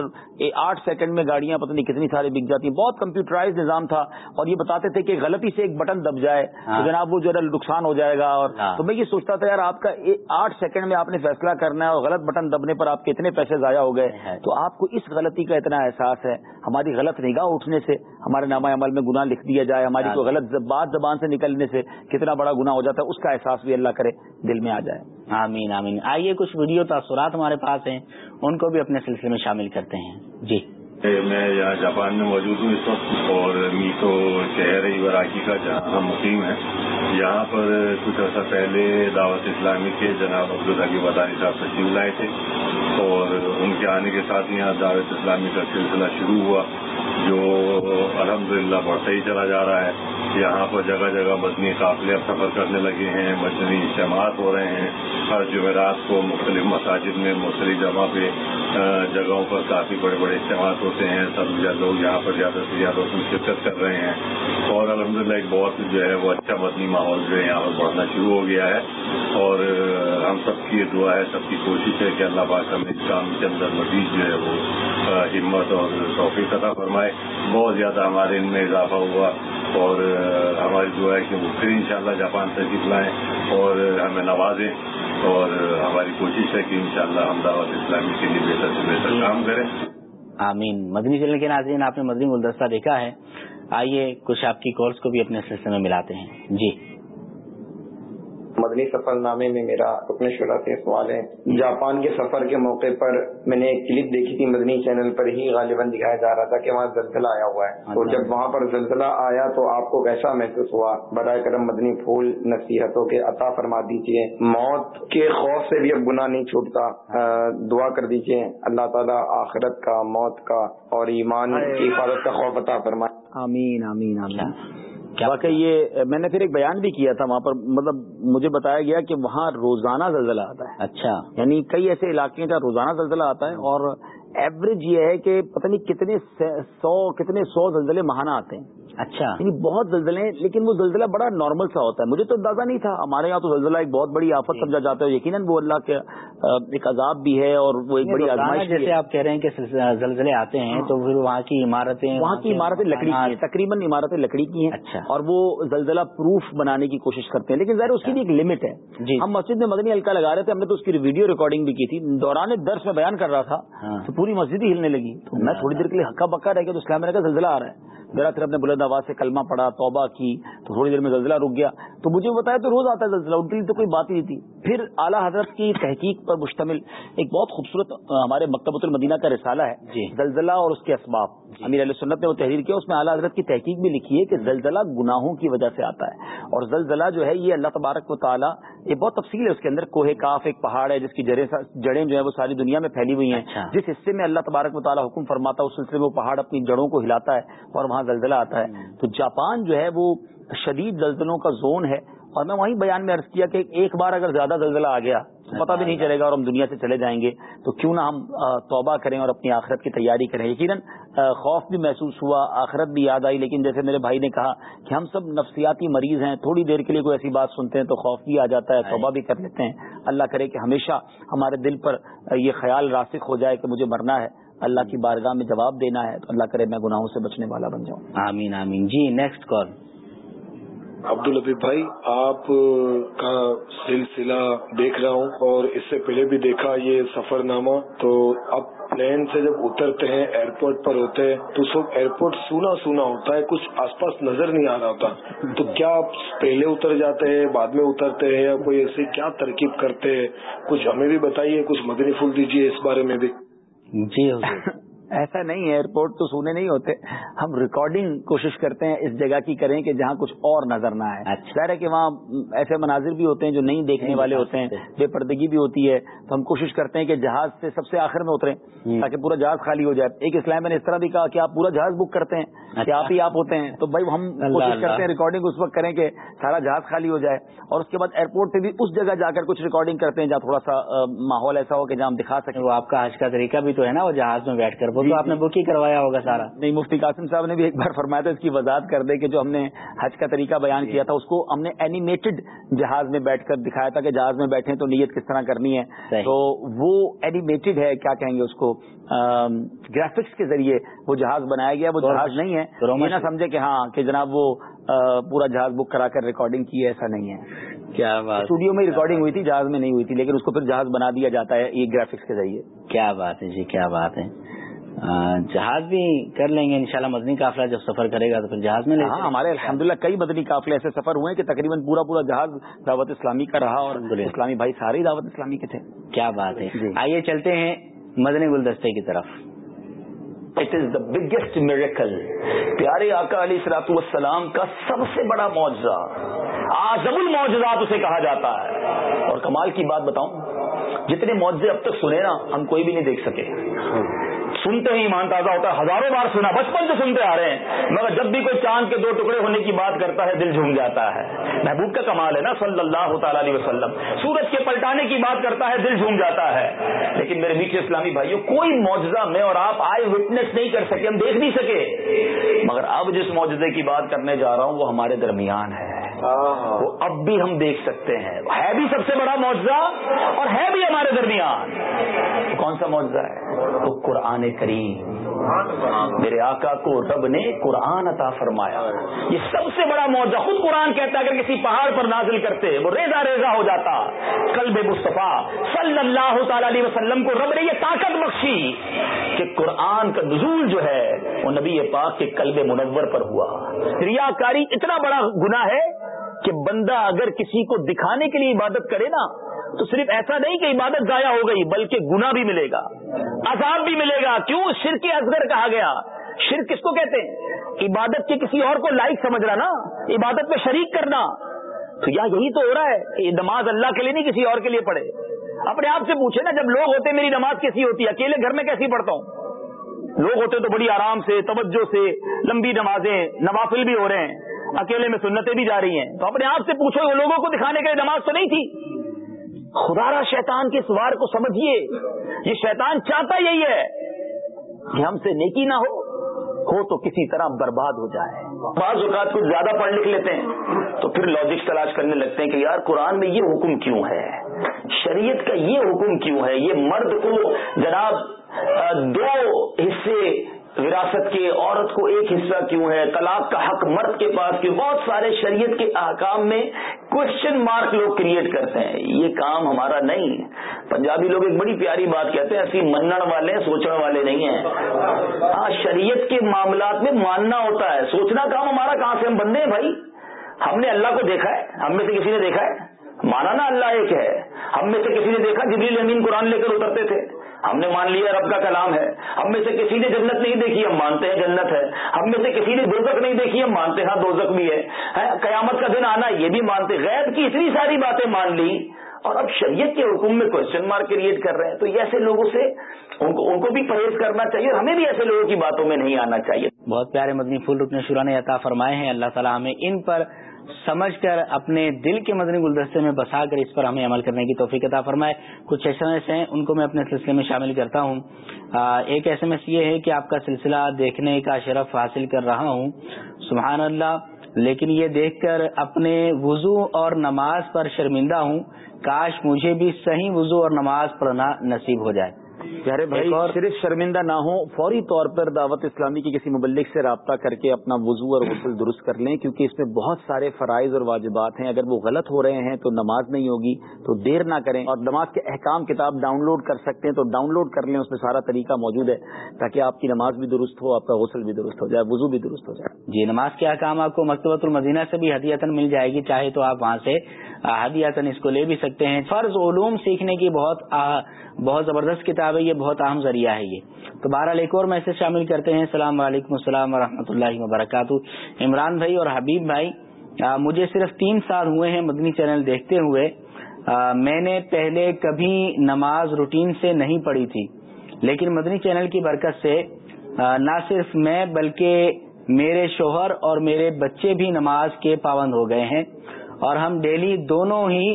آٹھ سیکنڈ میں گاڑیاں پتہ نہیں کتنی ساری بک جاتی ہیں۔ بہت کمپیوٹرائز نظام تھا اور یہ بتاتے تھے کہ غلطی سے ایک بٹن دب جائے تو جناب وہ جو ہے نقصان ہو جائے گا اور تو میں یہ سوچتا تھا یار آپ کا آٹھ سیکنڈ میں آپ نے فیصلہ کرنا ہے اور غلط بٹن دبنے پر آپ کے اتنے پیسے ضائع ہو گئے تو آپ کو اس غلطی کا اتنا احساس ہے۔ ہماری غلط نگاہ اٹھنے سے ہمارے نامہ عمل میں گناہ لکھ دیا جائے ہماری کوئی غلط بات زبان سے نکلنے سے کتنا بڑا گناہ ہو جاتا ہے اس کا احساس بھی اللہ کرے دل میں آ جائے۔ آمین آمین۔ آئیے کچھ ویڈیو تاثرات ہمارے پاس ہیں، ان کو بھی اپنے سلسلے میں شامل کرتے ہیں۔ جی۔ میں یہاں جاپان میں موجود ہوں اس وقت اور میٹو شہر عراقی کا جہاں مقیم ہے یہاں پر کچھ عرصہ پہلے دعوت اسلامی کے جناب عبدالعلی بدانی صاحب تشریف لائے تھے اور ان کے آنے کے ساتھ یہاں دعوت اسلامی کا سلسلہ شروع ہوا۔ جو الحمدللہ بڑھتا ہی چلا جا رہا ہے۔ یہاں پر جگہ جگہ مدنی قافلے اب سفر کرنے لگے ہیں، مدنی اجتماعات ہو رہے ہیں۔ ہر جمعرات کو مختلف مساجد میں مختلف جگہ پہ جگہوں پر کافی بڑے بڑے اجتماعات ہوتے ہیں۔ سب لوگ یہاں پر زیادہ سے زیادہ اس میں شرکت کر رہے ہیں۔ اور الحمدللہ ایک بہت جو ہے وہ اچھا مدنی ماحول جو ہے یہاں پر بڑھنا شروع ہو گیا ہے۔ اور ہم سب کی یہ دعا ہے، سب کی کوشش ہے کہ اللہ پاک ہمیں اس کام کے اندر مزید جو ہے وہ ہمت اور توفیق عطا فرمائے بہت زیادہ ہمارے ان میں اضافہ ہوا اور ہماری دعا ہے کہ وہ پھر انشاءاللہ جاپان سے لائیں اور ہمیں نوازیں اور ہماری کوشش ہے کہ انشاءاللہ ہم دعوت اسلامی کے لیے بہتر سے بہتر کام کریں۔ آمین۔ مدنی چلنے کے ناظرین آپ نے مدنی گلدستہ دیکھا ہے۔ آئیے کچھ آپ کی کورس کو بھی اپنے سلسلے میں ملاتے ہیں۔ جی۔ مدنی سفر نامے میں میرا اپنے شعرا سے سوال ہے۔ جاپان کے سفر کے موقع پر میں نے ایک کلپ دیکھی تھی مدنی چینل پر ہی غالباً دکھایا جا رہا تھا کہ وہاں زلزلہ آیا ہوا ہے۔ تو جب وہاں پر زلزلہ آیا تو آپ کو کیسا محسوس ہوا۔ برائے کرم مدنی پھول نصیحتوں کے عطا فرما دیجیے موت کے خوف سے بھی اب گناہ نہیں چھوٹتا۔ دعا کر دیجیے اللہ تعالیٰ آخرت کا، موت کا اور ایمان کی حفاظت کا خوف عطا فرمائے۔ آمین آمین آمین۔ واقعی یہ میں نے پھر ایک بیان بھی کیا تھا وہاں پر مطلب مجھے بتایا گیا کہ وہاں روزانہ زلزلہ آتا ہے۔ اچھا۔ یعنی کئی ایسے علاقے ہیں جہاں روزانہ زلزلہ آتا ہے اور ایوریج یہ ہے کہ پتہ نہیں کتنے سو کتنے سو زلزلے ماہانہ آتے ہیں۔ اچھا۔ یعنی بہت زلزلے لیکن وہ زلزلہ بڑا نارمل سا ہوتا ہے۔ مجھے تو اندازہ نہیں تھا۔ ہمارے یہاں تو زلزلہ ایک بہت بڑی آفت سمجھا جاتا ہے یقیناً وہ اللہ کے ایک عذاب بھی ہے اور وہ ایک بڑی آزمائش جیسے آپ کہہ رہے ہیں کہ زلزلے آتے ہیں تو پھر وہاں کی عمارتیں وہاں کی عمارتیں لکڑی کی ہیں تقریباً عمارتیں لکڑی کی ہیں۔ اچھا۔ اور وہ زلزلہ پروف بنانے کی کوشش کرتے ہیں۔ لیکن ظاہر اس کی بھی ایک لمٹ ہے۔ جی۔ ہم مسجد میں مدنی ہلکا لگا رہے تھے ہم نے تو اس کی ویڈیو ریکارڈنگ بھی کی تھی۔ دوران درس میں بیان کر رہا تھا تو پوری مسجد ہی ہلنے لگی۔ تو میں تھوڑی دیر کے لیے ہکا بکا رہ گیا تو اسلام کا زلزلہ آ رہا ہے۔ میرا پھر اپنے بلند آواز سے کلمہ پڑا توبہ کی تو تھوڑی دیر میں زلزلہ رک گیا۔ تو مجھے بتایا تو روز آتا ہے زلزلہ ان کے لیے تو کوئی بات ہی نہیں تھی۔ پھر اعلیٰ حضرت کی تحقیق پر مشتمل ایک بہت خوبصورت ہمارے مکتبۃ المدینہ کا رسالہ ہے۔ جی۔ زلزلہ اور اس کے اسباب۔ جی۔ امیر علیہ سنت نے وہ تحریر کیا اس میں اعلیٰ حضرت کی تحقیق بھی لکھی ہے کہ زلزلہ گناہوں کی وجہ سے آتا ہے۔ اور زلزلہ جو ہے یہ اللہ تبارک و تعالیٰ یہ بہت تفصیل ہے اس کے اندر۔ کوہ کاف ایک پہاڑ ہے جس کی جڑیں جڑیں جو ہے وہ ساری دنیا میں پھیلی ہوئی ہیں۔ جس حصے میں اللہ تبارک و تعالیٰ حکم فرماتا ہے اس سلسلے میں وہ پہاڑ اپنی جڑوں کو ہلاتا ہے اور وہاں زلزلہ آتا ہے۔ تو جاپان جو ہے وہ شدید زلزلوں کا زون ہے اور میں وہیں بیان میں عرض کیا کہ ایک بار اگر زیادہ زلزلہ آ گیا تو پتہ بھی نہیں چلے گا اور ہم دنیا سے چلے جائیں گے۔ تو کیوں نہ ہم توبہ کریں اور اپنی آخرت کی تیاری کریں۔ یقیناً خوف بھی محسوس ہوا آخرت بھی یاد آئی۔ لیکن جیسے میرے بھائی نے کہا کہ ہم سب نفسیاتی مریض ہیں تھوڑی دیر کے لیے کوئی ایسی بات سنتے ہیں تو خوف بھی آ جاتا ہے توبہ بھی کر لیتے ہیں۔ اللہ کرے کہ ہمیشہ ہمارے دل پر یہ خیال راسک ہو جائے کہ مجھے مرنا ہے۔ اللہ کی بارگاہ میں جواب دینا ہے تو اللہ کرے میں گناہوں سے بچنے والا بن جاؤں۔ آمین آمین۔ جی نیکسٹ کال عبد الحبیب بھائی آپ کا سلسلہ دیکھ رہا ہوں اور اس سے پہلے بھی دیکھا یہ سفر نامہ تو اب پلین سے جب اترتے ہیں ایئرپورٹ پر ہوتے ہیں تو سب ایئرپورٹ سونا سونا ہوتا ہے کچھ آس پاس نظر نہیں آ رہا ہوتا۔ تو کیا آپ پہلے اتر جاتے ہیں بعد میں اترتے ہیں یا کوئی ایسی کیا ترکیب کرتے ہیں؟ کچھ ہمیں بھی بتائیے کچھ مدنی پھول دیجیے اس بارے میں بھی۔ جی ایسا نہیں ہے ایئرپورٹ تو سونے نہیں ہوتے۔ ہم ریکارڈنگ کوشش کرتے ہیں اس جگہ کی کریں کہ جہاں کچھ اور نظر نہ آئے۔ اچھا۔ ظاہر ہے کہ وہاں ایسے مناظر بھی ہوتے ہیں جو نہیں دیکھنے والے ہوتے ہیں بے پردگی بھی ہوتی ہے۔ تو ہم کوشش کرتے ہیں کہ جہاز سے سب سے آخر میں اتریں تاکہ پورا جہاز خالی ہو جائے۔ ایک اسلام نے اس طرح بھی کہا کہ آپ پورا جہاز بک کرتے ہیں کہ اچھا۔ آپ ہی آپ ہوتے ہیں۔ تو بھائی ہم کوشش کرتے ہیں ریکارڈنگ اس وقت کریں کہ سارا جہاز خالی ہو جائے۔ اور اس کے بعد ایئرپورٹ پہ بھی اس جگہ جا کر کچھ ریکارڈنگ کرتے ہیں جہاں تھوڑا سا ماحول ایسا ہو کہ جہاں ہم دکھا سکیں۔ وہ آپ کا حج کا طریقہ بھی تو ہے نا وہ جہاز میں بیٹھ کر۔ تو آپ نے بک ہی کروایا ہوگا سارا۔ نہیں مفتی قاسم صاحب نے بھی ایک بار فرمایا تھا اس کی وضاحت کر دے کہ جو ہم نے حج کا طریقہ بیان کیا تھا اس کو ہم نے اینیمیٹڈ جہاز میں بیٹھ کر دکھایا تھا کہ جہاز میں بیٹھے تو نیت کس طرح کرنی ہے۔ تو وہ اینیمیٹڈ ہے کیا کہیں گے اس کو؟ گرافکس کے ذریعے وہ جہاز بنایا گیا وہ جہاز نہیں ہے۔ یہ نہ سمجھے کہ ہاں کہ جناب وہ پورا جہاز بک کرا کر ریکارڈنگ کی ہے ایسا نہیں ہے۔ کیا بات اسٹوڈیو میں ریکارڈنگ ہوئی تھی جہاز میں نہیں ہوئی تھی لیکن اس کو پھر جہاز بنا دیا جاتا ہے یہ گرافکس کے ذریعے۔ کیا بات ہے جی کیا بات ہے۔ جہاز بھی کر لیں گے انشاءاللہ مدنی قافلہ جب سفر کرے گا تو پھر جہاز میں ہاں ہمارے الحمدللہ کئی مدنی قافلے ایسے سفر ہوئے کہ تقریباً پورا پورا جہاز دعوت اسلامی کا رہا اور اسلامی بھائی سارے دعوت اسلامی کے تھے۔ کیا بات ہے۔ آئیے چلتے ہیں مدنی گلدستے کی طرف۔ It is the biggest miracle پیارے آقا علی سلاط والسلام کا سب سے بڑا معاوضہ آزم المعجزات اسے کہا جاتا ہے۔ اور کمال کی بات بتاؤں جتنے معاوضے اب تک سنے نا ہم کوئی بھی نہیں دیکھ سکے۔ سنتے ہی ایمان تازہ ہوتا ہے ہزاروں بار سنا بچپن سے سنتے آ رہے ہیں مگر جب بھی کوئی چاند کے دو ٹکڑے ہونے کی بات کرتا ہے دل جھوم جاتا ہے۔ محبوب کا کمال ہے نا صلی اللہ تعالی علیہ وسلم۔ سورج کے پلٹانے کی بات کرتا ہے دل جھوم جاتا ہے۔ لیکن میرے بیچ اسلامی بھائیوں کوئی معجزہ میں اور آپ آئے وٹنس نہیں کر سکے ہم دیکھ نہیں سکے۔ مگر اب جس معجزے کی بات کرنے جا رہا ہوں وہ ہمارے درمیان ہے۔ وہ اب بھی ہم دیکھ سکتے ہیں۔ ہے بھی سب سے بڑا معجزہ اور ہے بھی ہمارے درمیان۔ کون سا معجزہ ہے؟ وہ قرآن کریم۔ میرے آقا کو رب نے قرآن عطا فرمایا۔ یہ سب سے بڑا معجزہ خود قرآن کہتا ہے، اگر کسی پہاڑ پر نازل کرتے، وہ ریزا ریزا ہو جاتا۔ قلب مصطفیٰ صلی اللہ تعالی علیہ وسلم کو رب نے یہ طاقت بخشی کہ قرآن کا نزول جو ہے، وہ نبی پاک کے قلب منور پر ہوا۔ ریاکاری اتنا بڑا گناہ ہے کہ بندہ اگر کسی کو دکھانے کے لیے عبادت کرے نا تو صرف ایسا نہیں کہ عبادت ضائع ہو گئی، بلکہ گنا بھی ملے گا، عذاب بھی ملے گا۔ کیوں؟ شرک اصغر کہا گیا۔ شرک کس کو کہتے ہیں؟ عبادت کے کسی اور کو لائق سمجھنا نا، عبادت میں شریک کرنا۔ تو یا یہی تو ہو رہا ہے کہ نماز اللہ کے لیے نہیں، کسی اور کے لیے پڑھے۔ اپنے آپ سے پوچھے نا، جب لوگ ہوتے میری نماز کیسی ہوتی ہے؟ اکیلے گھر میں کیسی پڑھتا ہوں؟ لوگ ہوتے تو بڑی آرام سے، توجہ سے، لمبی نمازیں، نوافل بھی ہو رہے ہیں، اکیلے میں سنتیں بھی جا رہی ہیں۔ تو اپنے آپ سے پوچھو، وہ لوگوں کو دکھانے کے لیے نماز تو نہیں تھی۔ خدا را شیطان کے سوار کو سمجھیے۔ یہ شیطان چاہتا یہی ہے کہ ہم سے نیکی نہ ہو ہو تو کسی طرح برباد ہو جائے۔ بعض اوقات کچھ زیادہ پڑھ لکھ لیتے ہیں تو پھر لاجک تلاش کرنے لگتے ہیں کہ یار قرآن میں یہ حکم کیوں ہے؟ شریعت کا یہ حکم کیوں ہے؟ یہ مرد کو جناب دو حصے وراثت کے عورت کو ایک حصہ کیوں ہے؟ طلاق کا حق مرد کے پاس کیوں؟ بہت سارے شریعت کے احکام میں کوشچن مارک لوگ کریٹ کرتے ہیں۔ یہ کام ہمارا نہیں۔ پنجابی لوگ ایک بڑی پیاری بات کہتے ہیں ایسی منن والے سوچنے والے نہیں ہیں۔ ہاں شریعت کے معاملات میں ماننا ہوتا ہے۔ سوچنا کام ہمارا کہاں سے ہم بندے ہیں بھائی؟ ہم نے اللہ کو دیکھا ہے۔ ہم میں سے کسی نے دیکھا ہے؟ مانا نا اللہ ایک ہے۔ ہم میں سے کسی نے دیکھا؟ جبریل امین قرآن لے کر اترتے تھے۔ ہم نے مان لیا رب کا کلام ہے۔ ہم میں سے کسی نے جنت نہیں دیکھی، ہم مانتے ہیں جنت ہے۔ ہم میں سے کسی نے دوزک نہیں دیکھی، ہم مانتے ہیں ہاں دوزک بھی ہے۔ ہاں، قیامت کا دن آنا یہ بھی مانتے۔ غیر کی اتنی ساری باتیں مان لی۔ اور اب شریعت کے حکم میں کوشچن مارک کریٹ کر رہے ہیں۔ تو ایسے لوگوں سے ان کو ان کو بھی پرہیز کرنا چاہیے اور ہمیں بھی ایسے لوگوں کی باتوں میں نہیں آنا چاہیے۔ بہت پیارے مدنی پھول رکن شورا نے عطا فرمائے ہیں۔ اللہ تعالیٰ ہمیں ان پر سمجھ کر اپنے دل کے مدنی گلدستے میں بسا کر اس پر ہمیں عمل کرنے کی توفیق عطا فرمائے۔ کچھ ایس ایم ایس ہیں، ان کو میں اپنے سلسلے میں شامل کرتا ہوں۔ ایک ایس ایم ایس یہ ہے کہ آپ کا سلسلہ دیکھنے کا شرف حاصل کر رہا ہوں۔ سبحان اللہ، لیکن یہ دیکھ کر اپنے وضو اور نماز پر شرمندہ ہوں۔ کاش مجھے بھی صحیح وضو اور نماز پڑھنا نصیب ہو جائے۔ پیارے بھائی صرف شرمندہ نہ ہو فوری طور پر دعوت اسلامی کے کسی مبلک سے رابطہ کر کے اپنا وضو اور غسل درست کر لیں کیونکہ اس میں بہت سارے فرائض اور واجبات ہیں۔ اگر وہ غلط ہو رہے ہیں تو نماز نہیں ہوگی تو دیر نہ کریں۔ اور نماز کے احکام کتاب ڈاؤن لوڈ کر سکتے ہیں تو ڈاؤن لوڈ کر لیں اس میں سارا طریقہ موجود ہے تاکہ آپ کی نماز بھی درست ہو آپ کا غسل بھی درست ہو جائے وضو بھی درست ہو جائے۔ جی نماز کے احکام آپ کو مکتبۃ المدینہ سے بھی ہدیتن مل جائے گی چاہے تو آپ وہاں سے ہدیتن اس کو لے بھی سکتے ہیں۔ فرض علوم سیکھنے کی بہت بہت زبردست کتاب ہے یہ بہت اہم ذریعہ ہے یہ۔ تو بہرحال ایک اور میسج شامل کرتے ہیں۔ السلام علیکم السلام ورحمۃ اللہ وبرکاتہ۔ عمران بھائی اور حبیب بھائی مجھے صرف تین سال ہوئے ہیں مدنی چینل دیکھتے ہوئے۔ میں نے پہلے کبھی نماز روٹین سے نہیں پڑھی تھی، لیکن مدنی چینل کی برکت سے نہ صرف میں بلکہ میرے شوہر اور میرے بچے بھی نماز کے پابند ہو گئے ہیں۔ اور ہم ڈیلی دونوں ہی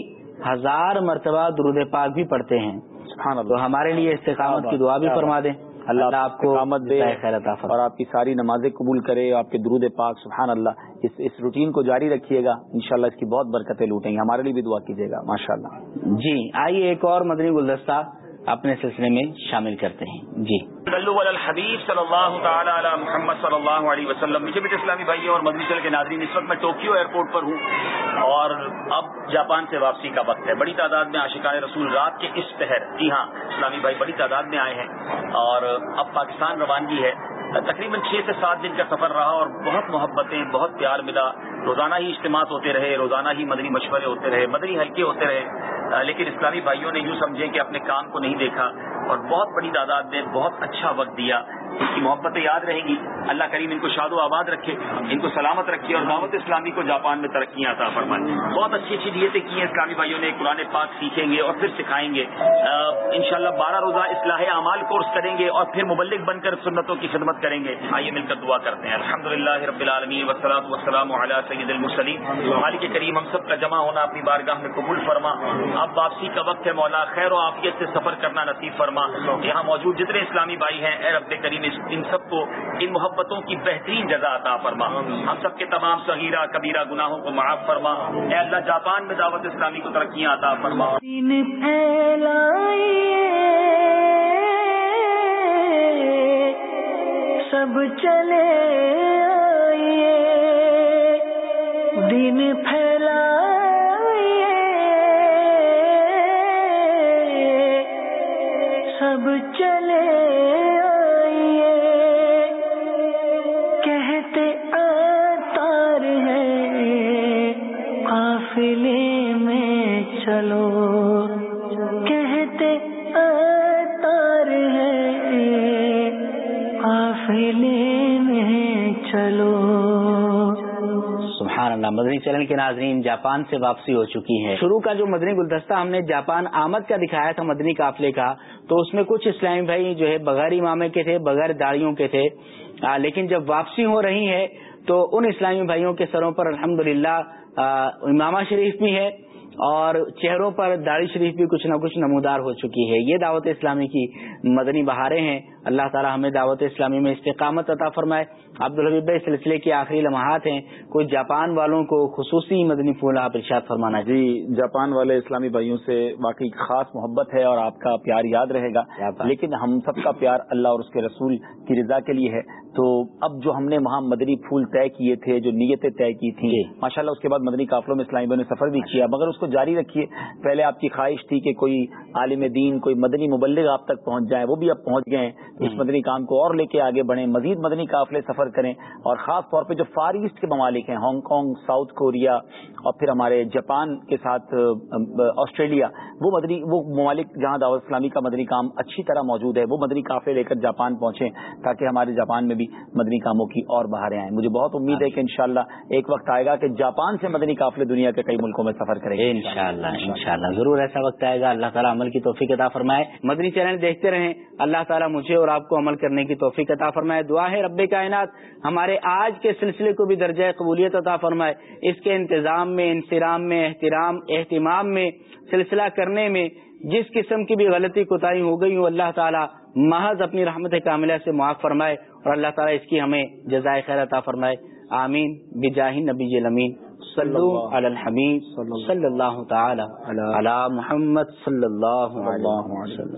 ہزار مرتبہ درود پاک بھی پڑھتے ہیں۔ تو ہمارے لیے استقامت کی دعا بھی فرما دیں. اللہ آپ کو دے اور آپ کی ساری نمازیں قبول کرے آپ کے درود پاک سبحان اللہ. اس اس روٹین کو جاری رکھیے گا. انشاءاللہ اس کی بہت برکتیں لوٹیں گے ہمارے لیے بھی دعا کیجیے گا. ماشاء اللہ جی آئیے ایک اور مدنی گلدستہ. اپنے سلسلے میں شامل کرتے ہیں۔ جی۔ حبیب صلی اللہ تعالی علی محمد صلی اللہ علیہ وسلم۔ مجھے بھی اسلامی بھائی اور مدنی چل کے ناظرین، اس وقت میں ٹوکیو ایئرپورٹ پر ہوں اور اب جاپان سے واپسی کا وقت ہے۔ بڑی تعداد میں عاشقان رسول رات کے اس پہر جی ہاں اسلامی بھائی، بڑی تعداد میں آئے ہیں اور اب پاکستان روانگی ہے۔ تقریباً چھ سے سات دن کا سفر رہا اور بہت محبتیں، بہت پیار ملا۔ روزانہ ہی اجتماعات ہوتے رہے، روزانہ ہی مدنی مشورے ہوتے رہے، مدنی ہلکے ہوتے رہے۔ لیکن اسلامی بھائیوں نے یوں سمجھے کہ اپنے کام کو نہیں دیکھا اور بہت بڑی تعداد نے بہت اچھا وقت دیا۔ اس کی محبتیں یاد رہیں گی۔ اللہ کریم ان کو شاد و آباد رکھے، ان کو سلامت رکھے اور دعوت اسلامی کو جاپان میں ترقیاں عطا فرمائے۔ بہت اچھی اچھی نیتیں کی ہیں اسلامی بھائیوں نے، قرآن پاک سیکھیں گے اور پھر سکھائیں گے۔ انشاءاللہ بارہ روزہ اصلاح اعمال کورس کریں گے اور پھر مبلک بن کر سنتوں کی خدمت کریں گے۔ آئیے مل کر دعا کرتے ہیں۔ الحمد للہ رب العالمین وسلم وسلام علیہ سید المسلیم مالک کریم، ہم سب کا جمع ہونا اپنی بارگاہ میں قبول فرما۔ اب واپسی کا وقت ہے مولا، خیر و عافیت سے سفر کرنا نصیب فرما۔ یہاں موجود جتنے اسلامی بھائی ہیں، اے رب کریم ان سب کو ان محبتوں کی بہترین جگہ عطا فرما۔ ہم سب کے تمام صغیرہ کبیرہ گناہوں کو معاف فرما۔ اے اللہ جاپان میں دعوت اسلامی کو ترقیاں عطا فرما۔ سب چلے دن پھیلا اللہ مدنی چلن کے ناظرین جاپان سے واپسی ہو چکی ہے شروع کا جو مدنی گلدستہ ہم نے جاپان آمد کا دکھایا تھا مدنی قافلے کا، تو اس میں کچھ اسلامی بھائی جو ہے بغیر امامے کے تھے، بغیر داڑیوں کے تھے۔ لیکن جب واپسی ہو رہی ہے، تو ان اسلامی بھائیوں کے سروں پر الحمد للہ امامہ شریف بھی ہے اور چہروں پر داڑھی شریف بھی کچھ نہ کچھ نمودار ہو چکی ہے۔ یہ دعوت اسلامی کی مدنی بہاریں ہیں۔ اللہ تعالی ہمیں دعوت اسلامی میں استقامت عطا فرمائے۔ عبدالحبیب سلسلے کے آخری لمحات ہیں۔ کوئی جاپان والوں کو خصوصی مدنی پھول آپ ارشاد فرمانا جی جاپان والے اسلامی بھائیوں سے واقعی خاص محبت ہے اور آپ کا پیار یاد رہے گا۔ لیکن ہم سب کا پیار اللہ اور اس کے رسول کی رضا کے لیے ہے۔ تو اب جو ہم نے وہاں مدنی پھول طے کیے تھے جو نیتیں طے کی تھیں ماشاء اللہ اس کے بعد مدنی قافلوں میں اسلامی بھائی نے سفر بھی کیا۔ مگر اس کو جاری رکھیے۔ پہلے آپ کی خواہش تھی کہ کوئی عالم دین کوئی مدنی مبلغ آپ تک پہنچ جائے وہ بھی اب پہنچ گئے اس مدنی کام کو اور لے کے آگے بڑھیں مزید مدنی قافلے سفر کریں اور خاص طور پہ جو فار ایسٹ کے ممالک ہیں ہانگ کانگ ساؤتھ کوریا اور پھر ہمارے جاپان کے ساتھ آسٹریلیا وہ مدنی وہ ممالک جہاں دعوت اسلامی کا مدنی کام اچھی طرح موجود ہے وہ مدنی قافلے لے کر جاپان پہنچے تاکہ ہمارے جاپان میں بھی مدنی کاموں کی اور بہاریں آئیں۔ مجھے بہت امید ہے کہ انشاءاللہ ایک وقت آئے گا کہ جاپان سے مدنی قافلے دنیا کے کئی ملکوں میں سفر کریں گے۔ انشاءاللہ انشاءاللہ۔ ضرور ایسا وقت آئے گا۔ اللہ تعالیٰ عمل کی توفیق عطا فرمائے۔ مدنی چینل دیکھتے رہیں۔ اللہ تعالیٰ مجھے اور آپ کو عمل کرنے کی توفیق عطا فرمائے۔ دعا ہے رب کائنات ہمارے آج کے سلسلے کو بھی درجہ قبولیت عطا فرمائے۔ اس کے انتظام میں انسرام میں احترام اہتمام میں سلسلہ کرنے میں جس قسم کی بھی غلطی کوتاہی ہو گئی ہوں اللہ تعالیٰ محض اپنی رحمت کاملہ سے معاف فرمائے اور اللہ تعالیٰ اس کی ہمیں جزائے خیر عطا فرمائے۔ آمین۔ بجاہ نبی المین صلو علی الحمید صلی اللہ تعالی علی محمد صلی اللہ علیہ وسلم۔